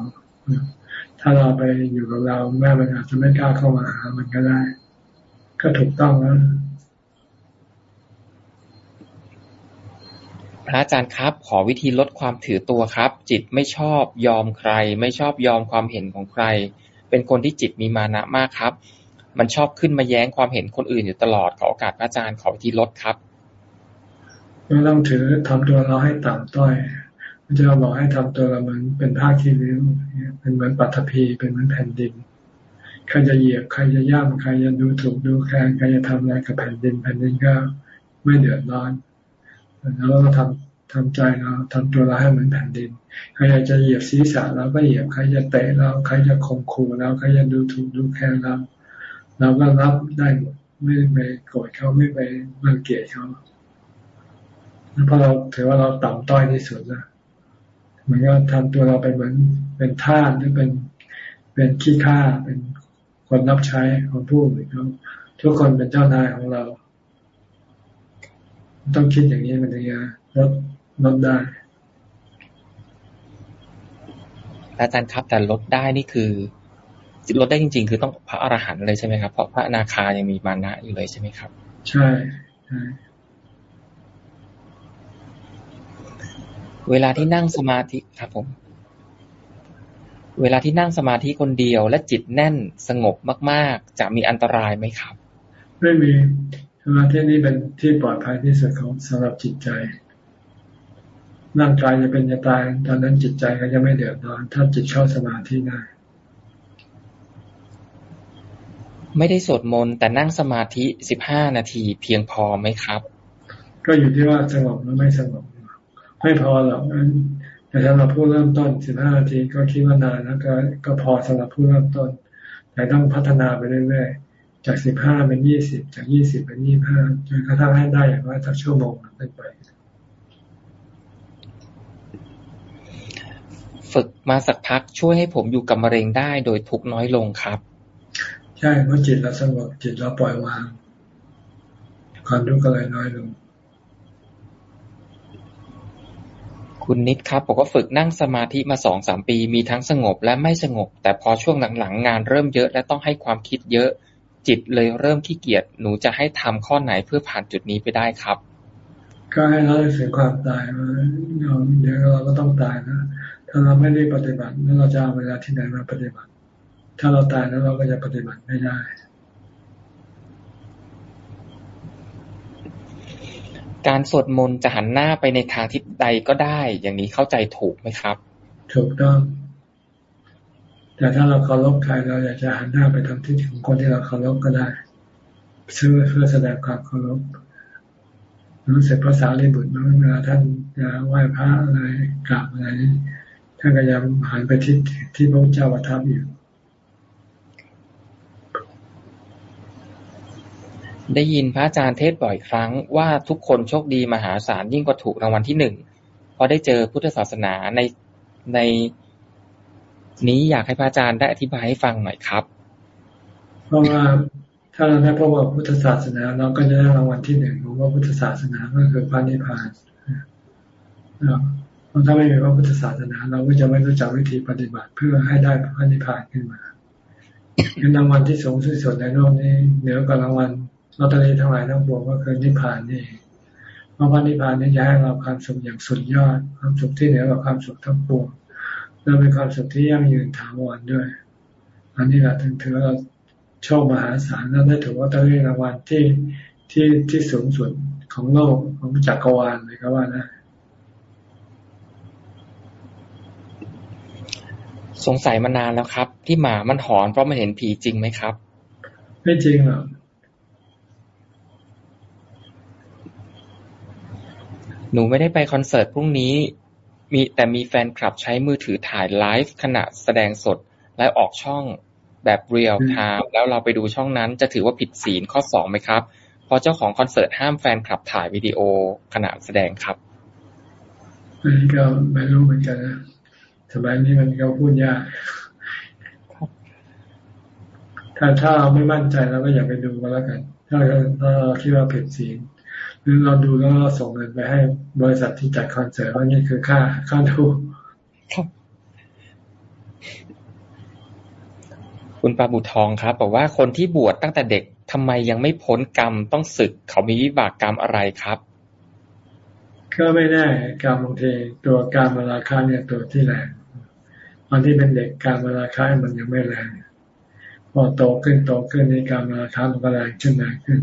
ถ้าเราไปอยู่กับเราแม่มันอาจจะไม่กล้าเข้ามาหามันก็ได้ ก็ถูกต้องแล้ว พระอาจารย์ครับ ขอวิธีลดความถือตัวครับ จิตไม่ชอบยอมใคร ไม่ชอบยอมความเห็นของใคร เป็นคนที่จิตมีมานะมากครับ มันชอบขึ้นมาแย้งความเห็นคนอื่นอยู่ตลอดขอโอกาสพระอาจารย์ขอวิธีลดครับเราต้องถือทำตัวเราให้ต่ำต้อยมันจะบอกให้ทำตัวเราเหมือนเป็นผ้าคีริ้วเป็นเหมือนปัตภีเป็นเหมือนแผ่นดิน ใครจะเหยียบใครจะย่ำใครจะดูถูกดูแคลนใครจะทำอะไรกับแผ่นดินแผ่นดินก็ไม่เดือดร้อนแล้วเราทำทำใจเราทำตัวเราให้เหมือนแผ่นดินใครจะเหยียบศีรษะเราก็เหยียบใครจะเตะเราใครจะข่มขู่เราใครจะดูถูกดูแคลนเราเราก็รับได้หมดไม่ไปโกรธเขาไม่ไปรังเกียจเขาเพราะเราถือว่าเราต่ำต้อยที่สุดนะมันก็ทำตัวเราไปเหมือนเป็นทาสหรือเป็นเป็นขี้ข้าเป็น คนรับใช้ของผู้อื่นเขาทุกคนเป็นเจ้านายของเรา ต้องคิดอย่างนี้มันถึงจะลดลดได้อาจารย์ครับแต่ลดได้นี่คือลดได้จริง ๆ คือต้องพระอรหันต์เลยใช่ไหมครับเพราะพระอนาคายังมีมานะอยู่เลยใช่ไหมครับ ใช่ใช่เวลาที่นั่งสมาธิครับผม เวลาที่นั่งสมาธิคนเดียว และจิตแน่นสงบมาก ๆ จะมีอันตรายไหมครับ ไม่มีสมาธินี้เป็นที่ปลอดภัยที่สุดของสำหรับจิตใจร่างกายจะเป็นจะตายตอนนั้นจิตใจก็จะไม่เดือดร้อนถ้าจิตเข้าสมาธิได้ไม่ได้สวดมนต์แต่นั่งสมาธิสิบห้านาทีเพียงพอไหมครับ ก็อยู่ที่ว่าสงบหรือไม่สงบไม่พอหรอก แต่สำหรับผู้เริ่มต้นสิบห้านาทีก็คิดว่านานแล้วก็ก็พอสำหรับผู้เริ่มต้น แต่ต้องพัฒนาไปเรื่อยๆ จากสิบห้าเป็นยี่สิบจากยี่สิบเป็นยี่ห้าจนกระทั่งให้ได้อย่างว่าสักชั่วโมงขึ้นไป ฝึกมาสักพักช่วยให้ผมอยู่กับมะเร็งได้โดยทุกน้อยลงครับ ใช่เมื่อจิตเราสงบจิตเราปล่อยวางความทุกข์ก็เลยน้อยลง คุณนิดครับบอกว่าฝึกนั่งสมาธิมาสองสามปี มีทั้งสงบและไม่สงบ แต่พอช่วงหลังๆ งานเริ่มเยอะและต้องให้ความคิดเยอะ จิตเลยเริ่มขี้เกียจหนูจะให้ทำข้อไหนเพื่อผ่านจุดนี้ไปได้ครับ ก็ให้เราถึงความตายมาเดี๋ยวเราก็ต้องตายนะถ้าเราไม่ได้ปฏิบัติแล้วเราจะเอาเวลาที่ไหนมาปฏิบัติ ถ้าเราตายแล้วเราก็จะปฏิบัติไม่ได้ การสวดมนต์จะหันหน้าไปในทางทิศใดก็ได้ อย่างนี้เข้าใจถูกไหมครับ ถูกต้อง แต่ถ้าเราเคารพใครเราอยากจะหันหน้าไปทางทิศของคนที่เราเคารพก็ได้เพื่อเพื่อแสดงความเคารพรู้สึกภาษาลิบุตรเวลาท่านจะไหว้พระอะไรกราบอะไรท่านก็ยังหันไปทิศที่พระเจ้าประทับอยู่ ได้ยินพระอาจารย์เทศบ่อยครั้งว่าทุกคนโชคดีมหาศาลยิ่งกว่าถูกรางวัลที่หนึ่งพอได้เจอพุทธศาสนาในในนี้อยากให้พระอาจารย์ได้อธิบายให้ฟังหน่อยครับ เพราะว่าถ้าเราได้พบกับพุทธศาสนา เราก็จะได้รางวัลที่หนึ่งของว่าพุทธศาสนาก็คือพระนิพพานเพราะถ้าไม่มีพระพุทธศาสนา เราก็จะไม่รู้จักวิธีปฏิบัติเพื่อให้ได้พระนิพพานขึ้นมาเป็นรางวัลที่สูงสุดในโลกนี้เหนือกว่ารางวัล ลอตเตอรี่ทั้งหลายทั้งปวงก็คือนิพพานนี่เพราะว่านิพพานนี่จะให้เราความสุขอย่างสุดยอด ความสุขที่เหนือกว่าความสุขทั้งปวงและเป็นความสุขที่ยั่งยืนถาวรด้วย อันนี้แหละถึงถือเราโชคมหาศาลแล้วได้ถือว่าตอรี่รางวัลที่ที่ที่สูงสุดของโลกของจักรวาลเลยก็ว่านะสงสัยมานานแล้วครับ ที่หมามันหอนเพราะมันเห็นผีจริงไหมครับ ไม่จริงหรอก หนูไม่ได้ไปคอนเสิร์ตพรุ่งนี้ มีแต่มีแฟนคลับใช้มือถือถ่ายไลฟ์ขณะแสดงสด และออกช่องแบบ real time แล้วเราไปดูช่องนั้นจะถือว่าผิดศีลข้อสองไหมครับ เพราะเจ้าของคอนเสิร์ตห้ามแฟนคลับถ่ายวิดีโอขณะแสดงครับอันนี้ก็ไม่รู้เหมือนกันนะสมัยนี้มันก็พูดยากถ้าถ้าเราไม่มั่นใจเราก็อย่าไปดูก็แล้วกัน ถ้าถ้าเราคิดว่าผิดศีล หรือเราดูแล้วเราส่งเงินไปให้บริษัทที่จัดคอนเสิร์ตว่านี่คือค่าค่าดูครับคุณปาบุทองครับบอกว่าคนที่บวชตั้งแต่เด็กทำไมยังไม่พ้นกรรมต้องศึกเขามีวิบากกรรมอะไรครับก็ไม่แน่กรรมบางทีตัวการมาราคาเนี่ยตัวที่แรงตอนที่เป็นเด็กการมาราคามันยังไม่แรงพพอโตขึ้นโตขึ้นในการมาค้ามันก็แรงขึ้นแรงขึ้น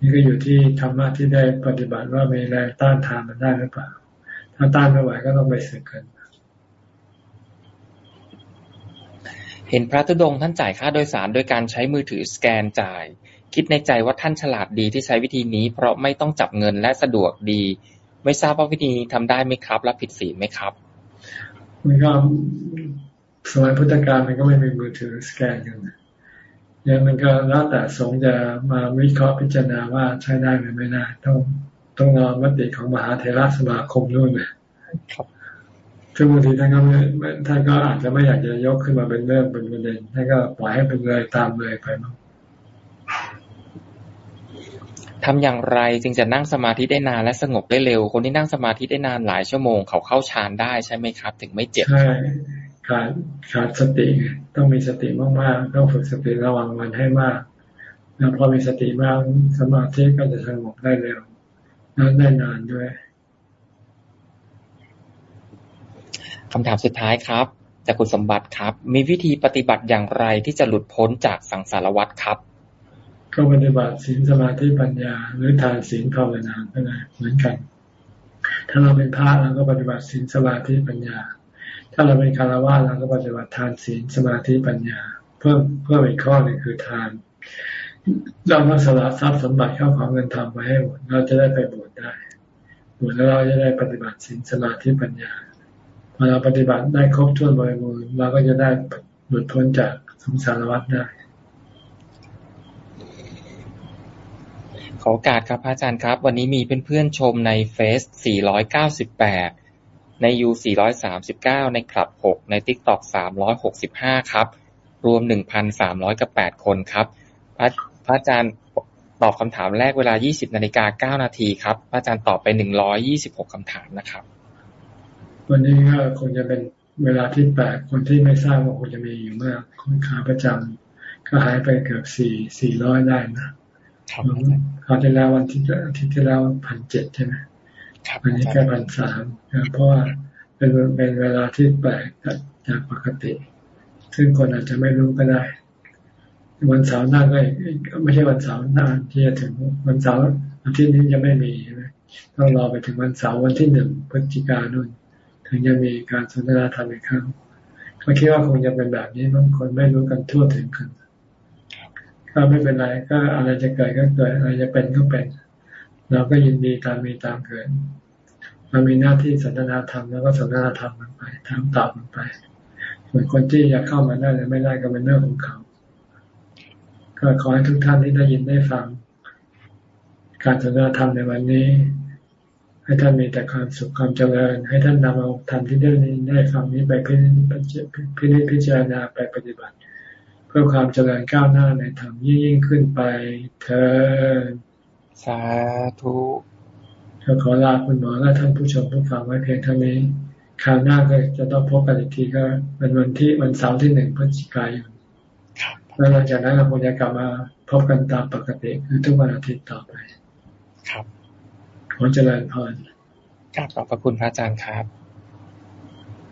นี่ก็อยู่ที่ธรรมะที่ได้ปฏิบัติว่ามีแรงต้านทานมันได้หรือเปล่า ถ้าต้านไม่ไหวก็ต้องไปสึกกัน เห็นพระธุดงค์ท่านจ่ายค่าโดยสารโดยการใช้มือถือสแกนจ่าย คิดในใจว่าท่านฉลาดดีที่ใช้วิธีนี้ เพราะไม่ต้องจับเงินและสะดวกดี ไม่ทราบว่าวิธีนี้ทำได้ไหมครับและผิดศีลไหมครับมันก็สมัยพุทธกาลมันก็ไม่มีมือถือสแกนกัน เนี่ยมันก็แล้วแต่สงจะมาวิเคราะห์พิจารณาว่าใช้ได้หรือไม่ได้ต้องต้องรอมติของมหาเทราสมาคมนู่นเลยซึ่งบางทีท่านก็ไม่ท่านก็อาจจะไม่อยากจะยกขึ้นมาเป็นเรื่องเป็นประเด็นท่านก็ปล่อยให้เป็นเลยตามเลยไปมั้งทำอย่างไรจึงจะนั่งสมาธิได้นานและสงบได้เร็ว คนที่นั่งสมาธิได้นานหลายชั่วโมงเขาเข้าฌานได้ใช่ไหมครับ ถึงไม่เจ็บใช่ ขาดขาดสติ ต้องมีสติมากๆต้องฝึกสติระวังมันให้มาก แล้วพอมีสติมากสมาธิก็จะสงบได้เร็วนั่นได้นานด้วยคำถามสุดท้ายครับจากคุณสมบัติครับ มีวิธีปฏิบัติอย่างไรที่จะหลุดพ้นจากสังสารวัฏครับ ก็ปฏิบัติศีลสมาธิปัญญา หรือทานศีลภาวนาก็ได้เหมือนกัน ถ้าเราเป็นพระเราก็ปฏิบัติศีลสมาธิปัญญา ถ้าเราเป็นคารวะเราก็ปฏิบัติทานศีลสมาธิปัญญา เพิ่มเพิ่มอีกข้อหนึ่งคือทาน เราต้องสละทรัพย์สมบัติเข้าของเงินทำไปให้หมดเราจะได้ไปบวชได้บวชแล้วเราจะได้ปฏิบัติศีลสมาธิปัญญาพอเราปฏิบัติได้ครบถ้วนบริบูรณ์เราก็จะได้หลุดพ้นจากสงสารวัฏได้ขอโอกาสครับอาจารย์ครับ วันนี้มีเพื่อนๆชมในเฟซ 498 ในยู439ในคลับ6ในทิกตอก365ครับ รวม1,300กับ8คนครับ พระพระอาจารย์ตอบคำถามแรกเวลา 20นาฬิกา9นาทีครับ พระอาจารย์ตอบไป 126 คำถามนะครับ วันนี้ก็คงจะเป็นเวลาที่แปลกคนที่ไม่ทราบว่าคงจะมีอยู่มากคนขาประจำก็หายไปเกือบ4 400 ได้นะ ครับคราวที่แล้ววันที่อาทิตย์ที่แล้วพันเจ็ดใช่ไหม วันนี้แค่พันสามเพราะว่าเป็นเป็นเวลาที่แปลกจากปกติ ซึ่งคนอาจจะไม่รู้ก็ได้ วันเสาร์หน้าก็ไม่ใช่วันเสาร์หน้าที่จะถึงวันเสาร์อาทิตย์นี้ยังไม่มีใช่ไหมต้องรอไปถึงวันเสาร์วันที่หนึ่งพฤศจิกายนถึงจะมีการสนทนาธรรมอีกครั้งเขาคิดว่าคงจะเป็นแบบนี้บางคนไม่รู้กันทั่วถึงกันก็ไม่เป็นไรก็อะไรจะเกิดก็เกิดอะไรจะเป็นก็เป็น เราก็ยินดีตามมีตามเกิด เรามีหน้าที่สนทนาธรรมแล้วก็สนทนาธรรมมันไปถามตอบมันไปส่วนคนที่อยากเข้ามาได้หรือไม่ได้ก็เป็นเรื่องของเขา ก็ขอให้ทุกท่านที่ได้ยินได้ฟัง การสนทนาธรรมในวันนี้ ให้ท่านมีแต่ความสุขความเจริญ ให้ท่านนำเอาธรรมที่ได้ยินได้ฟังนี้ไปพิพพิจารณาไปปฏิบัติ เพื่อความเจริญก้าวหน้าในธรรมยิ่งขึ้นไปเธอสาธุ ก็ขอลาคุณหมอและท่านผู้ชมผู้ฟังไว้เพียงเท่านี้คราวหน้าก็จะต้องพบกันอีกทีก็เป็นวันที่วันเสาร์ที่หนึ่งพฤศจิกายนแล้วหลังจากนั้นเราคงจะกลับมาพบกันตามปกติคือทุกวันอาทิตย์ต่อไป ครับขอเจริญพรกราบขอบพระคุณพระอาจารย์ครับ